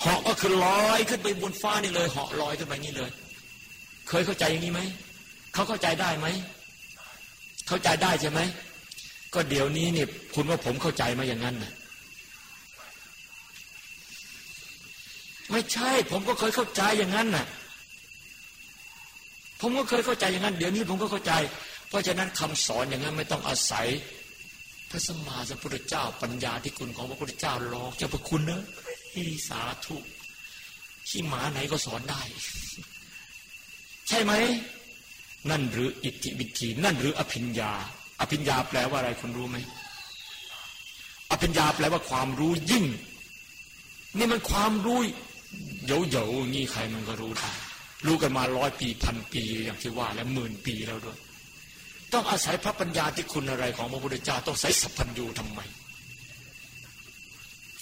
เหาะก็คือลอยขึ้นไปบนฟ้านี่เลยเหาะลอยขึ้นไปนี่เลย เคยเข้าใจอย่างนี้ไหมเขาเข้าใจได้ไหมเข้าใจได้ใช่ไหมก็เดี๋ยวนี้เนี่ยคุณว่าผมเข้าใจมาอย่างนั้นนะไม่ใช่ ผมก็เคยเข้าใจอย่างนั้นน่ะ ผมก็เคยเข้าใจอย่างนั้น เดี๋ยวนี้ผมก็เข้าใจ เพราะฉะนั้นคำสอนอย่างนั้นไม่ต้องอาศัย พระสมมาสัมพุทธเจ้า ปัญญาที่คุณของพระพุทธเจ้าหลอกเจ้าพระคุณเนอะที่สาธุขี้หมาไหนก็สอนได้ ใช่ไหม นั่นหรืออิทธิวิธี นั่นหรืออภิญญา อภิญญาแปลว่าอะไรคุณรู้ไหมอภิญญาแปลว่าความรู้ยิ่ง นี่มันความรู้เยาเยางี้ใครมันก็รู้ได้รู้กันมาร้อยปีพันปีอย่างที่ว่า แล้วหมื่นปีแล้วด้วย ต้องอาศัยพระปัญญาที่คุณอะไรของพระพุทธเจ้าต้องใช้สัพพัญญูทำไม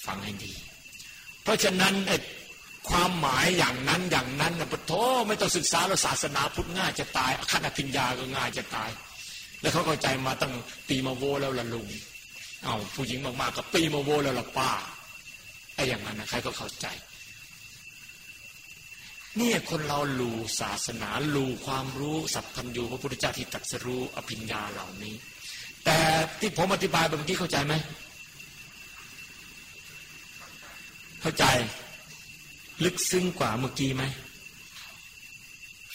ฟังให้ดี เพราะฉะนั้นไอ้ ความหมายอย่างนั้นอย่างนั้นนะปะโทไม่ต้องศึกษาแล้วศาสนาพุทธง่ายจะตายขั้นอภิญญาก็ง่ายจะตาย แล้วเขาเข้าใจมาตั้งปีมาโวแล้วละลุงเอาผู้หญิงมากๆกับปีมาโวแล้วละป้าไอ้อย่างนั้นนะใครก็เข้าใจ เนี่ยคนเราลูศาสนาลูความรู้สัพพัญญูพระพุทธเจ้าที่ตัสรู้อภิญญาเหล่านี้ แต่ที่ผมอธิบายเมื่อกี้เข้าใจไหมเข้าใจ ลึกซึ้งกว่าเมื่อกี้ไหม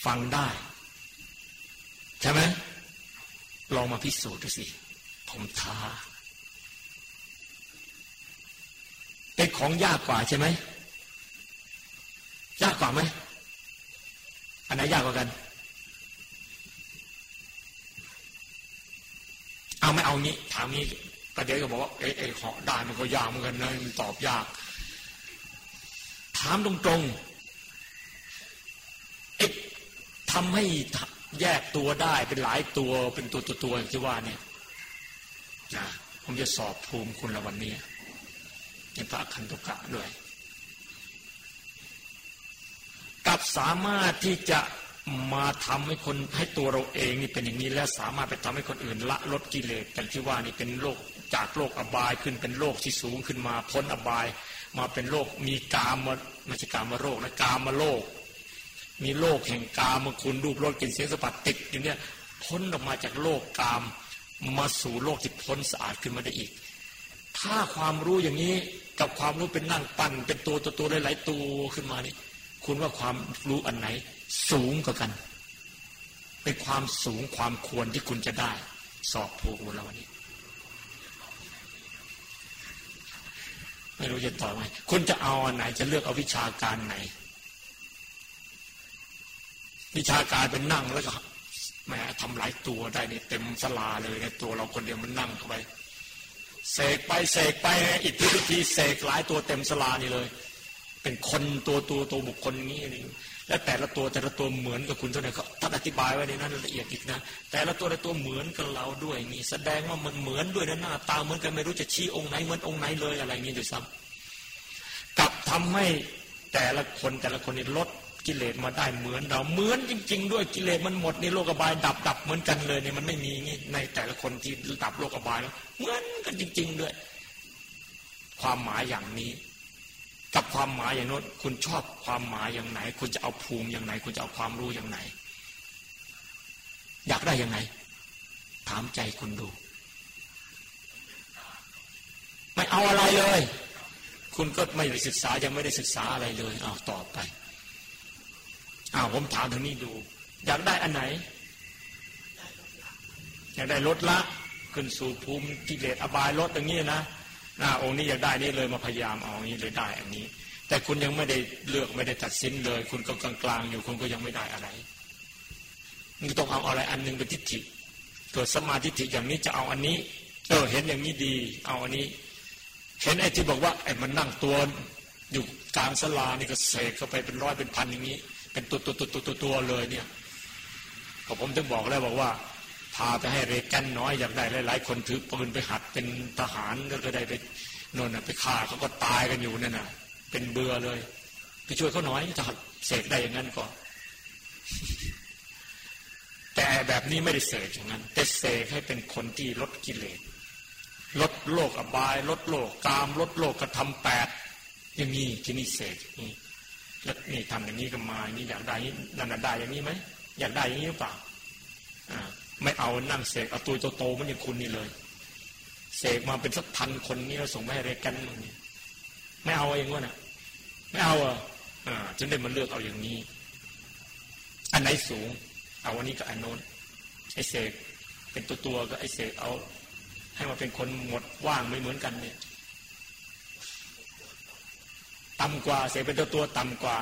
ฟังได้ ใช่ไหมลองมาพิสูจน์ดูสิ ผมท้า เป็นของยากกว่าใช่ไหม ยากกว่าไหม อันไหนยากกว่ากัน เอาไม่เอางี้ ถามนี้ประเดี๋ยวก็บอกว่าเอ้ไอ้เหาะได้มันก็ยากเหมือนกันนะมันตอบยาก ถามตรงๆเอ๊ะทำให้แยกตัวได้เป็นหลายตัวเป็นตัวตัวตัวที่ว่าเนี่ยนะผมจะสอบภูมิคุณละวันนี้ในพระคันตุกะด้วยกับสามารถที่จะมาทำให้คนให้ตัวเราเองนี่เป็นอย่างนี้แล้วสามารถไปทำให้คนอื่นละลดกิเลสกันที่ว่านี่เป็นโลกจากโลกอบายขึ้นเป็นโลกที่สูงขึ้นมาพ้นอบาย มาเป็นโลกมีกามมาไม่ใช่กามมาโรคนะกามมาโลกมีโลกแห่งกามาคุณรูปรสกลิ่นเสียงสัมผัสติดอย่างเนี้ยพ้นออกมาจากโลกกามมาสู่โลกที่พ้นสะอาดขึ้นมาได้อีก ถ้าความรู้อย่างนี้กับความรู้เป็นนั่งปั้นเป็นตัวตัวตัวหลายๆตัวขึ้นมานี่คุณว่าความรู้อันไหน สูงกว่ากัน เป็นความสูงความควรที่คุณจะได้ สอบผูกเราวันนี้ ไม่รู้จะตอบไงคุณจะเอาอันไหนจะเลือกเอาวิชาการไหน วิชาการเป็นนั่งแล้วก็แหมทำหลายตัวได้เนี่ยเต็มสลาเลยเนี่ยตัวเราคนเดียวมันนั่งเข้าไปเสกไปเสกไปอิทธิฤทธิเสกหลายตัวเต็มสลานี่เลย เป็นคนตัวตัวตัวบุคคลนี้นี่ และแต่ละตัวแต่ละตัวเหมือนกับคุณเท่าไหร่เขาท่านอธิบายไว้ในนั้นละเอียดอีกนะ แต่ละตัวแต่ละตัวเหมือนกับเราด้วยนี่แสดงว่ามันเหมือนด้วยนะหน้าตาเหมือนกันไม่รู้จะชี้องค์ไหนเหมือนองค์ไหนเลยอะไรนี้ด้วยซ้ำกับทำให้แต่ละคนแต่ละคนนี่ลดกิเลสมาได้เหมือนเราเหมือนจริง ๆ ด้วยกิเลสมันหมดในโลกบายดับดับเหมือนกันเลยเนี่ยมันไม่มีงี้ในแต่ละคนที่ดับโลกบายแล้วเหมือนกันจริง ๆ ด้วย ความหมายอย่างนี้ กับความหมายอย่างโน้นคุณชอบความหมายอย่างไหน คุณจะเอาภูมิอย่างไหน คุณจะเอาความรู้อย่างไหน อยากได้อยังไง ถามใจคุณดู ไม่เอาอะไรเลย คุณก็ไม่ได้ศึกษายังไม่ได้ศึกษาอะไรเลยเอาตอบไปอ้าวผมถามทางนี้ดู อยากได้อันไหน อยากได้ลดละขึ้นสู่ภูมิกิเลสอบายลดอย่างนี้นะ หน้าองค์นี้อยากได้นี่เลยมาพยายามเอาอย่างนี้เลยได้อันนี้ แต่คุณยังไม่ได้เลือกไม่ได้ตัดสินเลย คุณก็กลางๆอยู่คุณก็ยังไม่ได้อะไรมันต้องเอาอะไรอันหนึ่งเป็นทิฏฐิเกิดสมาธิิอย่างนี้จะเอาอันนี้เออเห็นอย่างนี้ดี เอาอันนี้ เห็นไอ้ที่บอกว่าไอ้มันนั่งตัวอยู่กลางสลานี่ก็เสกเข้าไปเป็นร้อยเป็นพันอย่างนี้ เป็นตัวตัวตัวตัวตัวเลยเนี่ยผมถึงบอกแล้วบอกว่าาไปให้เรกันน้อยอยากได้หลายๆคนถือปืนไปหัดเป็นทหารก็ได้ไปนนไปฆ่าเขาก็ตายกันอยู่นั่นน่ะ เป็นเบื่อเลย ไปช่วยเขาน้อยจะเสกได้อย่างนั้นก่อนแต่แบบนี้ไม่ได้เสกอย่างนั้น แต่เสกให้เป็นคนที่ลดกิเลสลดโลกอบาย ลดโลกกาม ลดโลกกระทำแปดอย่างนี้ที่นี่เสกนี่แล้วนี่ทำอย่างนี้ก็มานี่อยากได้นั่นได้อย่างนี้ไหมอยากได้อย่างนี้หรือเปล่าอ่า ไม่เอานั่งเสกเอาตัวโตๆมันอย่างคุณนี่เลย เสกมาเป็นสักพันคนนี้เราส่งไปให้เรกันนี่ไม่เอาเองวะน่ะ ไม่เอาอะอ่าจนได้มาเลือกเอาอย่างนี้ อันไหนสูง เอาวันนี้กับอันโน้นไอเสกเป็นตัวตัวก็ไอเสกเอา ให้มาเป็นคนหมดว่างไม่เหมือนกันเนี่ยต่ำกว่าเสียเป็นตัวตัวต่ำกว่า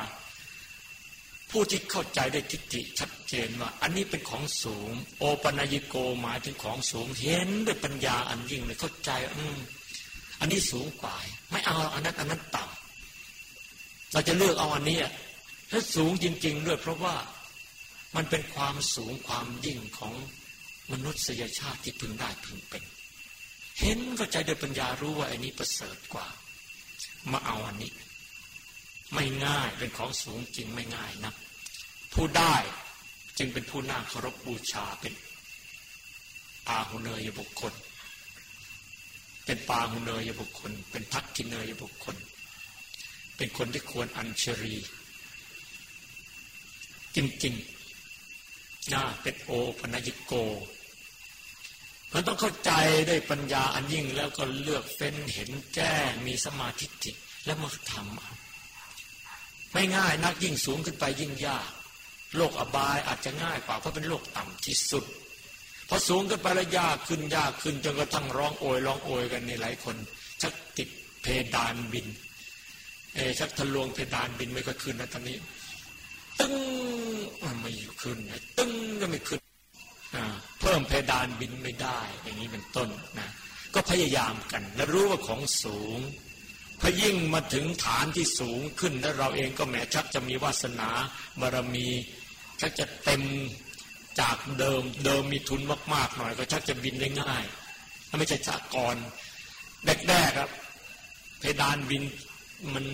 ผู้ที่เข้าใจได้ทิฏฐิชัดเจนว่า อันนี้เป็นของสูง โอปัญญิโกหมายถึงของสูงเห็นด้วยปัญญาอันยิ่งเลยเข้าใจอืมอันนี้สูงกว่า ไม่เอาอันนั้นอันนั้นต่ำเราจะเลือกเอาอันนี้ถ้าสูงจริง ๆ ด้วยเพราะว่ามันเป็นความสูงความยิ่งของมนุษยชาติที่พึงได้พึงเป็น เห็นเข้าใจด้วยปัญญารู้ว่าอันนี้ประเสริฐกว่า มาเอาอันนี้ ไม่ง่ายเป็นของสูงจริงไม่ง่ายนะผู้ได้จึงเป็นผู้น่าเคารพบูชาเป็นอาหุเนยบุคคล เป็นปาหุเนยบุคคล เป็นทักกินเนยบุคคล เป็นคนที่ควรอัญเชรี จริงๆน่าเป็นโอปนยิโกมันต้องเข้าใจได้ปัญญาอันยิ่งแล้วก็เลือกเฟ้นเห็นแจ้งมีสมาธิจิตแล้วมาทำ ไม่ง่ายนักยิ่งสูงขึ้นไปยิ่งยาก โลกอบายอาจจะง่ายกว่าเพราะเป็นโลกต่ำที่สุดพอสูงขึ้นไปแล้วยากขึ้นยากขึ้นจนกระทั่งร้องโอยร้องโอยกันในหลายคนชักติดเพดานบินเอชักทะลวงเพดานบินไม่ก็ขึ้นนะตอนนี้ ตึ้งมันไม่อยู่ขึ้นตึ้งก็ไม่ขึ้นเพิ่มเพดานบินไม่ได้ อย่างนี้เป็นต้นนะก็พยายามกัน และรู้ว่าของสูง พอยิ่งมาถึงฐานที่สูงขึ้นแล้วเราเองก็แหมชักจะมีวาสนาบารมี ชักจะเต็มจากเดิมเดิมมีทุนมาก ๆ หน่อย ก็ชักจะบินได้ง่ายถ้าไม่ใช่จากก่อนแรกๆครับ เพดานบินมัน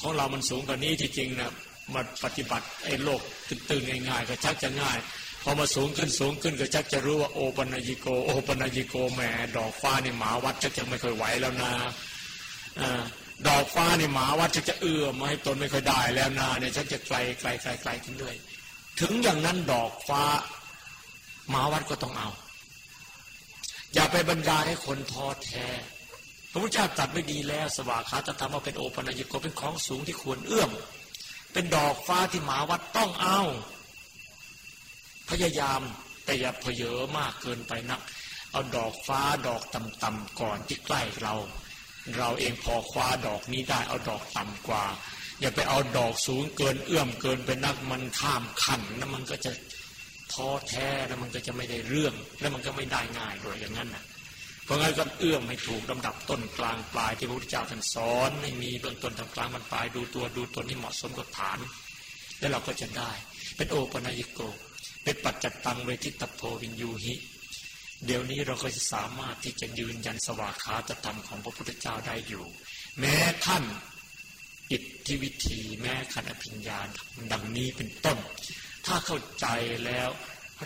ของเรามันสูงกว่านี้จริงๆนะมาปฏิบัติไอ้โลกตื่นๆง่าย ๆ ก็ชักจะง่ายพอมาสูงขึ้นสูงขึ้นก็ชักจะรู้ว่าโอปัญญิโกโอปัญญิโกแหมดอกฟ้านี่หมาวัดชักจะไม่เคยไหวแล้วนะ ดอกฟ้าในหมาวัดชักจะเอื้อมาให้ตนไม่ค่อยได้แล้วนะเนี่ยชักจะไกลไกลไกลไกลขึ้นด้วย ถึงอย่างนั้นดอกฟ้าหมาวัดก็ต้องเอา อย่าไปบรรดาให้คนท้อแท้พระพุทธเจ้าตัดไม่ดีแล้ว สวากขาจะทำว่าเป็นโอปัญญิโกเป็นของสูงที่ควรเอื้อม เป็นดอกฟ้าที่หมาวัดต้องเอา พยายามแต่อย่าเพเยอมากเกินไปนัก เอาดอกฟ้าดอกต่ำๆก่อนที่ใกล้เรา เราเองพอคว้าดอกนี้ได้เอาดอกต่ำกว่า อย่าไปเอาดอกสูงเกินเอื้อมเกินไปนักมันข้ามขันแล้วมันก็จะท้อแท้แล้วมันก็จะไม่ได้เรื่อง แล้วมันก็ไม่ได้ง่ายด้วยอย่างนั้นนะเพราะงั้นก็เอื้อมให้ถูกลำดับต้นกลางปลายที่พระพุทธเจ้าท่านสอนให้มีเบื้องต้นทางกลางมันปลายดูตัวดูตัวนี้เหมาะสมกับฐาน แล้วเราก็จะได้ เป็นโอปนายโก เป็นปัจจตังเวทิตโพวินยูหิ เดี๋ยวนี้เราก็จะสามารถที่จะยืนยันสวากขาตธรรมของพระพุทธเจ้าได้อยู่ แม้ท่านอิทธิวิธีแม้ขันอภิญญาดังนี้เป็นต้น ถ้าเข้าใจแล้ว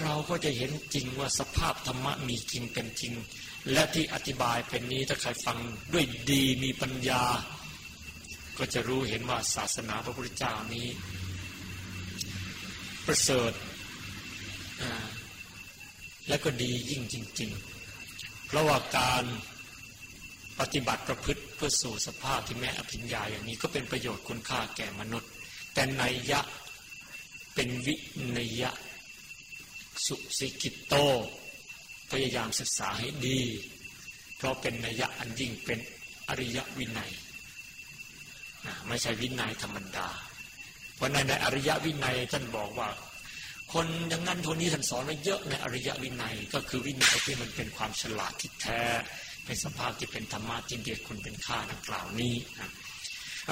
เราก็จะเห็นจริงว่าสภาพธรรมะมีจริงเป็นจริง และที่อธิบายเป็นนี้ถ้าใครฟังด้วยดีมีปัญญา ก็จะรู้เห็นว่าศาสนาพระพุทธเจ้านี้ ประเสริฐ และก็ดียิ่งจริง ๆ เพราะว่าการปฏิบัติประพฤติเพื่อสู่สภาพที่แม่อภิญญาอย่างนี้ก็เป็นประโยชน์คุณค่าแก่มนุษย์ แต่ในยะเป็นวินยะ สุสิกิโต พยายามศึกษาให้ดี เพราะเป็นนัยยะอันยิ่งเป็นอริยวินัยไม่ใช่วินัยธรรมดา เพราะในในอริยวินัยท่านบอกว่า คนอย่างนั้นคนนี้ท่านสอนไว้เยอะในอริยวินัย ก็คือวินัยที่มันเป็นความฉลาดที่แท้เป็นสภาพที่เป็นธรรมะที่เดียคุณเป็นค่าดังกล่าวนี้นะ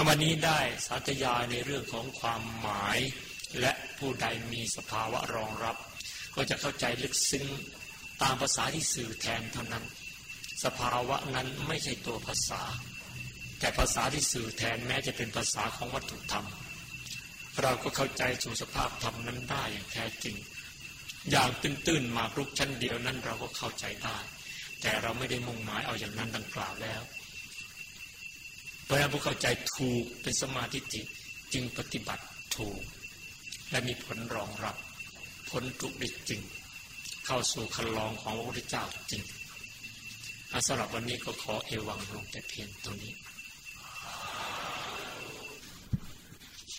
วันนี้ได้สาธยายในเรื่องของความหมาย และผู้ใดมีสภาวะรองรับ ก็จะเข้าใจลึกซึ้งตามภาษาที่สื่อแทนเท่านั้น สภาวะนั้นไม่ใช่ตัวภาษา แต่ภาษาที่สื่อแทนแม้จะเป็นภาษาของวัตถุธรรม เราก็เข้าใจสู่สภาพธรรมนั้นได้อย่างแท้จริง อย่างตื้นๆมารุกชั้นเดียวนั้นเราก็เข้าใจได้ แต่เราไม่ได้มุ่งหมายเอาอย่างนั้นดังกล่าวแล้วเพราะนั้นผู้เข้าใจถูกเป็นสมาธิจิจึงปฏิบัติถูก และมีผลรองรับผลถูกด้จริง เข้าสู่คันลองของพระพุทธเจ้าจริงสำหรับวันนี้ก็ขอเอวังลงแต่เพียงตรงนี้